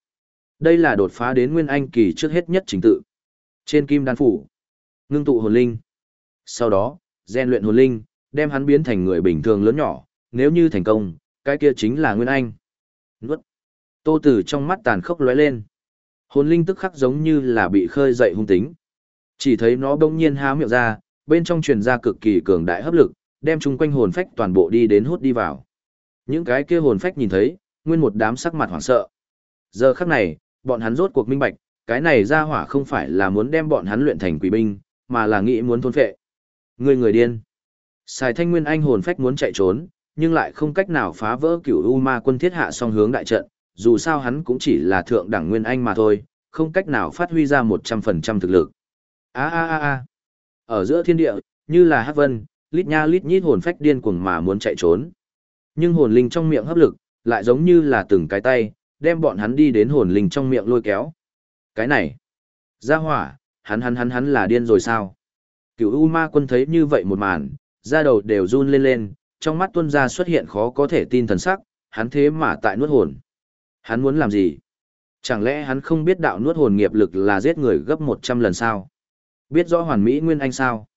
Đây là đột phá đến nguyên anh kỳ trước hết nhất chính tự. Trên kim đan phủ, ngưng tụ hồn linh. Sau đó, gen luyện hồn linh, đem hắn biến thành người bình thường lớn nhỏ, nếu như thành công, cái kia chính là nguyên anh. Nuốt. Tô Tử trong mắt tàn khốc lóe lên. Hồn linh tức khắc giống như là bị khơi dậy hung tính. Chỉ thấy nó bỗng nhiên há miệng ra, bên trong truyền ra cực kỳ cường đại hấp lực, đem chung quanh hồn phách toàn bộ đi đến hút đi vào. Những cái kia hồn phách nhìn thấy, nguyên một đám sắc mặt hoảng sợ. Giờ khắc này, bọn hắn rốt cuộc minh bạch, cái này ra hỏa không phải là muốn đem bọn hắn luyện thành quỷ binh, mà là nghĩ muốn thôn phệ. Người người điên. Sài thanh nguyên anh hồn phách muốn chạy trốn, nhưng lại không cách nào phá vỡ cửu U ma quân thiết hạ song hướng đại trận, dù sao hắn cũng chỉ là thượng đẳng nguyên anh mà thôi, không cách nào phát huy ra 100% thực lực. A a a a. Ở giữa thiên địa, như là hát vân, lít nha lít nhít hồn phách điên cuồng mà muốn chạy trốn. Nhưng hồn linh trong miệng hấp lực, lại giống như là từng cái tay, đem bọn hắn đi đến hồn linh trong miệng lôi kéo. Cái này, ra hỏa, hắn hắn hắn hắn là điên rồi sao? Cửu U Ma quân thấy như vậy một màn, da đầu đều run lên lên, trong mắt tuân ra xuất hiện khó có thể tin thần sắc, hắn thế mà tại nuốt hồn. Hắn muốn làm gì? Chẳng lẽ hắn không biết đạo nuốt hồn nghiệp lực là giết người gấp 100 lần sao? Biết rõ hoàn mỹ nguyên anh sao?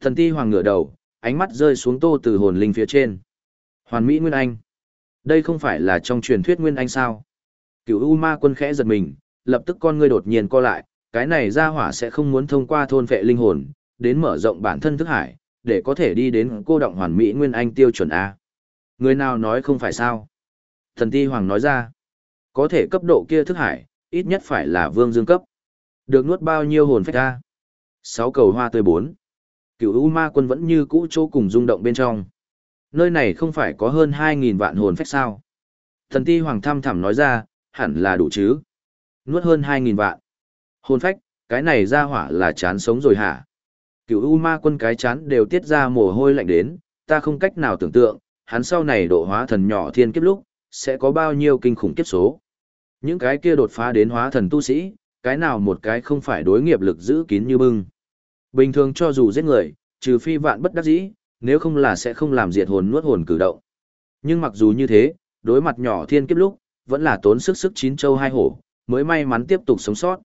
Thần ti hoàng ngửa đầu, ánh mắt rơi xuống tô từ hồn linh phía trên. Hoàn mỹ nguyên anh. Đây không phải là trong truyền thuyết nguyên anh sao? Cửu U Ma quân khẽ giật mình, lập tức con ngươi đột nhiên co lại, cái này ra hỏa sẽ không muốn thông qua thôn vệ linh hồn, đến mở rộng bản thân thức hải, để có thể đi đến cô động hoàn mỹ nguyên anh tiêu chuẩn A. Người nào nói không phải sao? Thần Ti Hoàng nói ra, có thể cấp độ kia thức hải, ít nhất phải là vương dương cấp. Được nuốt bao nhiêu hồn phách A? Sáu cầu hoa tươi bốn. cựu U Ma quân vẫn như cũ chỗ cùng rung động bên trong. Nơi này không phải có hơn 2.000 vạn hồn phách sao? Thần Ti Hoàng thăm thẳm nói ra, hẳn là đủ chứ. Nuốt hơn 2.000 vạn. Hồn phách, cái này ra hỏa là chán sống rồi hả? Cựu U Ma quân cái chán đều tiết ra mồ hôi lạnh đến, ta không cách nào tưởng tượng, hắn sau này độ hóa thần nhỏ thiên kiếp lúc, sẽ có bao nhiêu kinh khủng kiếp số. Những cái kia đột phá đến hóa thần tu sĩ, cái nào một cái không phải đối nghiệp lực giữ kín như bưng. Bình thường cho dù giết người, trừ phi vạn bất đắc dĩ, nếu không là sẽ không làm diệt hồn nuốt hồn cử động. Nhưng mặc dù như thế, đối mặt nhỏ thiên kiếp lúc, vẫn là tốn sức sức chín châu hai hổ, mới may mắn tiếp tục sống sót.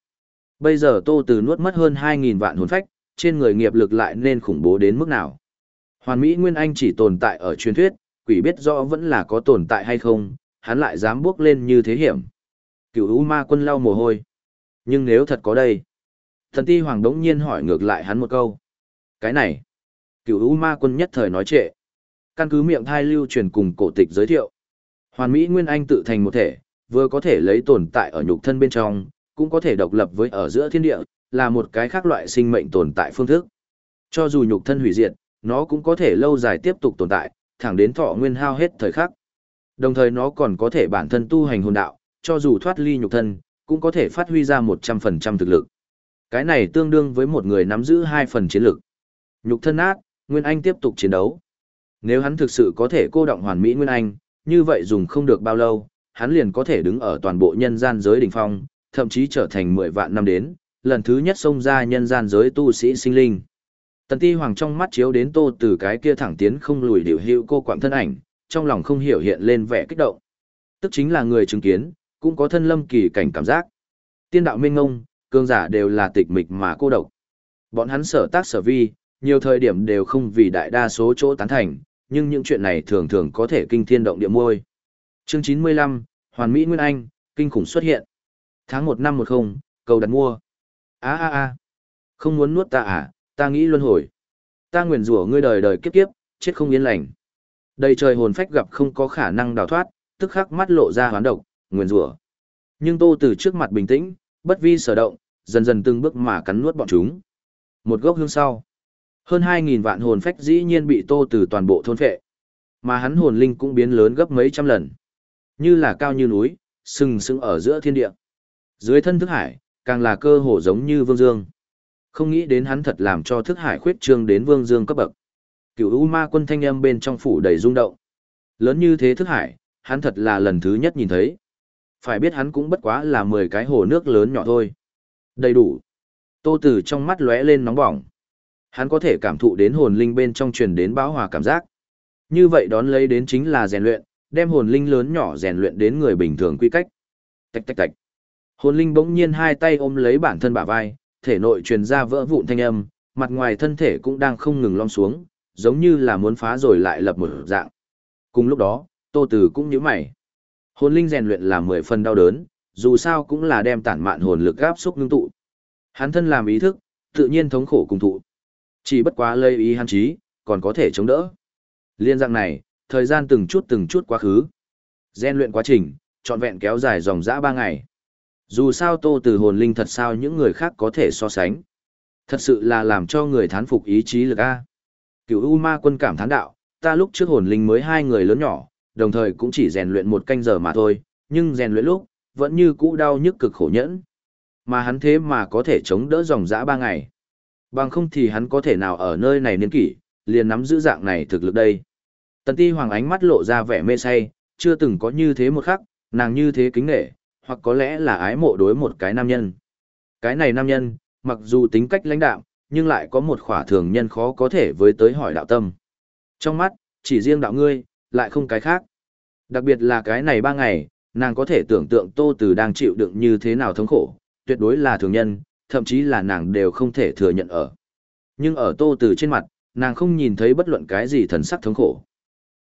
Bây giờ Tô Từ nuốt mất hơn 2.000 vạn hồn phách, trên người nghiệp lực lại nên khủng bố đến mức nào. Hoàn Mỹ Nguyên Anh chỉ tồn tại ở truyền thuyết, quỷ biết rõ vẫn là có tồn tại hay không, hắn lại dám bước lên như thế hiểm. Cửu U Ma quân lau mồ hôi. Nhưng nếu thật có đây, thần ti hoàng đống nhiên hỏi ngược lại hắn một câu. Cái này, cựu U Ma quân nhất thời nói trệ. Căn cứ miệng thai lưu truyền cùng cổ tịch giới thiệu. Hoàn Mỹ Nguyên Anh tự thành một thể, vừa có thể lấy tồn tại ở nhục thân bên trong, cũng có thể độc lập với ở giữa thiên địa, là một cái khác loại sinh mệnh tồn tại phương thức. Cho dù nhục thân hủy diệt, nó cũng có thể lâu dài tiếp tục tồn tại, thẳng đến thọ nguyên hao hết thời khắc. Đồng thời nó còn có thể bản thân tu hành hồn đạo, cho dù thoát ly nhục thân, cũng có thể phát huy ra 100% thực lực. Cái này tương đương với một người nắm giữ hai phần chiến lực. Nhục thân ác, Nguyên Anh tiếp tục chiến đấu. Nếu hắn thực sự có thể cô động hoàn mỹ Nguyên Anh, như vậy dùng không được bao lâu, hắn liền có thể đứng ở toàn bộ nhân gian giới đỉnh phong, thậm chí trở thành 10 vạn năm đến, lần thứ nhất xông ra nhân gian giới tu sĩ sinh linh. Tần Ti Hoàng trong mắt chiếu đến Tô Từ cái kia thẳng tiến không lùi điều hữu cô quạng thân ảnh, trong lòng không hiểu hiện lên vẻ kích động. Tức chính là người chứng kiến, cũng có thân lâm kỳ cảnh cảm giác. Tiên đạo minh ngông, cương giả đều là tịch mịch mà cô độc. Bọn hắn sở tác sở vi, nhiều thời điểm đều không vì đại đa số chỗ tán thành, nhưng những chuyện này thường thường có thể kinh thiên động địa môi. Chương 95, Hoàn Mỹ Nguyên Anh, kinh khủng xuất hiện. Tháng 1 năm 10, cầu đặt mua. A a a. Không muốn nuốt ta à, ta nghĩ luân hồi. Ta nguyện rủa ngươi đời đời kiếp kiếp, chết không yên lành. Đầy trời hồn phách gặp không có khả năng đào thoát, tức khắc mắt lộ ra hoán độc, nguyền rủa. Nhưng Tô từ trước mặt bình tĩnh, bất vi sở động, dần dần từng bước mà cắn nuốt bọn chúng. Một gốc hương sau, hơn 2.000 vạn hồn phách dĩ nhiên bị Tô từ toàn bộ thôn phệ. Mà hắn hồn linh cũng biến lớn gấp mấy trăm lần. Như là cao như núi, sừng sững ở giữa thiên địa. Dưới thân thức hải, càng là cơ hồ giống như vương dương. Không nghĩ đến hắn thật làm cho thức hải khuyết trương đến vương dương cấp bậc. Cửu U Ma quân thanh âm bên trong phủ đầy rung động. Lớn như thế thức hải, hắn thật là lần thứ nhất nhìn thấy. Phải biết hắn cũng bất quá là 10 cái hồ nước lớn nhỏ thôi. Đầy đủ. Tô Tử trong mắt lóe lên nóng bỏng. Hắn có thể cảm thụ đến hồn linh bên trong truyền đến bão hòa cảm giác. Như vậy đón lấy đến chính là rèn luyện, đem hồn linh lớn nhỏ rèn luyện đến người bình thường quy cách. Tạch tạch tạch. Hồn linh bỗng nhiên hai tay ôm lấy bản thân bả vai, thể nội truyền ra vỡ vụn thanh âm, mặt ngoài thân thể cũng đang không ngừng lom xuống, giống như là muốn phá rồi lại lập một dạng. Cùng lúc đó, Tô Tử cũng nhíu mày. Hồn linh rèn luyện là mười phần đau đớn, dù sao cũng là đem tản mạn hồn lực áp xúc ngưng tụ. Hắn thân làm ý thức, tự nhiên thống khổ cùng thụ. Chỉ bất quá lây ý hắn trí, còn có thể chống đỡ. Liên dạng này, thời gian từng chút từng chút quá khứ. Gen luyện quá trình, trọn vẹn kéo dài dòng dã ba ngày. Dù sao tô từ hồn linh thật sao những người khác có thể so sánh. Thật sự là làm cho người thán phục ý chí lực A. Cựu U Ma quân cảm thán đạo, ta lúc trước hồn linh mới hai người lớn nhỏ, đồng thời cũng chỉ rèn luyện một canh giờ mà thôi, nhưng rèn luyện lúc, vẫn như cũ đau nhức cực khổ nhẫn. Mà hắn thế mà có thể chống đỡ dòng dã ba ngày. Bằng không thì hắn có thể nào ở nơi này niên kỷ, liền nắm giữ dạng này thực lực đây. Tần ti hoàng ánh mắt lộ ra vẻ mê say, chưa từng có như thế một khắc, nàng như thế kính nghệ, hoặc có lẽ là ái mộ đối một cái nam nhân. Cái này nam nhân, mặc dù tính cách lãnh đạm, nhưng lại có một khỏa thường nhân khó có thể với tới hỏi đạo tâm. Trong mắt, chỉ riêng đạo ngươi, lại không cái khác. Đặc biệt là cái này ba ngày, nàng có thể tưởng tượng Tô Từ đang chịu đựng như thế nào thống khổ, tuyệt đối là thường nhân, thậm chí là nàng đều không thể thừa nhận ở. Nhưng ở Tô Từ trên mặt, nàng không nhìn thấy bất luận cái gì thần sắc thống khổ.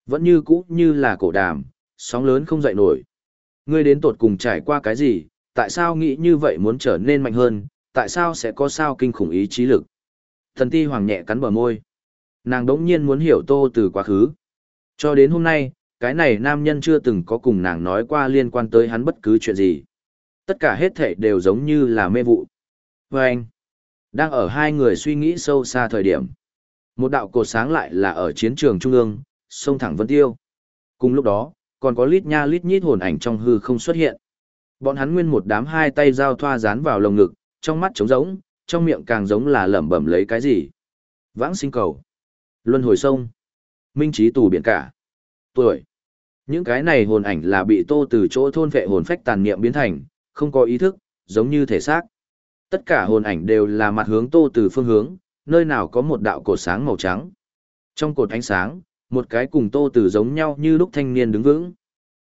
Vẫn như cũ như là cổ đàm, sóng lớn không dậy nổi. Ngươi đến tột cùng trải qua cái gì, tại sao nghĩ như vậy muốn trở nên mạnh hơn, tại sao sẽ có sao kinh khủng ý chí lực. Thần ti hoàng nhẹ cắn bờ môi. Nàng đống nhiên muốn hiểu tô từ quá khứ. Cho đến hôm nay, cái này nam nhân chưa từng có cùng nàng nói qua liên quan tới hắn bất cứ chuyện gì. Tất cả hết thảy đều giống như là mê vụ. Và anh, đang ở hai người suy nghĩ sâu xa thời điểm. Một đạo cột sáng lại là ở chiến trường trung ương, sông thẳng vân tiêu. Cùng lúc đó, còn có lít nha lít nhít hồn ảnh trong hư không xuất hiện. Bọn hắn nguyên một đám hai tay giao thoa dán vào lồng ngực, trong mắt trống rỗng, trong miệng càng giống là lẩm bẩm lấy cái gì. Vãng sinh cầu. Luân hồi sông. Minh trí tù biển cả. Tuổi. Những cái này hồn ảnh là bị tô từ chỗ thôn vệ hồn phách tàn niệm biến thành, không có ý thức, giống như thể xác. Tất cả hồn ảnh đều là mặt hướng tô từ phương hướng, nơi nào có một đạo cột sáng màu trắng. Trong cột ánh sáng, một cái cùng tô từ giống nhau như lúc thanh niên đứng vững.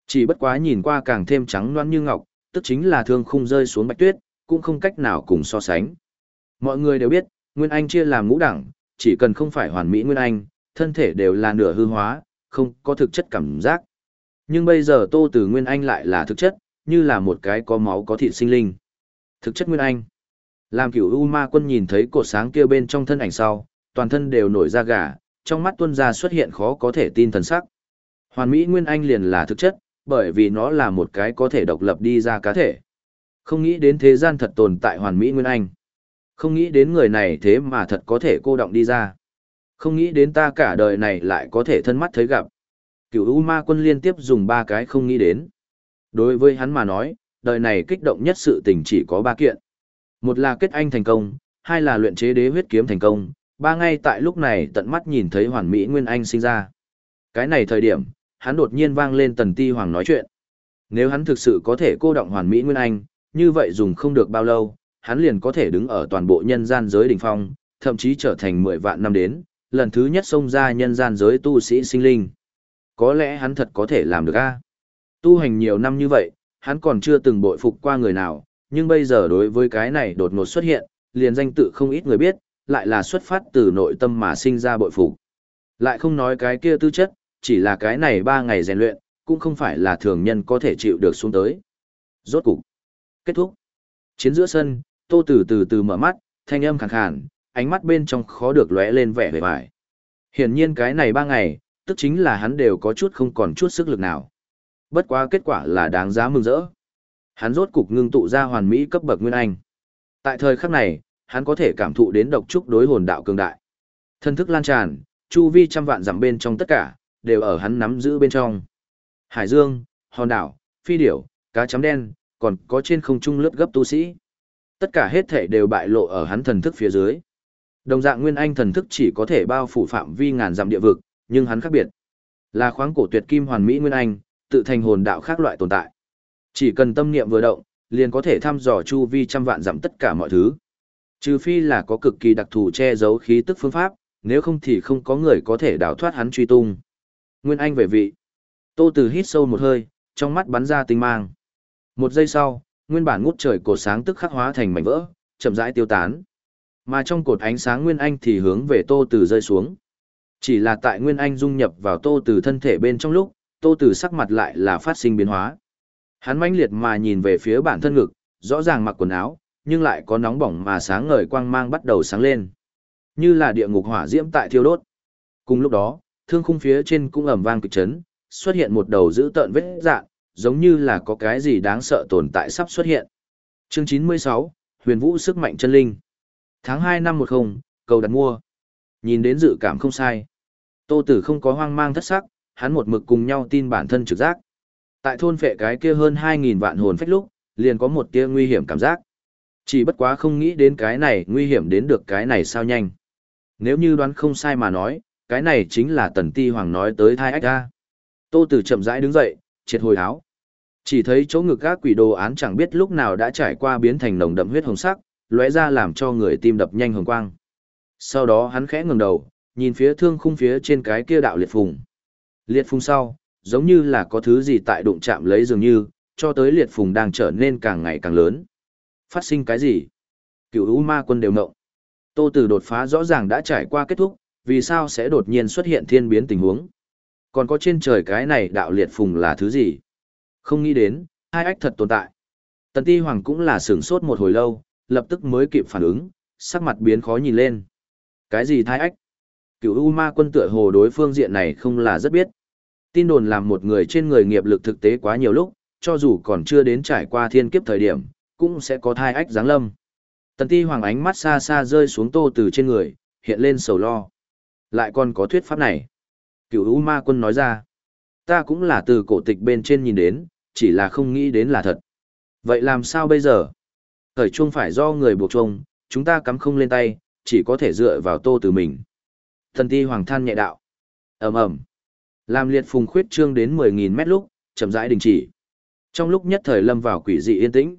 Chỉ bất quá nhìn qua càng thêm trắng loan như ngọc, tức chính là thương khung rơi xuống bạch tuyết, cũng không cách nào cùng so sánh. Mọi người đều biết, Nguyên Anh chia làm ngũ đẳng, chỉ cần không phải hoàn mỹ Nguyên Anh, thân thể đều là nửa hư hóa, không có thực chất cảm giác. Nhưng bây giờ Tô Từ Nguyên Anh lại là thực chất, như là một cái có máu có thịt sinh linh. Thực chất Nguyên Anh. Làm cửu U Ma quân nhìn thấy cột sáng kia bên trong thân ảnh sau, toàn thân đều nổi da gà, trong mắt tuân ra xuất hiện khó có thể tin thần sắc. Hoàn Mỹ Nguyên Anh liền là thực chất, bởi vì nó là một cái có thể độc lập đi ra cá thể. Không nghĩ đến thế gian thật tồn tại Hoàn Mỹ Nguyên Anh. Không nghĩ đến người này thế mà thật có thể cô động đi ra. Không nghĩ đến ta cả đời này lại có thể thân mắt thấy gặp. Cửu U Ma quân liên tiếp dùng ba cái không nghĩ đến. Đối với hắn mà nói, đời này kích động nhất sự tình chỉ có ba kiện. Một là kết anh thành công, hai là luyện chế đế huyết kiếm thành công, ba ngay tại lúc này tận mắt nhìn thấy hoàn mỹ nguyên anh sinh ra. Cái này thời điểm, hắn đột nhiên vang lên tần ti hoàng nói chuyện. Nếu hắn thực sự có thể cô động hoàn mỹ nguyên anh, như vậy dùng không được bao lâu, hắn liền có thể đứng ở toàn bộ nhân gian giới đỉnh phong, thậm chí trở thành mười vạn năm đến, lần thứ nhất xông ra nhân gian giới tu sĩ sinh linh. Có lẽ hắn thật có thể làm được a. Tu hành nhiều năm như vậy, hắn còn chưa từng bội phục qua người nào, nhưng bây giờ đối với cái này đột ngột xuất hiện, liền danh tự không ít người biết, lại là xuất phát từ nội tâm mà sinh ra bội phục. Lại không nói cái kia tư chất, chỉ là cái này ba ngày rèn luyện, cũng không phải là thường nhân có thể chịu được xuống tới. Rốt cục. Kết thúc. Chiến giữa sân, Tô Tử từ từ mở mắt, thanh âm khàn khàn, ánh mắt bên trong khó được lóe lên vẻ vẻ vải. Hiển nhiên cái này ba ngày, tức chính là hắn đều có chút không còn chút sức lực nào. Bất quá kết quả là đáng giá mừng rỡ. Hắn rốt cục ngưng tụ ra hoàn mỹ cấp bậc nguyên anh. Tại thời khắc này, hắn có thể cảm thụ đến độc trúc đối hồn đạo cường đại. Thân thức lan tràn, chu vi trăm vạn dặm bên trong tất cả, đều ở hắn nắm giữ bên trong. Hải dương, hòn đảo, phi điểu, cá chấm đen, còn có trên không trung lướt gấp tu sĩ. Tất cả hết thể đều bại lộ ở hắn thần thức phía dưới. Đồng dạng nguyên anh thần thức chỉ có thể bao phủ phạm vi ngàn dặm địa vực, nhưng hắn khác biệt. Là khoáng cổ tuyệt kim hoàn mỹ nguyên anh, tự thành hồn đạo khác loại tồn tại. Chỉ cần tâm niệm vừa động, liền có thể thăm dò chu vi trăm vạn dặm tất cả mọi thứ. Trừ phi là có cực kỳ đặc thù che giấu khí tức phương pháp, nếu không thì không có người có thể đào thoát hắn truy tung. Nguyên Anh về vị. Tô Từ hít sâu một hơi, trong mắt bắn ra tinh mang. Một giây sau, nguyên bản ngút trời cổ sáng tức khắc hóa thành mảnh vỡ, chậm rãi tiêu tán. Mà trong cột ánh sáng Nguyên Anh thì hướng về Tô Từ rơi xuống. Chỉ là tại Nguyên Anh dung nhập vào Tô Từ thân thể bên trong lúc, Tô Từ sắc mặt lại là phát sinh biến hóa. Hắn mãnh liệt mà nhìn về phía bản thân ngực, rõ ràng mặc quần áo, nhưng lại có nóng bỏng mà sáng ngời quang mang bắt đầu sáng lên. Như là địa ngục hỏa diễm tại thiêu đốt. Cùng lúc đó, thương khung phía trên cũng ầm vang kịch chấn, xuất hiện một đầu dữ tợn vết dạn, giống như là có cái gì đáng sợ tồn tại sắp xuất hiện. Chương 96, Huyền Vũ sức mạnh chân linh. Tháng 2 năm 10, cầu đặt mua. Nhìn đến dự cảm không sai. Tô Tử không có hoang mang thất sắc, hắn một mực cùng nhau tin bản thân trực giác. Tại thôn phệ cái kia hơn 2000 vạn hồn phách lúc, liền có một tia nguy hiểm cảm giác. Chỉ bất quá không nghĩ đến cái này nguy hiểm đến được cái này sao nhanh. Nếu như đoán không sai mà nói, cái này chính là tần ti hoàng nói tới thai ách ra. Tô Tử chậm rãi đứng dậy, triệt hồi áo. Chỉ thấy chỗ ngực các quỷ đồ án chẳng biết lúc nào đã trải qua biến thành nồng đậm huyết hồng sắc, lóe ra làm cho người tim đập nhanh hồng quang. Sau đó hắn khẽ ngẩng đầu, nhìn phía thương khung phía trên cái kia đạo liệt phùng. Liệt phùng sau, giống như là có thứ gì tại đụng chạm lấy dường như, cho tới liệt phùng đang trở nên càng ngày càng lớn. Phát sinh cái gì? Cựu U Ma quân đều ngộng. Tô Tử đột phá rõ ràng đã trải qua kết thúc, vì sao sẽ đột nhiên xuất hiện thiên biến tình huống? Còn có trên trời cái này đạo liệt phùng là thứ gì? Không nghĩ đến, hai ách thật tồn tại. Tần Ti Hoàng cũng là sửng sốt một hồi lâu, lập tức mới kịp phản ứng, sắc mặt biến khó nhìn lên. Cái gì thai ách? Cựu U Ma quân tựa hồ đối phương diện này không là rất biết. Tin đồn làm một người trên người nghiệp lực thực tế quá nhiều lúc, cho dù còn chưa đến trải qua thiên kiếp thời điểm, cũng sẽ có thai ách giáng lâm. Tần Ti Hoàng ánh mắt xa xa rơi xuống Tô Từ trên người, hiện lên sầu lo. Lại còn có thuyết pháp này. Cựu U Ma quân nói ra. Ta cũng là từ cổ tịch bên trên nhìn đến, chỉ là không nghĩ đến là thật. Vậy làm sao bây giờ? Thời chuông phải do người buộc chuông, chúng ta cắm không lên tay, chỉ có thể dựa vào tô từ mình. Thần ti hoàng than nhẹ đạo. ầm ầm Làm liệt phùng khuyết trương đến 10.000 mét lúc, chậm rãi đình chỉ. Trong lúc nhất thời lâm vào quỷ dị yên tĩnh.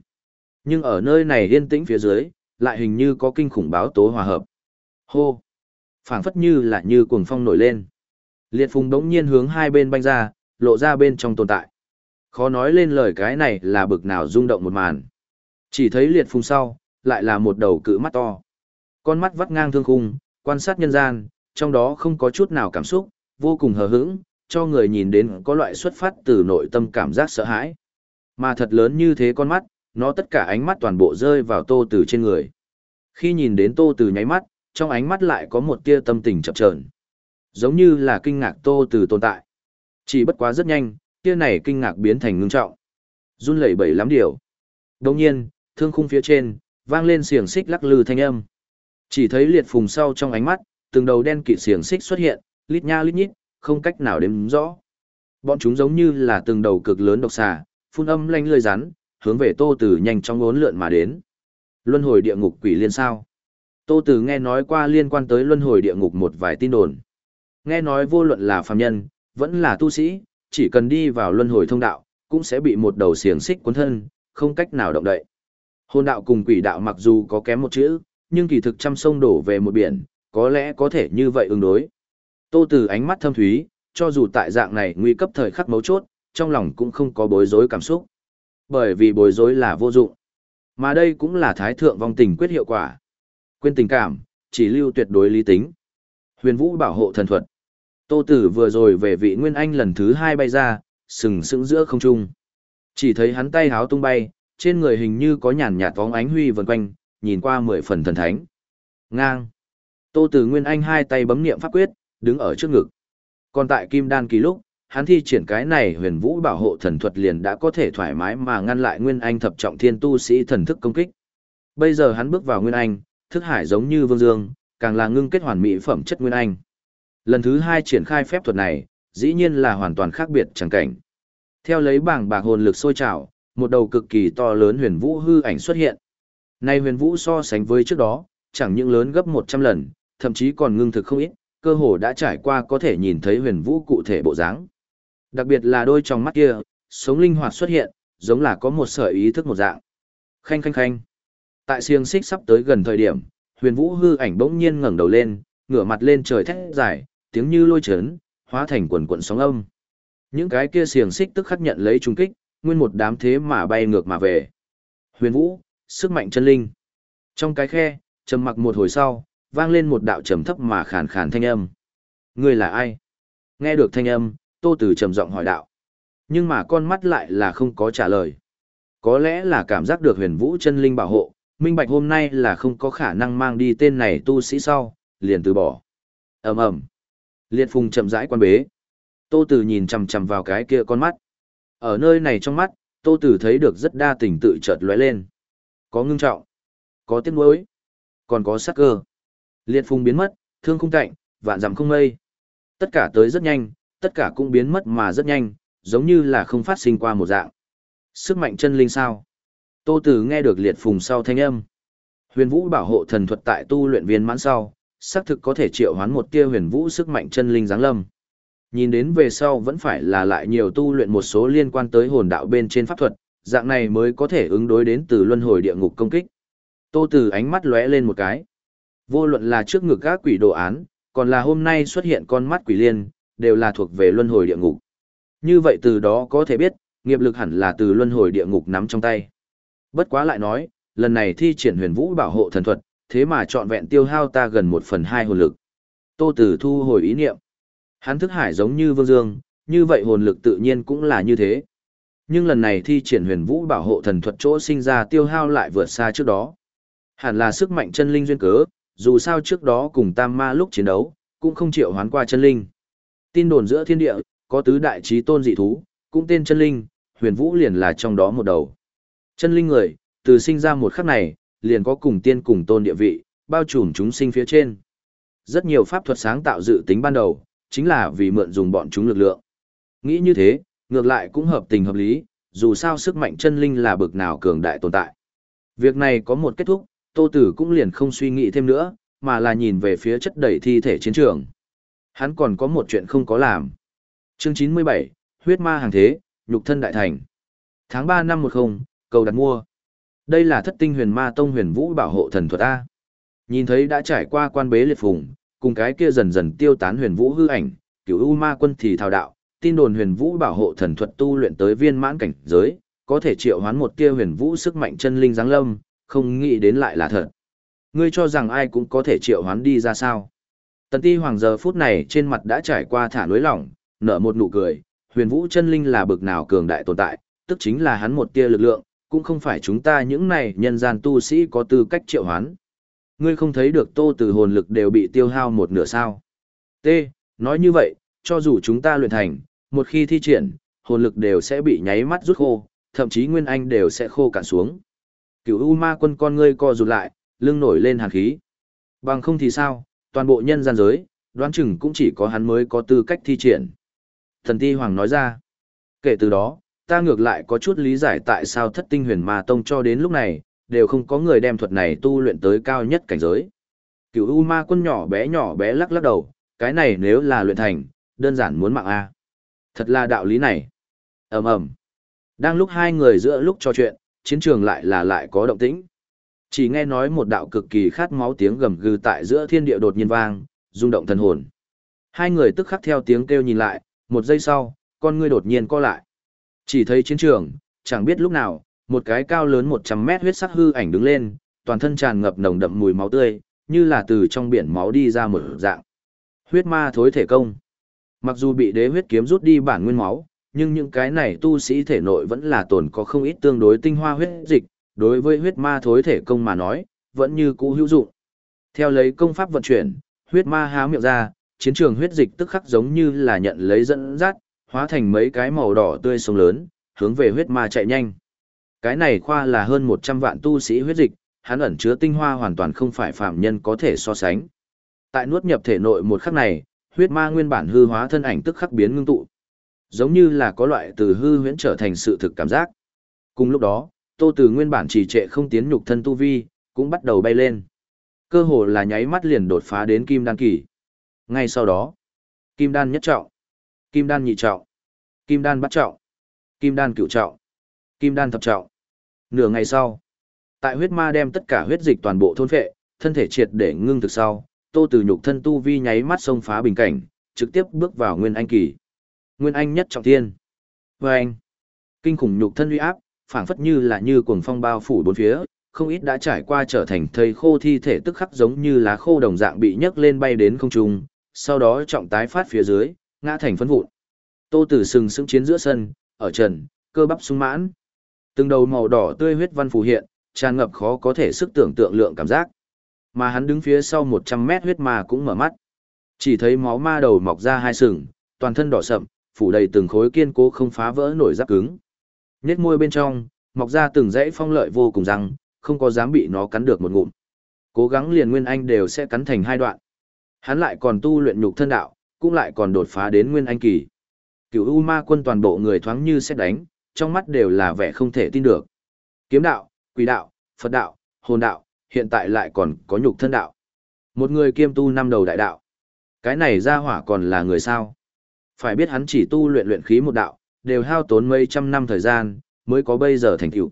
Nhưng ở nơi này yên tĩnh phía dưới, lại hình như có kinh khủng báo tố hòa hợp. Hô! phảng phất như là như cuồng phong nổi lên. Liệt phùng đống nhiên hướng hai bên banh ra, lộ ra bên trong tồn tại. Khó nói lên lời cái này là bực nào rung động một màn. Chỉ thấy liệt phùng sau, lại là một đầu cự mắt to. Con mắt vắt ngang thương khung, quan sát nhân gian, trong đó không có chút nào cảm xúc, vô cùng hờ hững, cho người nhìn đến có loại xuất phát từ nội tâm cảm giác sợ hãi. Mà thật lớn như thế con mắt, nó tất cả ánh mắt toàn bộ rơi vào tô từ trên người. Khi nhìn đến tô từ nháy mắt, trong ánh mắt lại có một tia tâm tình chập chờn giống như là kinh ngạc tô từ tồn tại chỉ bất quá rất nhanh tia này kinh ngạc biến thành ngưng trọng run lẩy bẩy lắm điều đông nhiên thương khung phía trên vang lên xiềng xích lắc lư thanh âm. Chỉ thấy liệt phùng sau trong ánh mắt từng đầu đen kịt xiềng xích xuất hiện lít nha lít nhít không cách nào đếm rõ. Bọn chúng giống như là từng đầu cực lớn độc xà phun âm lanh lơi rắn hướng về tô tử nhanh chóng ốn lượn mà đến. Luân hồi địa ngục quỷ liên sao? Tô tử nghe nói qua liên quan tới luân hồi địa ngục một vài tin đồn. Nghe nói vô luận là phàm nhân, vẫn là tu sĩ, chỉ cần đi vào luân hồi thông đạo, cũng sẽ bị một đầu xiềng xích cuốn thân, không cách nào động đậy. Hồn đạo cùng quỷ đạo mặc dù có kém một chữ, nhưng kỳ thực trăm sông đổ về một biển, có lẽ có thể như vậy ứng đối. Tô Từ ánh mắt thâm thúy, cho dù tại dạng này nguy cấp thời khắc mấu chốt, trong lòng cũng không có bối rối cảm xúc. Bởi vì bối rối là vô dụng. Mà đây cũng là thái thượng vong tình quyết hiệu quả. Quên tình cảm, chỉ lưu tuyệt đối lý tính. Huyền Vũ bảo hộ thần thuật. Tô Tử vừa rồi về vị Nguyên Anh lần thứ hai bay ra, sừng sững giữa không trung. Chỉ thấy hắn tay háo tung bay, trên người hình như có nhàn nhạt vóng ánh huy vần quanh, nhìn qua mười phần thần thánh. Ngang. Tô Tử Nguyên Anh hai tay bấm niệm pháp quyết, đứng ở trước ngực. Còn tại Kim Đan kỳ lúc, hắn thi triển cái này huyền vũ bảo hộ thần thuật liền đã có thể thoải mái mà ngăn lại Nguyên Anh thập trọng thiên tu sĩ thần thức công kích. Bây giờ hắn bước vào Nguyên Anh, thức hải giống như vương dương, càng là ngưng kết hoàn mỹ phẩm chất Nguyên Anh. Lần thứ hai triển khai phép thuật này, dĩ nhiên là hoàn toàn khác biệt chẳng cảnh. Theo lấy bảng bạc hồn lực sôi trào, một đầu cực kỳ to lớn huyền vũ hư ảnh xuất hiện. Nay huyền vũ so sánh với trước đó, chẳng những lớn gấp 100 lần, thậm chí còn ngưng thực không ít, cơ hồ đã trải qua có thể nhìn thấy huyền vũ cụ thể bộ dáng. Đặc biệt là đôi trong mắt kia, sống linh hoạt xuất hiện, giống là có một sợi ý thức một dạng. Khanh khanh khanh. Tại xiềng xích sắp tới gần thời điểm, huyền vũ hư ảnh bỗng nhiên ngẩng đầu lên, ngửa mặt lên trời thét dài, tiếng như lôi chấn, hóa thành quần quần sóng âm. Những cái kia xiềng xích tức khắc nhận lấy trung kích, nguyên một đám thế mà bay ngược mà về. Huyền vũ, sức mạnh chân linh. Trong cái khe, trầm mặc một hồi sau, vang lên một đạo trầm thấp mà khàn khàn thanh âm. Ngươi là ai? Nghe được thanh âm, Tô Tử trầm giọng hỏi đạo. Nhưng mà con mắt lại là không có trả lời. Có lẽ là cảm giác được huyền vũ chân linh bảo hộ, minh bạch hôm nay là không có khả năng mang đi tên này tu sĩ sau, liền từ bỏ. ầm ầm Liệt phùng chậm rãi quan bế. Tô Tử nhìn chằm chằm vào cái kia con mắt. Ở nơi này trong mắt, Tô Tử thấy được rất đa tình tự chợt lóe lên. Có ngưng trọng, có tiếc nuối, còn có sắc cơ. Liệt phùng biến mất, thương không cạnh, vạn dặm không mây. Tất cả tới rất nhanh, tất cả cũng biến mất mà rất nhanh, giống như là không phát sinh qua một dạng. Sức mạnh chân linh sao? Tô Tử nghe được liệt phùng sau thanh âm. Huyền Vũ bảo hộ thần thuật tại tu luyện viên mãn sau, xác thực có thể triệu hoán một tia huyền vũ sức mạnh chân linh giáng lâm. Nhìn đến về sau vẫn phải là lại nhiều tu luyện một số liên quan tới hồn đạo bên trên pháp thuật, dạng này mới có thể ứng đối đến từ luân hồi địa ngục công kích. Tô Tử ánh mắt lóe lên một cái. Vô luận là trước ngực các quỷ đồ án, còn là hôm nay xuất hiện con mắt quỷ liên, đều là thuộc về luân hồi địa ngục. Như vậy từ đó có thể biết, nghiệp lực hẳn là từ luân hồi địa ngục nắm trong tay. Bất quá lại nói, lần này thi triển huyền vũ bảo hộ thần thuật, thế mà trọn vẹn tiêu hao ta gần một phần hai hồn lực. Tô Tử thu hồi ý niệm. Hắn thức hải giống như vương dương, như vậy hồn lực tự nhiên cũng là như thế. Nhưng lần này thi triển huyền vũ bảo hộ thần thuật chỗ sinh ra tiêu hao lại vượt xa trước đó. Hẳn là sức mạnh chân linh duyên cớ, dù sao trước đó cùng tam ma lúc chiến đấu, cũng không chịu hoán qua chân linh. Tin đồn giữa thiên địa, có tứ đại trí tôn dị thú, cũng tên chân linh, huyền vũ liền là trong đó một đầu. Chân linh người, từ sinh ra một khắc này, liền có cùng tiên cùng tôn địa vị, bao trùm chúng sinh phía trên. Rất nhiều pháp thuật sáng tạo dự tính ban đầu, chính là vì mượn dùng bọn chúng lực lượng. Nghĩ như thế, ngược lại cũng hợp tình hợp lý, dù sao sức mạnh chân linh là bực nào cường đại tồn tại. Việc này có một kết thúc, Tô Tử cũng liền không suy nghĩ thêm nữa, mà là nhìn về phía chất đầy thi thể chiến trường. Hắn còn có một chuyện không có làm. Chương 97, huyết ma hàng thế, nhục thân đại thành. Tháng 3 năm 10, cầu đặt mua. Đây là thất tinh huyền ma tông huyền vũ bảo hộ thần thuật A. Nhìn thấy đã trải qua quan bế liệt phùng, cùng cái kia dần dần tiêu tán huyền vũ hư ảnh, cửu u ma quân thì thao đạo, tin đồn huyền vũ bảo hộ thần thuật tu luyện tới viên mãn cảnh giới, có thể triệu hoán một tia huyền vũ sức mạnh chân linh giáng lâm, không nghĩ đến lại là thật. Ngươi cho rằng ai cũng có thể triệu hoán đi ra sao? Tần Ti Hoàng giờ phút này trên mặt đã trải qua thả lưới lỏng, nở một nụ cười, huyền vũ chân linh là bực nào cường đại tồn tại, tức chính là hắn một tia lực lượng, cũng không phải chúng ta những này nhân gian tu sĩ có tư cách triệu hoán. Ngươi không thấy được tô từ hồn lực đều bị tiêu hao một nửa sao. T. Nói như vậy, cho dù chúng ta luyện thành, một khi thi triển, hồn lực đều sẽ bị nháy mắt rút khô, thậm chí nguyên anh đều sẽ khô cạn xuống. Cửu U Ma Quân con ngươi co rụt lại, lưng nổi lên hàn khí. Bằng không thì sao, toàn bộ nhân gian giới, đoán chừng cũng chỉ có hắn mới có tư cách thi triển. Thần Ti Hoàng nói ra. Kể từ đó, ta ngược lại có chút lý giải tại sao thất tinh huyền ma tông cho đến lúc này, đều không có người đem thuật này tu luyện tới cao nhất cảnh giới. Cửu U Ma Quân nhỏ bé nhỏ bé lắc lắc đầu, cái này nếu là luyện thành, đơn giản muốn mạng a. Thật là đạo lý này. Ầm ầm. Đang lúc hai người giữa lúc trò chuyện, chiến trường lại là lại có động tĩnh. Chỉ nghe nói một đạo cực kỳ khát máu tiếng gầm gừ tại giữa thiên địa đột nhiên vang, rung động thần hồn. Hai người tức khắc theo tiếng kêu nhìn lại, một giây sau, con ngươi đột nhiên co lại. Chỉ thấy chiến trường, chẳng biết lúc nào, một cái cao lớn 100 mét huyết sắc hư ảnh đứng lên, toàn thân tràn ngập nồng đậm mùi máu tươi, như là từ trong biển máu đi ra một dạng. Huyết ma thối thể công. Mặc dù bị đế huyết kiếm rút đi bản nguyên máu, nhưng những cái này tu sĩ thể nội vẫn là tồn có không ít tương đối tinh hoa huyết dịch, đối với huyết ma thối thể công mà nói, vẫn như cũ hữu dụng. Theo lấy công pháp vận chuyển, huyết ma há miệng ra, chiến trường huyết dịch tức khắc giống như là nhận lấy dẫn dắt, hóa thành mấy cái màu đỏ tươi sông lớn, hướng về huyết ma chạy nhanh. Cái này khoa là hơn 100 vạn tu sĩ huyết dịch, hắn ẩn chứa tinh hoa hoàn toàn không phải phạm nhân có thể so sánh. Tại nuốt nhập thể nội một khắc này, huyết ma nguyên bản hư hóa thân ảnh tức khắc biến ngưng tụ. Giống như là có loại từ hư huyễn trở thành sự thực cảm giác. Cùng lúc đó, Tô Từ nguyên bản trì trệ không tiến nhục thân tu vi, cũng bắt đầu bay lên. Cơ hồ là nháy mắt liền đột phá đến kim đan kỳ. Ngay sau đó, kim đan nhất trọng, kim đan nhị trọng, kim đan bắt trọng, kim đan cửu trọng, kim đan thập trọng. Nửa ngày sau, tại huyết ma đem tất cả huyết dịch toàn bộ thôn phệ, thân thể triệt để ngưng thực sau, Tô Từ nhục thân tu vi nháy mắt xông phá bình cảnh, trực tiếp bước vào nguyên anh kỳ. Nguyên anh nhất trọng thiên. Và anh, kinh khủng nhục thân uy áp, phảng phất như là như cuồng phong bao phủ bốn phía, không ít đã trải qua trở thành thây khô thi thể tức khắc giống như lá khô đồng dạng bị nhấc lên bay đến không trung, sau đó trọng tái phát phía dưới, ngã thành phấn vụn. Tô Tử sừng sững chiến giữa sân, ở trần, cơ bắp sung mãn. Từng đầu màu đỏ tươi huyết văn phù hiện, tràn ngập khó có thể sức tưởng tượng lượng cảm giác. Mà hắn đứng phía sau 100 mét huyết ma cũng mở mắt. Chỉ thấy máu ma đầu mọc ra hai sừng, toàn thân đỏ sậm, phủ đầy từng khối kiên cố không phá vỡ nổi giáp cứng. Nét môi bên trong, mọc ra từng dãy phong lợi vô cùng răng, không có dám bị nó cắn được một ngụm. Cố gắng liền nguyên anh đều sẽ cắn thành hai đoạn. Hắn lại còn tu luyện nhục thân đạo, cũng lại còn đột phá đến nguyên anh kỳ. Cửu U Ma quân toàn bộ người thoáng như sẽ đánh, trong mắt đều là vẻ không thể tin được. Kiếm đạo, quỷ đạo, Phật đạo, hồn đạo, hiện tại lại còn có nhục thân đạo. Một người kiêm tu năm đầu đại đạo. Cái này ra hỏa còn là người sao? Phải biết hắn chỉ tu luyện luyện khí một đạo, đều hao tốn mấy trăm năm thời gian, mới có bây giờ thành tựu.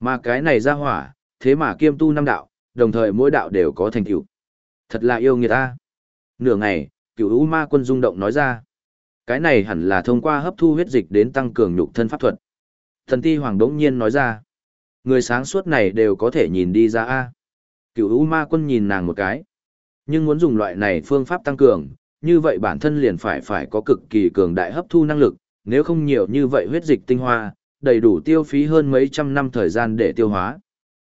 Mà cái này ra hỏa, thế mà kiêm tu năm đạo, đồng thời mỗi đạo đều có thành tựu. Thật là yêu người ta. Nửa ngày, cửu U Ma quân rung động nói ra. Cái này hẳn là thông qua hấp thu huyết dịch đến tăng cường nhục thân pháp thuật. Thần ti hoàng đống nhiên nói ra. Người sáng suốt này đều có thể nhìn đi ra a. Cửu U Ma quân nhìn nàng một cái. Nhưng muốn dùng loại này phương pháp tăng cường, như vậy bản thân liền phải phải có cực kỳ cường đại hấp thu năng lực, nếu không nhiều như vậy huyết dịch tinh hoa, đầy đủ tiêu phí hơn mấy trăm năm thời gian để tiêu hóa.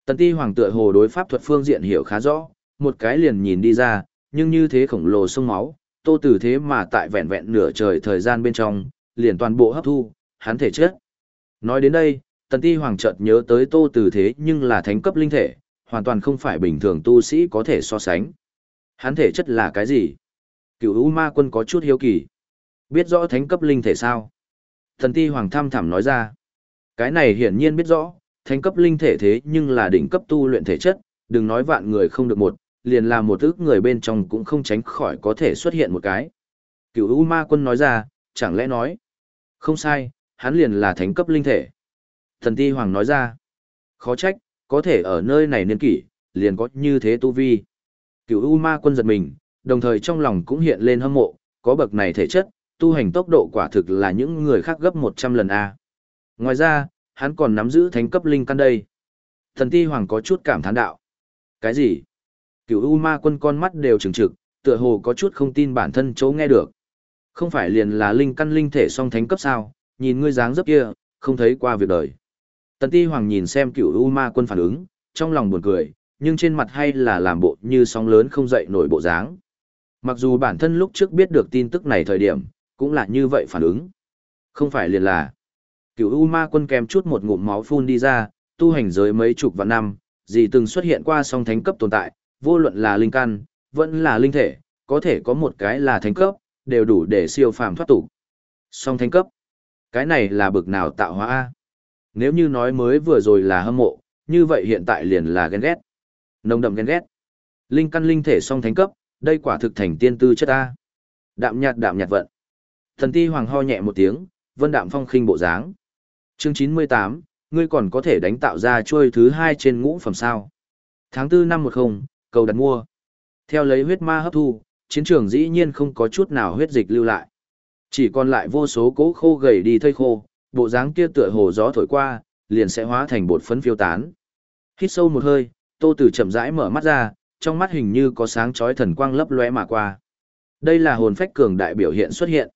Tần ti hoàng tựa hồ đối pháp thuật phương diện hiểu khá rõ, một cái liền nhìn đi ra, nhưng như thế khổng lồ sông máu, tô tử thế mà tại vẹn vẹn nửa trời thời gian bên trong, liền toàn bộ hấp thu, hắn thể chết. Nói đến đây, tần ti hoàng chợt nhớ tới tô từ thế nhưng là thánh cấp linh thể, hoàn toàn không phải bình thường tu sĩ có thể so sánh. Hắn thể chất là cái gì? Cựu U Ma quân có chút hiếu kỳ. Biết rõ thánh cấp linh thể sao? Thần ti hoàng tham thảm nói ra. Cái này hiển nhiên biết rõ, thánh cấp linh thể thế nhưng là đỉnh cấp tu luyện thể chất, đừng nói vạn người không được một, liền là một ước người bên trong cũng không tránh khỏi có thể xuất hiện một cái. Cựu U Ma quân nói ra, chẳng lẽ nói. Không sai, hắn liền là thánh cấp linh thể. Thần ti hoàng nói ra. Khó trách, có thể ở nơi này niên kỷ, liền có như thế tu vi. Cựu U Ma quân giật mình, đồng thời trong lòng cũng hiện lên hâm mộ, có bậc này thể chất, tu hành tốc độ quả thực là những người khác gấp 100 lần A. Ngoài ra, hắn còn nắm giữ thánh cấp linh căn đây. Thần ti hoàng có chút cảm thán đạo. Cái gì? Cựu U ma quân con mắt đều trừng trực, tựa hồ có chút không tin bản thân chỗ nghe được. Không phải liền là linh căn linh thể song thánh cấp sao, nhìn ngươi dáng dấp kia, không thấy qua việc đời. Tần ti hoàng nhìn xem cựu U ma quân phản ứng, trong lòng buồn cười, nhưng trên mặt hay là làm bộ như sóng lớn không dậy nổi bộ dáng. Mặc dù bản thân lúc trước biết được tin tức này thời điểm, cũng là như vậy phản ứng. Không phải liền là. Cựu U ma quân kèm chút một ngụm máu phun đi ra, tu hành giới mấy chục vạn năm, gì từng xuất hiện qua song thánh cấp tồn tại, vô luận là linh căn, vẫn là linh thể, có thể có một cái là thánh cấp, đều đủ để siêu phàm thoát tục. Song thánh cấp, cái này là bực nào tạo hóa A. Nếu như nói mới vừa rồi là hâm mộ, như vậy hiện tại liền là ghen ghét. Nồng đậm ghen ghét. Linh căn linh thể song thánh cấp, đây quả thực thành tiên tư chất A. Đạm nhạt đạm nhạt vận. Thần ti hoàng ho nhẹ một tiếng, vân đạm phong khinh bộ dáng. Chương chín mươi tám, ngươi còn có thể đánh tạo ra chuôi thứ hai trên ngũ phẩm sao. Tháng tư năm 10, cầu đặt mua. Theo lấy huyết ma hấp thu, chiến trường dĩ nhiên không có chút nào huyết dịch lưu lại. Chỉ còn lại vô số cỗ khô gầy đi thây khô, bộ dáng kia tựa hồ gió thổi qua, liền sẽ hóa thành bột phấn phiêu tán. Hít sâu một hơi, Tô Tử chậm rãi mở mắt ra, trong mắt hình như có sáng chói thần quang lấp lóe mà qua. Đây là hồn phách cường đại biểu hiện xuất hiện.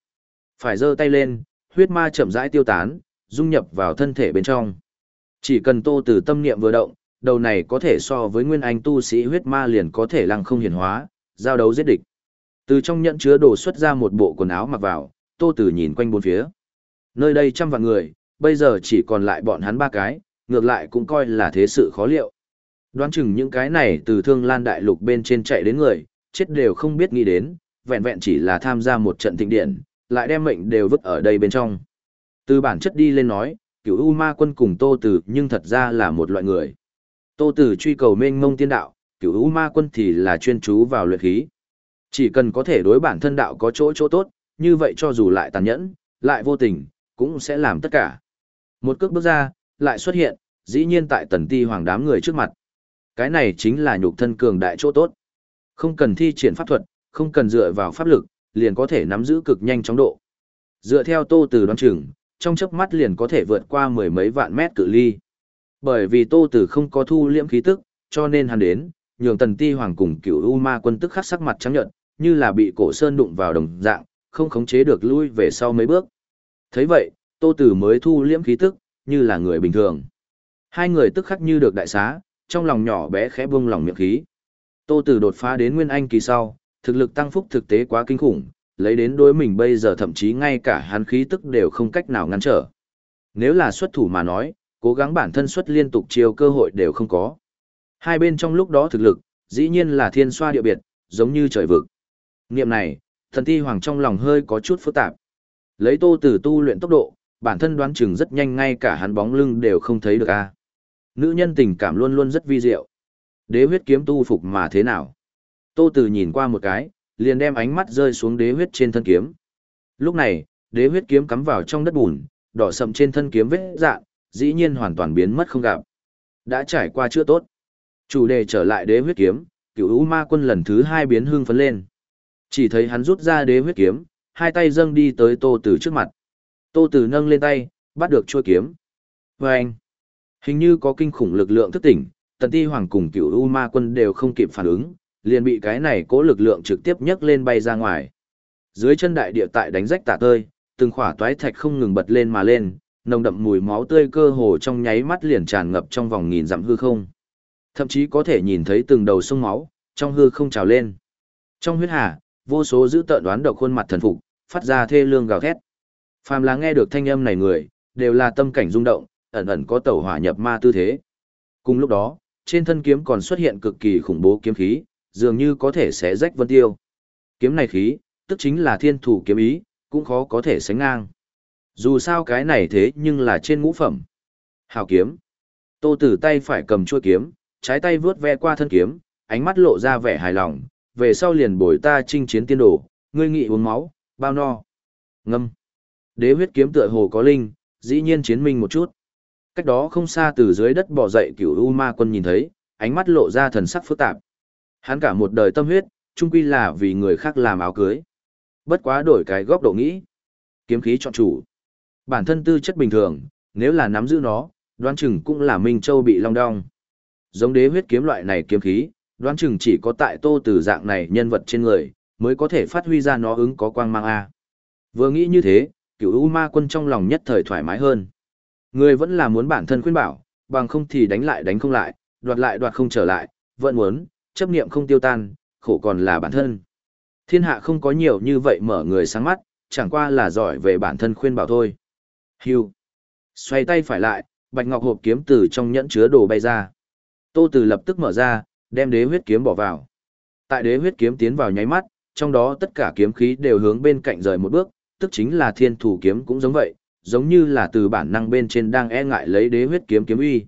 Phải giơ tay lên, huyết ma chậm rãi tiêu tán, dung nhập vào thân thể bên trong. Chỉ cần Tô Tử tâm niệm vừa động, đầu này có thể so với nguyên anh tu sĩ huyết ma liền có thể lăng không hiển hóa, giao đấu giết địch. Từ trong nhận chứa đồ xuất ra một bộ quần áo mặc vào, Tô Tử nhìn quanh bốn phía. Nơi đây trăm vạn người, bây giờ chỉ còn lại bọn hắn ba cái, ngược lại cũng coi là thế sự khó liệu. Đoán chừng những cái này từ thương lan đại lục bên trên chạy đến người, chết đều không biết nghĩ đến, vẹn vẹn chỉ là tham gia một trận thịnh điện, lại đem mệnh đều vứt ở đây bên trong. Từ bản chất đi lên nói, cửu U Ma quân cùng Tô Tử nhưng thật ra là một loại người. Tô Tử truy cầu mênh mông tiên đạo, cửu U Ma quân thì là chuyên chú vào luyện khí. Chỉ cần có thể đối bản thân đạo có chỗ chỗ tốt, như vậy cho dù lại tàn nhẫn, lại vô tình, cũng sẽ làm tất cả. Một cước bước ra, lại xuất hiện, dĩ nhiên tại tần ti hoàng đám người trước mặt. Cái này chính là nhục thân cường đại chỗ tốt. Không cần thi triển pháp thuật, không cần dựa vào pháp lực, liền có thể nắm giữ cực nhanh chóng độ. Dựa theo tô từ đoán chừng, trong chớp mắt liền có thể vượt qua mười mấy vạn mét cự ly. Bởi vì tô từ không có thu liễm khí tức, cho nên hắn đến, nhường tần ti hoàng cùng cửu u ma quân tức khắc sắc mặt trắng nhợt, như là bị cổ sơn đụng vào đồng dạng, không khống chế được lui về sau mấy bước. thấy vậy, tô tử mới thu liễm khí tức, như là người bình thường. Hai người tức khắc như được đại xá, trong lòng nhỏ bé khẽ buông lòng miệng khí. Tô Tử đột phá đến Nguyên Anh kỳ sau, thực lực tăng phúc thực tế quá kinh khủng, lấy đến đối mình bây giờ thậm chí ngay cả hắn khí tức đều không cách nào ngăn trở. Nếu là xuất thủ mà nói, cố gắng bản thân xuất liên tục chiêu cơ hội đều không có. Hai bên trong lúc đó thực lực, dĩ nhiên là thiên xoa địa biệt, giống như trời vực. Niệm này, thần ti hoàng trong lòng hơi có chút phức tạp. Lấy tô tử tu luyện tốc độ, bản thân đoán chừng rất nhanh ngay cả hắn bóng lưng đều không thấy được a. Nữ nhân tình cảm luôn luôn rất vi diệu. Đế huyết kiếm tu phục mà thế nào? Tô Tử nhìn qua một cái, liền đem ánh mắt rơi xuống đế huyết trên thân kiếm. Lúc này, đế huyết kiếm cắm vào trong đất bùn, đỏ sậm trên thân kiếm vết dạn, dĩ nhiên hoàn toàn biến mất không gặp. Đã trải qua chưa tốt. Chủ đề trở lại đế huyết kiếm, cửu u ma quân lần thứ hai biến hương phấn lên. Chỉ thấy hắn rút ra đế huyết kiếm, hai tay dâng đi tới Tô Tử trước mặt. Tô Tử nâng lên tay, bắt được chuôi kiếm. Và anh, hình như có kinh khủng lực lượng thức tỉnh, Tần Ti Hoàng cùng cựu U Ma Quân đều không kịp phản ứng, liền bị cái này cố lực lượng trực tiếp nhấc lên bay ra ngoài. Dưới chân đại địa tại đánh rách tả tơi, từng khỏa toái thạch không ngừng bật lên mà lên, nồng đậm mùi máu tươi cơ hồ trong nháy mắt liền tràn ngập trong vòng nghìn dặm hư không. Thậm chí có thể nhìn thấy từng đầu sông máu trong hư không trào lên. Trong huyết hà, vô số giữ tợn đoán độc khuôn mặt thần phục, phát ra thê lương gào thét. Phàm là nghe được thanh âm này người, đều là tâm cảnh rung động, ẩn ẩn có tẩu hỏa nhập ma tư thế. Cùng lúc đó, trên thân kiếm còn xuất hiện cực kỳ khủng bố kiếm khí, dường như có thể xé rách vân tiêu. Kiếm này khí, tức chính là thiên thủ kiếm ý, cũng khó có thể sánh ngang. Dù sao cái này thế nhưng là trên ngũ phẩm. Hào kiếm. Tô tử tay phải cầm chuôi kiếm, trái tay vướt ve qua thân kiếm, ánh mắt lộ ra vẻ hài lòng, về sau liền bồi ta chinh chiến tiên đồ, ngươi nghị uống máu, bao no. Ngâm. Đế huyết kiếm tựa hồ có linh, dĩ nhiên chiến minh một chút. Cách đó không xa từ dưới đất bò dậy cửu U Ma quân nhìn thấy, ánh mắt lộ ra thần sắc phức tạp. Hắn cả một đời tâm huyết, chung quy là vì người khác làm áo cưới. Bất quá đổi cái góc độ nghĩ. Kiếm khí chọn chủ. Bản thân tư chất bình thường, nếu là nắm giữ nó, đoán chừng cũng là Minh Châu bị long đong. Giống đế huyết kiếm loại này kiếm khí, đoán chừng chỉ có tại tô từ dạng này nhân vật trên người, mới có thể phát huy ra nó ứng có quang mang A. Vừa nghĩ như thế, cựu U ma quân trong lòng nhất thời thoải mái hơn. Người vẫn là muốn bản thân khuyên bảo, bằng không thì đánh lại đánh không lại, đoạt lại đoạt không trở lại, vẫn muốn, chấp niệm không tiêu tan, khổ còn là bản thân. Thiên hạ không có nhiều như vậy mở người sáng mắt, chẳng qua là giỏi về bản thân khuyên bảo thôi. Hưu. Xoay tay phải lại, bạch ngọc hộp kiếm từ trong nhẫn chứa đồ bay ra. Tô Từ lập tức mở ra, đem đế huyết kiếm bỏ vào. Tại đế huyết kiếm tiến vào nháy mắt, trong đó tất cả kiếm khí đều hướng bên cạnh rời một bước, tức chính là thiên thủ kiếm cũng giống vậy, giống như là từ bản năng bên trên đang e ngại lấy đế huyết kiếm kiếm uy.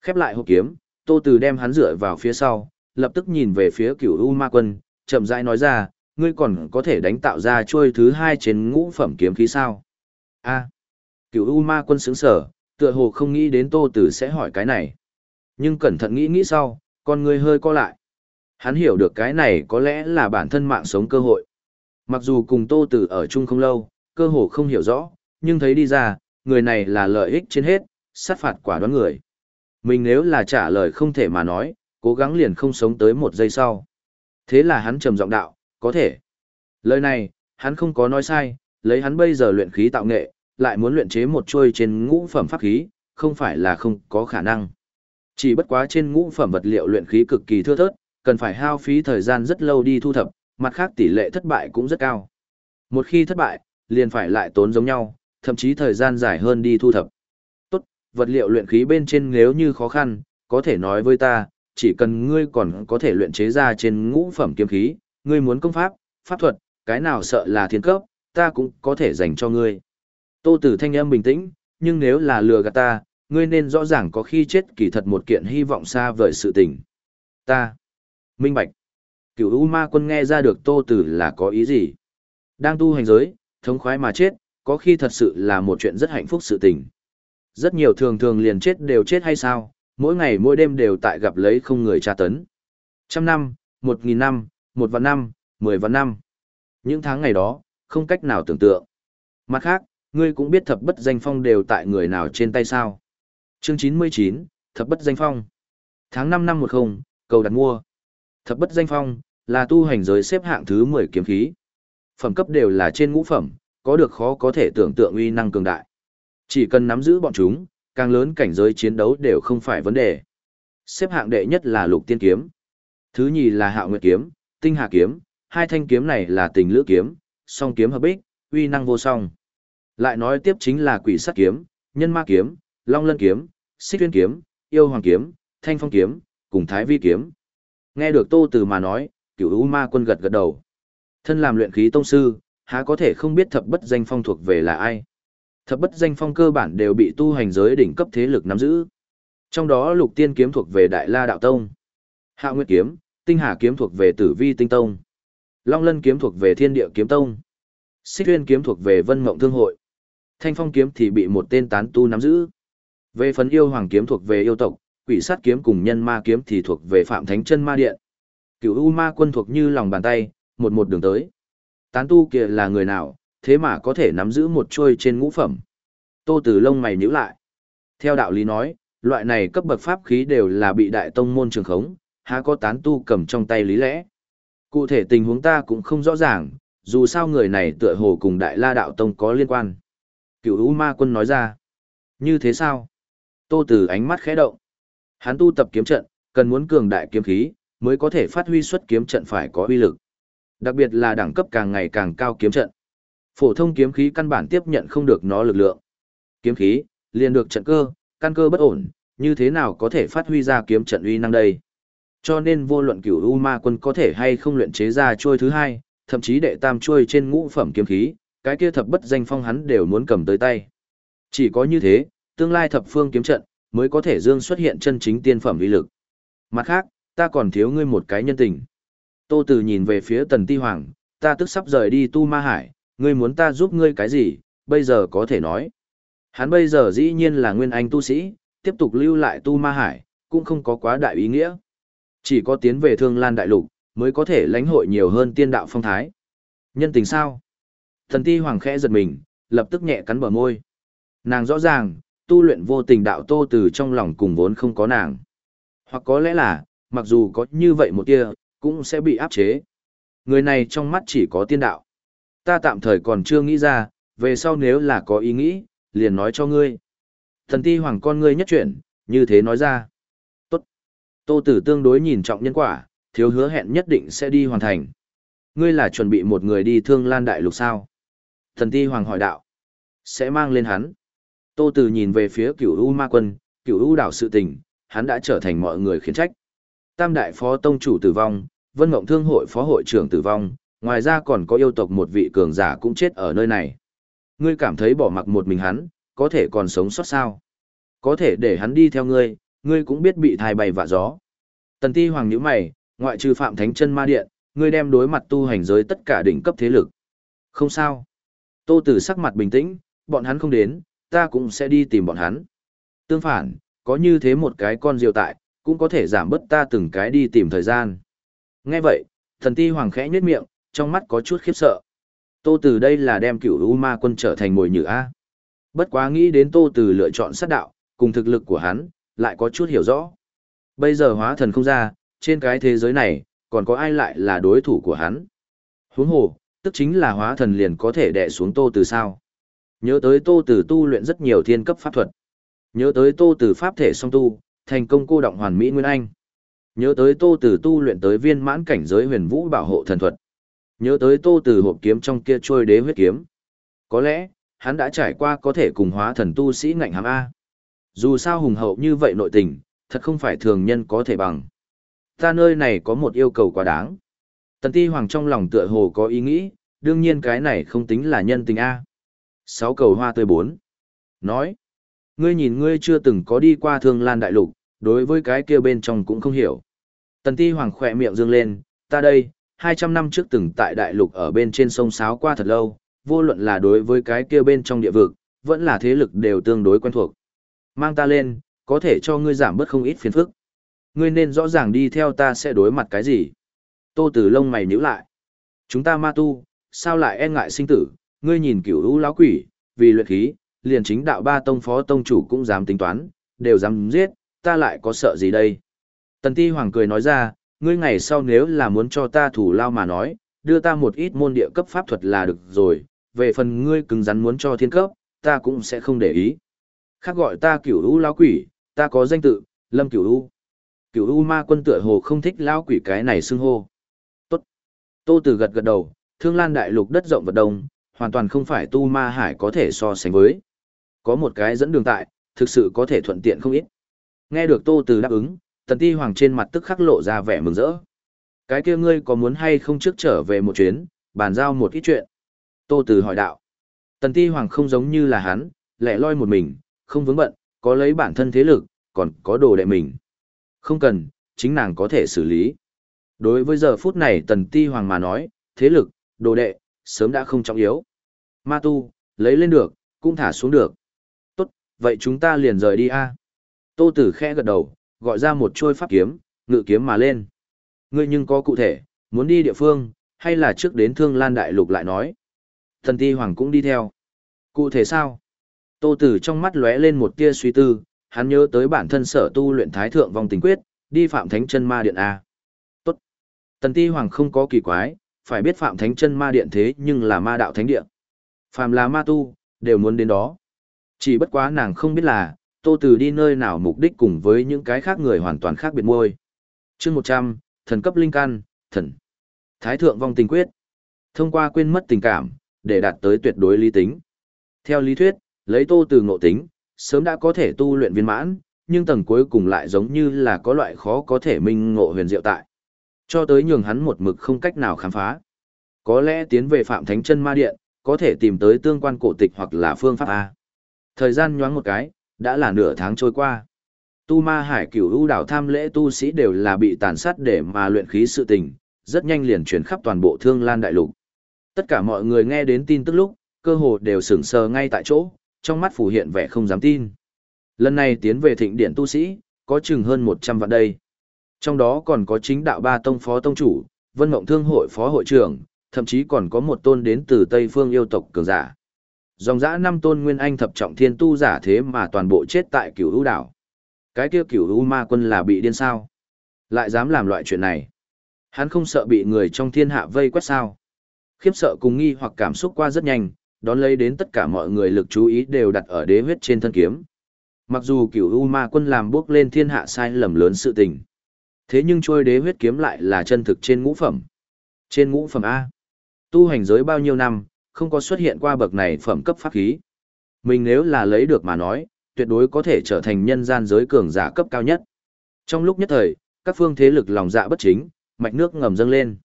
Khép lại hộp kiếm, Tô Từ đem hắn dựa vào phía sau, lập tức nhìn về phía Cửu U Ma Quân, chậm rãi nói ra, ngươi còn có thể đánh tạo ra chuôi thứ hai trên ngũ phẩm kiếm khí sao? A. Cửu U Ma Quân sững sờ, tựa hồ không nghĩ đến Tô Từ sẽ hỏi cái này. Nhưng cẩn thận nghĩ nghĩ sau, con người hơi co lại. Hắn hiểu được cái này có lẽ là bản thân mạng sống cơ hội. Mặc dù cùng Tô Tử ở chung không lâu, cơ hồ không hiểu rõ, nhưng thấy đi ra, người này là lợi ích trên hết, sát phạt quả đoán người. Mình nếu là trả lời không thể mà nói, cố gắng liền không sống tới một giây sau. Thế là hắn trầm giọng đạo, có thể. Lời này, hắn không có nói sai, lấy hắn bây giờ luyện khí tạo nghệ, lại muốn luyện chế một chuôi trên ngũ phẩm pháp khí, không phải là không có khả năng. Chỉ bất quá trên ngũ phẩm vật liệu luyện khí cực kỳ thưa thớt, cần phải hao phí thời gian rất lâu đi thu thập, mặt khác tỷ lệ thất bại cũng rất cao. Một khi thất bại, liền phải lại tốn giống nhau, thậm chí thời gian dài hơn đi thu thập. Tốt, vật liệu luyện khí bên trên nếu như khó khăn, có thể nói với ta, chỉ cần ngươi còn có thể luyện chế ra trên ngũ phẩm kiếm khí, ngươi muốn công pháp, pháp thuật, cái nào sợ là thiên cấp, ta cũng có thể dành cho ngươi. Tô Tử thanh âm bình tĩnh, nhưng nếu là lừa gạt ta, ngươi nên rõ ràng có khi chết kỳ thật một kiện hy vọng xa vời sự tình. Ta. Minh Bạch. Cửu U Ma Quân nghe ra được Tô Tử là có ý gì. Đang tu hành giới, thống khoái mà chết, có khi thật sự là một chuyện rất hạnh phúc sự tình. Rất nhiều thường thường liền chết đều chết hay sao, mỗi ngày mỗi đêm đều tại gặp lấy không người tra tấn. Trăm năm, một nghìn năm, một vạn năm, mười vạn năm. Những tháng ngày đó, không cách nào tưởng tượng. Mặt khác, ngươi cũng biết thập bất danh phong đều tại người nào trên tay sao. Chương chín mươi chín, thập bất danh phong. Tháng năm năm một không, cầu đặt mua. Thập bất danh phong, là tu hành giới xếp hạng thứ mười kiếm khí. Phẩm cấp đều là trên ngũ phẩm, có được khó có thể tưởng tượng uy năng cường đại. Chỉ cần nắm giữ bọn chúng, càng lớn cảnh giới chiến đấu đều không phải vấn đề. Xếp hạng đệ nhất là lục tiên kiếm. Thứ nhì là hạo nguyệt kiếm, tinh hà kiếm, hai thanh kiếm này là tình lữ kiếm, song kiếm hợp bích, uy năng vô song. Lại nói tiếp chính là quỷ Sắt kiếm, nhân ma kiếm, long lân kiếm, xích tuyên kiếm, yêu hoàng kiếm, thanh phong kiếm, cùng thái vi kiếm. Nghe được tô từ mà nói, cửu u ma quân gật gật đầu. Thân làm luyện khí tông sư, há có thể không biết thập bất danh phong thuộc về là ai. Thập bất danh phong cơ bản đều bị tu hành giới đỉnh cấp thế lực nắm giữ. Trong đó lục tiên kiếm thuộc về Đại La Đạo Tông. Hạ Nguyệt kiếm, Tinh Hà kiếm thuộc về Tử Vi Tinh Tông. Long Lân kiếm thuộc về Thiên Địa kiếm tông. Xích tuyên kiếm thuộc về Vân Mộng Thương hội. Thanh Phong kiếm thì bị một tên tán tu nắm giữ. Về phần yêu hoàng kiếm thuộc về yêu tộc, quỷ sát kiếm cùng nhân ma kiếm thì thuộc về Phạm Thánh Chân Ma Điện. Cửu U Ma quân thuộc như lòng bàn tay, một một đường tới. Tán tu kia là người nào, thế mà có thể nắm giữ một trôi trên ngũ phẩm. Tô Tử lông mày nhíu lại. Theo đạo lý nói, loại này cấp bậc pháp khí đều là bị đại tông môn trường khống, há có tán tu cầm trong tay lý lẽ. Cụ thể tình huống ta cũng không rõ ràng, dù sao người này tựa hồ cùng đại la đạo tông có liên quan. Cựu U Ma Quân nói ra. Như thế sao? Tô Tử ánh mắt khẽ động. Hắn tu tập kiếm trận, cần muốn cường đại kiếm khí, mới có thể phát huy xuất kiếm trận phải có uy lực. Đặc biệt là đẳng cấp càng ngày càng cao kiếm trận. Phổ thông kiếm khí căn bản tiếp nhận không được nó lực lượng. Kiếm khí, liền được trận cơ, căn cơ bất ổn, như thế nào có thể phát huy ra kiếm trận uy năng đây? Cho nên vô luận cửu U Ma quân có thể hay không luyện chế ra chuôi thứ hai, thậm chí đệ tam chuôi trên ngũ phẩm kiếm khí, cái kia thập bất danh phong hắn đều muốn cầm tới tay. Chỉ có như thế, tương lai thập phương kiếm trận, mới có thể dương xuất hiện chân chính tiên phẩm uy lực. Mặt khác, ta còn thiếu ngươi một cái nhân tình. Tô Từ nhìn về phía Tần Ti Hoàng, ta tức sắp rời đi Tu Ma Hải, ngươi muốn ta giúp ngươi cái gì, bây giờ có thể nói. Hắn bây giờ dĩ nhiên là nguyên anh tu sĩ, tiếp tục lưu lại Tu Ma Hải, cũng không có quá đại ý nghĩa. Chỉ có tiến về Thương Lan Đại Lục, mới có thể lãnh hội nhiều hơn tiên đạo phong thái. Nhân tình sao? Thần Ti Hoàng khẽ giật mình, lập tức nhẹ cắn bờ môi. Nàng rõ ràng, tu luyện vô tình đạo Tô Từ trong lòng cùng vốn không có nàng. Hoặc có lẽ là, mặc dù có như vậy một tia, cũng sẽ bị áp chế. Người này trong mắt chỉ có tiên đạo. Ta tạm thời còn chưa nghĩ ra, về sau nếu là có ý nghĩ, liền nói cho ngươi. Thần ti hoàng con ngươi nhất chuyển, như thế nói ra. Tốt. Tô tử tương đối nhìn trọng nhân quả, thiếu hứa hẹn nhất định sẽ đi hoàn thành. Ngươi là chuẩn bị một người đi thương lan đại lục sao? Thần ti hoàng hỏi đạo. Sẽ mang lên hắn. Tô Từ nhìn về phía cửu U ma quân, cửu U đảo sự tình, hắn đã trở thành mọi người khiến trách. Tam đại phó tông chủ tử vong, Vân Ngộng Thương hội phó hội trưởng tử vong, ngoài ra còn có yêu tộc một vị cường giả cũng chết ở nơi này. Ngươi cảm thấy bỏ mặc một mình hắn, có thể còn sống sót sao? Có thể để hắn đi theo ngươi, ngươi cũng biết bị thai bay vạ gió. Tần ti hoàng nhíu mày, ngoại trừ phạm thánh chân ma điện, ngươi đem đối mặt tu hành giới tất cả đỉnh cấp thế lực. Không sao. Tô Tử sắc mặt bình tĩnh, bọn hắn không đến, ta cũng sẽ đi tìm bọn hắn. Tương phản, có như thế một cái con diều tại, cũng có thể giảm bớt ta từng cái đi tìm thời gian. Nghe vậy, thần ti hoàng khẽ nhếch miệng, trong mắt có chút khiếp sợ. Tô Từ đây là đem cửu U Ma quân trở thành mồi nhử A. Bất quá nghĩ đến Tô Từ lựa chọn sát đạo, cùng thực lực của hắn, lại có chút hiểu rõ. Bây giờ hóa thần không ra, trên cái thế giới này, còn có ai lại là đối thủ của hắn. Huống hồ, tức chính là hóa thần liền có thể đè xuống Tô Từ sao. Nhớ tới Tô tử tu luyện rất nhiều thiên cấp pháp thuật. Nhớ tới Tô tử pháp thể song tu, thành công cô động hoàn mỹ nguyên anh. Nhớ tới Tô tử tu luyện tới viên mãn cảnh giới huyền vũ bảo hộ thần thuật. Nhớ tới Tô tử hộp kiếm trong kia trôi đế huyết kiếm. Có lẽ, hắn đã trải qua có thể cùng hóa thần tu sĩ ngạnh hàm A. Dù sao hùng hậu như vậy nội tình, thật không phải thường nhân có thể bằng. Ta nơi này có một yêu cầu quá đáng. Tần Ti Hoàng trong lòng tựa hồ có ý nghĩ, đương nhiên cái này không tính là nhân tình A. Sáu cầu hoa tươi bốn. Nói, ngươi nhìn ngươi chưa từng có đi qua thương lan đại lục, đối với cái kia bên trong cũng không hiểu. Tần Ti Hoàng khỏe miệng dương lên, ta đây, 200 năm trước từng tại đại lục ở bên trên sông Sáo qua thật lâu, vô luận là đối với cái kia bên trong địa vực, vẫn là thế lực đều tương đối quen thuộc. Mang ta lên, có thể cho ngươi giảm bớt không ít phiền phức. Ngươi nên rõ ràng đi theo ta sẽ đối mặt cái gì. Tô Tử lông mày nhíu lại. Chúng ta ma tu, sao lại e ngại sinh tử, ngươi nhìn cửu u lão quỷ, vì luyện khí, liền chính đạo ba tông phó tông chủ cũng dám tính toán, đều dám giết, ta lại có sợ gì đây. Tần Ti Hoàng cười nói ra, ngươi ngày sau nếu là muốn cho ta thủ lao mà nói, đưa ta một ít môn địa cấp pháp thuật là được rồi, về phần ngươi cứng rắn muốn cho thiên cấp, ta cũng sẽ không để ý. Khác gọi ta cửu u lão quỷ, ta có danh tự, Lâm Cửu u. Cửu u ma quân tựa hồ không thích lão quỷ cái này xưng hô. Tốt. Tô Tử gật gật đầu, Thương Lan đại lục đất rộng vật đông, hoàn toàn không phải tu ma hải có thể so sánh với. Có một cái dẫn đường tại, thực sự có thể thuận tiện không ít. Nghe được Tô Từ đáp ứng, Tần Ti Hoàng trên mặt tức khắc lộ ra vẻ mừng rỡ. Cái kia ngươi có muốn hay không trước trở về một chuyến, bàn giao một ít chuyện? Tô Từ hỏi đạo. Tần Ti Hoàng không giống như là hắn, lẻ loi một mình, không vướng bận, có lấy bản thân thế lực, còn có đồ đệ mình. Không cần, chính nàng có thể xử lý. Đối với giờ phút này Tần Ti Hoàng mà nói, thế lực, đồ đệ, sớm đã không trọng yếu. Ma tu, lấy lên được, cũng thả xuống được. Tốt, vậy chúng ta liền rời đi a. Tô Tử khẽ gật đầu, gọi ra một chuôi pháp kiếm, ngự kiếm mà lên. Ngươi nhưng có cụ thể, muốn đi địa phương, hay là trước đến Thương Lan Đại Lục lại nói. Thần Ti Hoàng cũng đi theo. Cụ thể sao? Tô Tử trong mắt lóe lên một tia suy tư, hắn nhớ tới bản thân sở tu luyện Thái Thượng Vong Tình Quyết, đi Phạm Thánh Chân Ma Điện A. Tốt. Tần Ti Hoàng không có kỳ quái, phải biết Phạm Thánh Chân Ma Điện thế nhưng là ma đạo thánh điện. Phàm là ma tu, đều muốn đến đó. Chỉ bất quá nàng không biết là, Tô Từ đi nơi nào mục đích cùng với những cái khác người hoàn toàn khác biệt môi. chương 100, thần cấp linh căn, thần. Thái thượng vong tình quyết. Thông qua quên mất tình cảm, để đạt tới tuyệt đối lý tính. Theo lý thuyết, lấy Tô Từ ngộ tính, sớm đã có thể tu luyện viên mãn, nhưng tầng cuối cùng lại giống như là có loại khó có thể minh ngộ huyền diệu tại. Cho tới nhường hắn một mực không cách nào khám phá. Có lẽ tiến về Phạm Thánh Chân Ma Điện, có thể tìm tới tương quan cổ tịch hoặc là phương pháp A. Thời gian nhoáng một cái, đã là nửa tháng trôi qua. Tu ma hải cửu ưu đảo tham lễ tu sĩ đều là bị tàn sát để mà luyện khí sự tình, rất nhanh liền chuyển khắp toàn bộ thương lan đại lục. Tất cả mọi người nghe đến tin tức lúc, cơ hồ đều sửng sờ ngay tại chỗ, trong mắt phủ hiện vẻ không dám tin. Lần này tiến về thịnh điện tu sĩ, có chừng hơn 100 vạn đây. Trong đó còn có chính đạo ba tông phó tông chủ, vân mộng thương hội phó hội trưởng, thậm chí còn có một tôn đến từ Tây phương yêu tộc cường giả. Dòng dã năm tôn nguyên anh thập trọng thiên tu giả thế mà toàn bộ chết tại cửu u đảo. Cái kia cửu u ma quân là bị điên sao? Lại dám làm loại chuyện này. Hắn không sợ bị người trong thiên hạ vây quét sao? Khiếp sợ cùng nghi hoặc cảm xúc qua rất nhanh, đón lấy đến tất cả mọi người lực chú ý đều đặt ở đế huyết trên thân kiếm. Mặc dù cửu u ma quân làm bước lên thiên hạ sai lầm lớn sự tình. Thế nhưng trôi đế huyết kiếm lại là chân thực trên ngũ phẩm. Trên ngũ phẩm A. Tu hành giới bao nhiêu năm, không có xuất hiện qua bậc này phẩm cấp pháp khí. Mình nếu là lấy được mà nói, tuyệt đối có thể trở thành nhân gian giới cường giả cấp cao nhất. Trong lúc nhất thời, các phương thế lực lòng dạ bất chính, mạch nước ngầm dâng lên.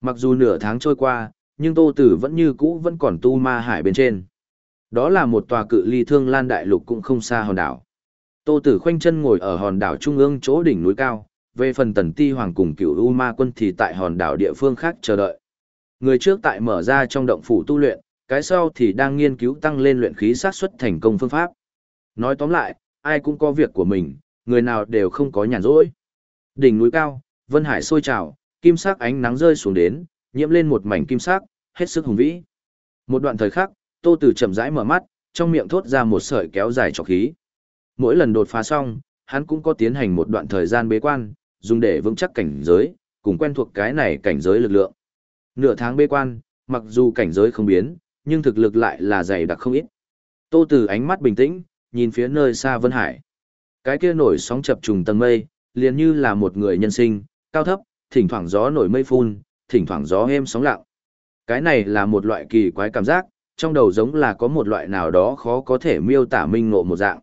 Mặc dù nửa tháng trôi qua, nhưng Tô Tử vẫn như cũ vẫn còn tu ma hải bên trên. Đó là một tòa cự ly thương lan đại lục cũng không xa hòn đảo. Tô Tử khoanh chân ngồi ở hòn đảo trung ương chỗ đỉnh núi cao, về phần tần ti hoàng cùng cựu U ma quân thì tại hòn đảo địa phương khác chờ đợi. Người trước tại mở ra trong động phủ tu luyện, cái sau thì đang nghiên cứu tăng lên luyện khí sát xuất thành công phương pháp. Nói tóm lại, ai cũng có việc của mình, người nào đều không có nhàn rỗi. Đỉnh núi cao, vân hải sôi trào, kim sắc ánh nắng rơi xuống đến, nhiễm lên một mảnh kim sắc, hết sức hùng vĩ. Một đoạn thời khắc, Tô Tử chậm rãi mở mắt, trong miệng thốt ra một sợi kéo dài trọc khí. Mỗi lần đột phá xong, hắn cũng có tiến hành một đoạn thời gian bế quan, dùng để vững chắc cảnh giới, cùng quen thuộc cái này cảnh giới lực lượng. Nửa tháng bế quan, mặc dù cảnh giới không biến, nhưng thực lực lại là dày đặc không ít. Tô Tử ánh mắt bình tĩnh, nhìn phía nơi xa Vân Hải. Cái kia nổi sóng chập trùng tầng mây, liền như là một người nhân sinh, cao thấp, thỉnh thoảng gió nổi mây phun, thỉnh thoảng gió êm sóng lặng. Cái này là một loại kỳ quái cảm giác, trong đầu giống là có một loại nào đó khó có thể miêu tả minh ngộ một dạng.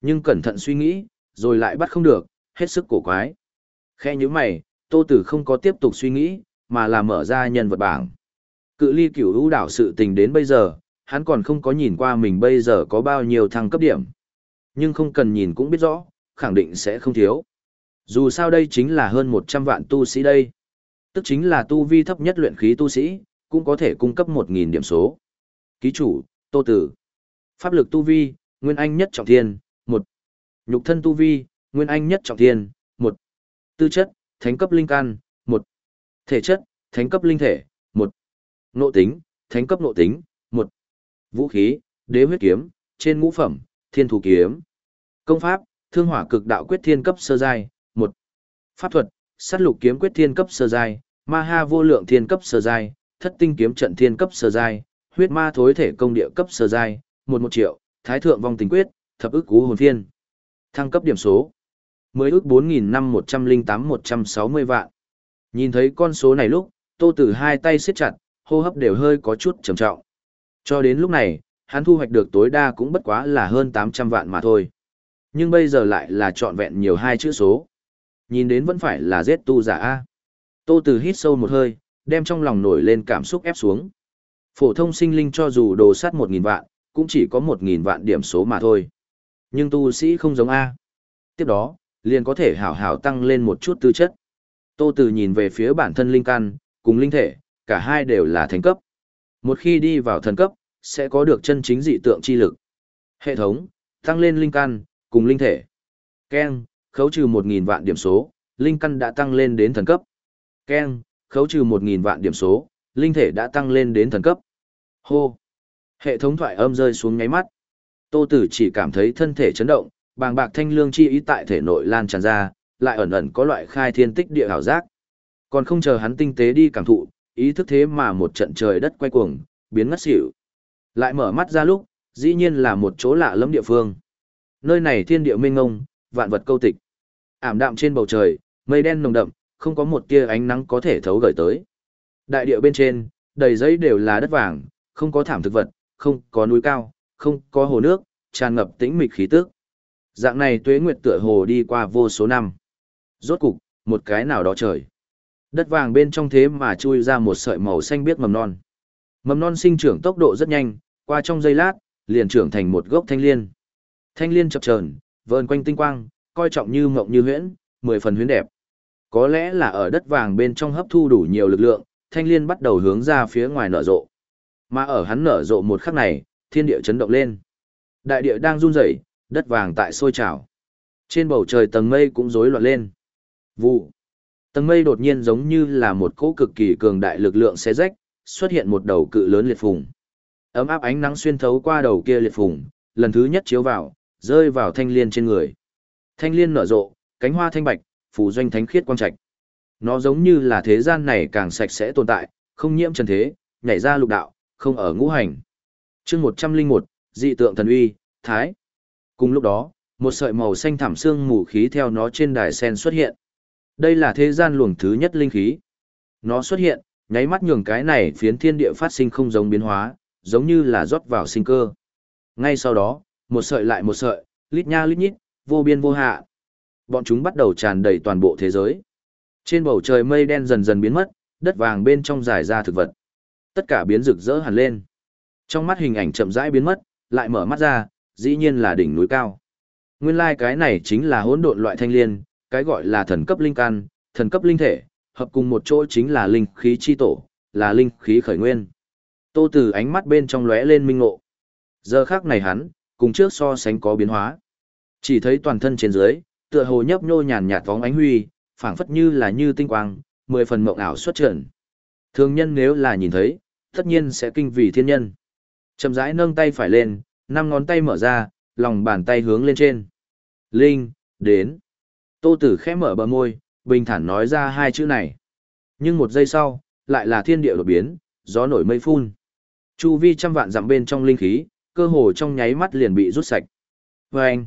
Nhưng cẩn thận suy nghĩ, rồi lại bắt không được, hết sức cổ quái. Khe như mày, Tô Tử không có tiếp tục suy nghĩ, mà là mở ra nhân vật bảng. Cự ly cửu hữu đảo sự tình đến bây giờ, hắn còn không có nhìn qua mình bây giờ có bao nhiêu thăng cấp điểm. Nhưng không cần nhìn cũng biết rõ, khẳng định sẽ không thiếu. Dù sao đây chính là hơn 100 vạn tu sĩ đây. Tức chính là tu vi thấp nhất luyện khí tu sĩ, cũng có thể cung cấp 1.000 điểm số. Ký chủ, Tô Tử. Pháp lực tu vi, Nguyên Anh nhất trọng thiên, 1. Nhục thân tu vi, Nguyên Anh nhất trọng thiên, 1. Tư chất, Thánh cấp linh căn, Thể chất, Thánh cấp linh thể, 1. Nộ tính, Thánh cấp nộ tính, 1. Vũ khí, Đế huyết kiếm, trên ngũ phẩm, Thiên thủ kiếm. Công pháp, Thương hỏa cực đạo quyết thiên cấp sơ giai, 1. Pháp thuật, Sát lục kiếm quyết thiên cấp sơ giai, Ma ha vô lượng thiên cấp sơ giai, Thất tinh kiếm trận thiên cấp sơ giai, huyết ma thối thể công địa cấp sơ giai, một một triệu, thái thượng vong tình quyết, thập ức cú hồn phiên. Thăng cấp điểm số. mười ước bốn nghìn năm một trăm linh tám một trăm sáu mươi vạn. Nhìn thấy con số này lúc, tô tử hai tay siết chặt, hô hấp đều hơi có chút trầm trọng. Cho đến lúc này, hắn thu hoạch được tối đa cũng bất quá là hơn tám trăm vạn mà thôi. Nhưng bây giờ lại là trọn vẹn nhiều hai chữ số. Nhìn đến vẫn phải là giết tu giả A. Tô Tử hít sâu một hơi, đem trong lòng nổi lên cảm xúc ép xuống. Phổ thông sinh linh cho dù đồ sát 1.000 vạn, cũng chỉ có 1.000 vạn điểm số mà thôi. Nhưng tu sĩ không giống A. Tiếp đó, liền có thể hảo hảo tăng lên một chút tư chất. Tô Tử nhìn về phía bản thân linh căn, cùng linh thể, cả hai đều là thành cấp. Một khi đi vào thần cấp, sẽ có được chân chính dị tượng chi lực. Hệ thống, tăng lên linh căn, cùng linh thể. Ken, khấu trừ 1.000 vạn điểm số, linh căn đã tăng lên đến thần cấp. Ken, khấu trừ 1.000 vạn điểm số, linh thể đã tăng lên đến thần cấp. Hô! Hệ thống thoại âm rơi xuống ngáy mắt. Tô Tử chỉ cảm thấy thân thể chấn động, bàng bạc thanh lương chi ý tại thể nội lan tràn ra, lại ẩn ẩn có loại khai thiên tích địa hảo giác. Còn không chờ hắn tinh tế đi cảm thụ, ý thức thế mà một trận trời đất quay cuồng, biến ngất xỉu. Lại mở mắt ra lúc, dĩ nhiên là một chỗ lạ lẫm địa phương. Nơi này thiên địa mênh ngông, vạn vật câu tịch. Ảm đạm trên bầu trời, mây đen nồng đậm, không có một tia ánh nắng có thể thấu gửi tới. Đại địa bên trên, đầy giấy đều là đất vàng, không có thảm thực vật, không có núi cao, không có hồ nước, tràn ngập tĩnh mịch khí tức. Dạng này tuế nguyệt tựa hồ đi qua vô số năm. Rốt cục, một cái nào đó trời. Đất vàng bên trong thế mà chui ra một sợi màu xanh biếc mầm non. Mầm non sinh trưởng tốc độ rất nhanh, qua trong giây lát, liền trưởng thành một gốc thanh liên. Thanh liên chập chờn, vờn quanh tinh quang, coi trọng như mộng như huyễn, mười phần huyễn đẹp. Có lẽ là ở đất vàng bên trong hấp thu đủ nhiều lực lượng, thanh liên bắt đầu hướng ra phía ngoài nở rộ. Mà ở hắn nở rộ một khắc này, thiên địa chấn động lên. Đại địa đang run rẩy, đất vàng tại sôi trào. Trên bầu trời tầng mây cũng rối loạn lên. Vụ. Tầng mây đột nhiên giống như là một cỗ cực kỳ cường đại lực lượng xé rách, xuất hiện một đầu cự lớn liệt phùng. Ấm áp ánh nắng xuyên thấu qua đầu kia liệt phùng, lần thứ nhất chiếu vào, rơi vào thanh liên trên người. Thanh liên nở rộ, cánh hoa thanh bạch, phù doanh thánh khiết quang trạch. Nó giống như là thế gian này càng sạch sẽ tồn tại, không nhiễm trần thế, nhảy ra lục đạo, không ở ngũ hành. chương 101, dị tượng thần uy, thái. Cùng lúc đó, một sợi màu xanh thảm xương mù khí theo nó trên đài sen xuất hiện. Đây là thế gian luồng thứ nhất linh khí. Nó xuất hiện, nháy mắt nhường cái này phiến thiên địa phát sinh không giống biến hóa, giống như là rót vào sinh cơ. Ngay sau đó, một sợi lại một sợi, lít nha lít nhít, vô biên vô hạ. Bọn chúng bắt đầu tràn đầy toàn bộ thế giới. Trên bầu trời mây đen dần dần biến mất, đất vàng bên trong dài ra thực vật. Tất cả biến rực rỡ hẳn lên. Trong mắt hình ảnh chậm rãi biến mất, lại mở mắt ra, dĩ nhiên là đỉnh núi cao. Nguyên lai like cái này chính là hỗn độn loại thanh liên, cái gọi là thần cấp linh căn, thần cấp linh thể, hợp cùng một chỗ chính là linh khí chi tổ, là linh khí khởi nguyên. Tô Tử ánh mắt bên trong lóe lên minh ngộ. Giờ khắc này hắn, cùng trước so sánh có biến hóa. Chỉ thấy toàn thân trên dưới, tựa hồ nhấp nhô nhàn nhạt vóng ánh huy, phảng phất như là như tinh quang, mười phần mộng ảo xuất trận. Thường nhân nếu là nhìn thấy, tất nhiên sẽ kinh vì thiên nhân. Chậm rãi nâng tay phải lên, năm ngón tay mở ra, lòng bàn tay hướng lên trên. Linh, đến. Tô Tử khẽ mở bờ môi, bình thản nói ra hai chữ này. Nhưng một giây sau, lại là thiên địa đột biến, gió nổi mây phun. Chu vi trăm vạn dặm bên trong linh khí, cơ hồ trong nháy mắt liền bị rút sạch. Và anh,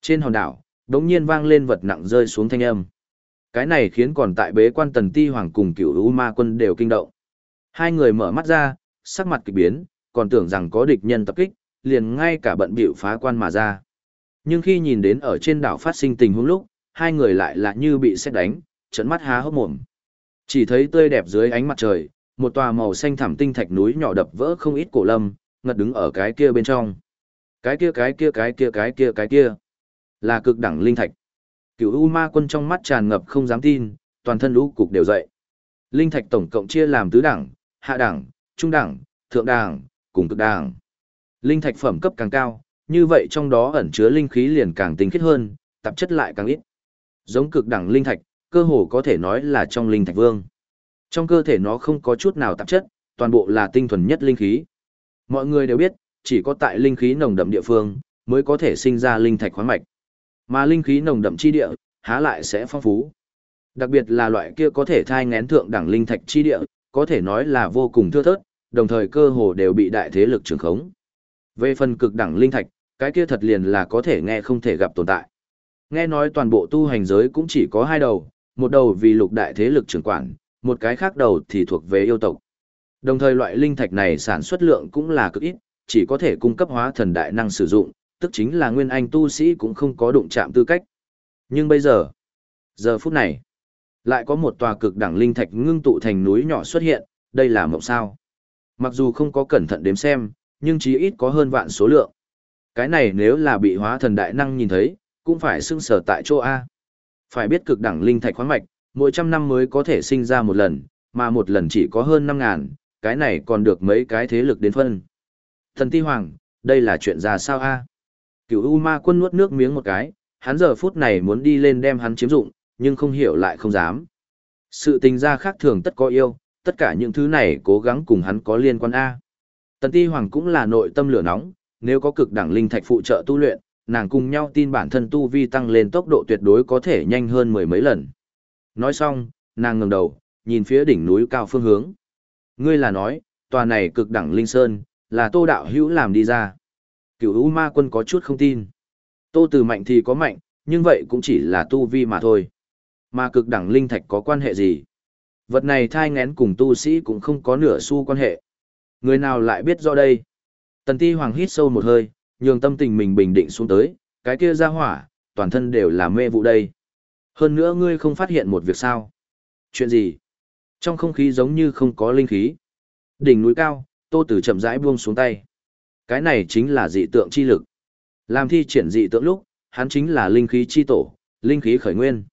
trên hòn đảo, đống nhiên vang lên vật nặng rơi xuống thanh âm. Cái này khiến còn tại bế quan tần ti hoàng cùng cửu u ma quân đều kinh động. Hai người mở mắt ra, sắc mặt kịch biến, còn tưởng rằng có địch nhân tập kích, liền ngay cả bận bịu phá quan mà ra. Nhưng khi nhìn đến ở trên đảo phát sinh tình huống lúc, hai người lại là như bị xét đánh, trận mắt há hốc mồm. Chỉ thấy tươi đẹp dưới ánh mặt trời, một tòa màu xanh thẳm tinh thạch núi nhỏ đập vỡ không ít cổ lâm, ngật đứng ở cái kia bên trong. Cái kia cái kia cái kia cái kia cái kia, là cực đẳng linh thạch. Cửu U Ma Quân trong mắt tràn ngập không dám tin, toàn thân lũ cục đều dậy. Linh thạch tổng cộng chia làm tứ đẳng, hạ đẳng, trung đẳng, thượng đẳng, cùng cực đẳng. Linh thạch phẩm cấp càng cao, như vậy trong đó ẩn chứa linh khí liền càng tinh khiết hơn, tạp chất lại càng ít. Giống cực đẳng linh thạch, cơ hồ có thể nói là trong linh thạch vương. Trong cơ thể nó không có chút nào tạp chất, toàn bộ là tinh thuần nhất linh khí. Mọi người đều biết, chỉ có tại linh khí nồng đậm địa phương mới có thể sinh ra linh thạch khoáng mạch. Mà linh khí nồng đậm chi địa, há lại sẽ phong phú. Đặc biệt là loại kia có thể thai ngén thượng đẳng linh thạch chi địa, có thể nói là vô cùng thưa thớt, đồng thời cơ hồ đều bị đại thế lực trường khống. Về phần cực đẳng linh thạch, cái kia thật liền là có thể nghe không thể gặp tồn tại. Nghe nói toàn bộ tu hành giới cũng chỉ có hai đầu, một đầu vì lục đại thế lực trưởng quản, một cái khác đầu thì thuộc về yêu tộc. Đồng thời loại linh thạch này sản xuất lượng cũng là cực ít, chỉ có thể cung cấp hóa thần đại năng sử dụng, tức chính là nguyên anh tu sĩ cũng không có đụng chạm tư cách. Nhưng bây giờ, giờ phút này, lại có một tòa cực đẳng linh thạch ngưng tụ thành núi nhỏ xuất hiện, đây là mộng sao. Mặc dù không có cẩn thận đếm xem, nhưng chí ít có hơn vạn số lượng. Cái này nếu là bị hóa thần đại năng nhìn thấy, cũng phải xưng sở tại chỗ A. Phải biết cực đẳng linh thạch khoáng mạch, mỗi trăm năm mới có thể sinh ra một lần, mà một lần chỉ có hơn năm ngàn, cái này còn được mấy cái thế lực đến phân. Thần Ti Hoàng, đây là chuyện ra sao A? Cựu U Ma quân nuốt nước miếng một cái, hắn giờ phút này muốn đi lên đem hắn chiếm dụng, nhưng không hiểu lại không dám. Sự tình ra khác thường tất có yêu, tất cả những thứ này cố gắng cùng hắn có liên quan A. Tần Ti Hoàng cũng là nội tâm lửa nóng, nếu có cực đẳng linh thạch phụ trợ tu luyện, nàng cùng nhau tin bản thân tu vi tăng lên tốc độ tuyệt đối có thể nhanh hơn mười mấy lần. Nói xong, nàng ngẩng đầu, nhìn phía đỉnh núi cao phương hướng. Ngươi là nói, tòa này cực đẳng linh sơn, là tô đạo hữu làm đi ra. Cửu U ma quân có chút không tin. Tô từ mạnh thì có mạnh, nhưng vậy cũng chỉ là tu vi mà thôi. Mà cực đẳng linh thạch có quan hệ gì? Vật này thai ngén cùng tu sĩ cũng không có nửa xu quan hệ. Người nào lại biết do đây? Tần ti hoàng hít sâu một hơi, nhường tâm tình mình bình định xuống tới, cái kia ra hỏa, toàn thân đều là mê vụ đây. Hơn nữa ngươi không phát hiện một việc sao? Chuyện gì? Trong không khí giống như không có linh khí. Đỉnh núi cao, tô tử chậm rãi buông xuống tay. Cái này chính là dị tượng chi lực. Làm thi triển dị tượng lúc, hắn chính là linh khí chi tổ, linh khí khởi nguyên.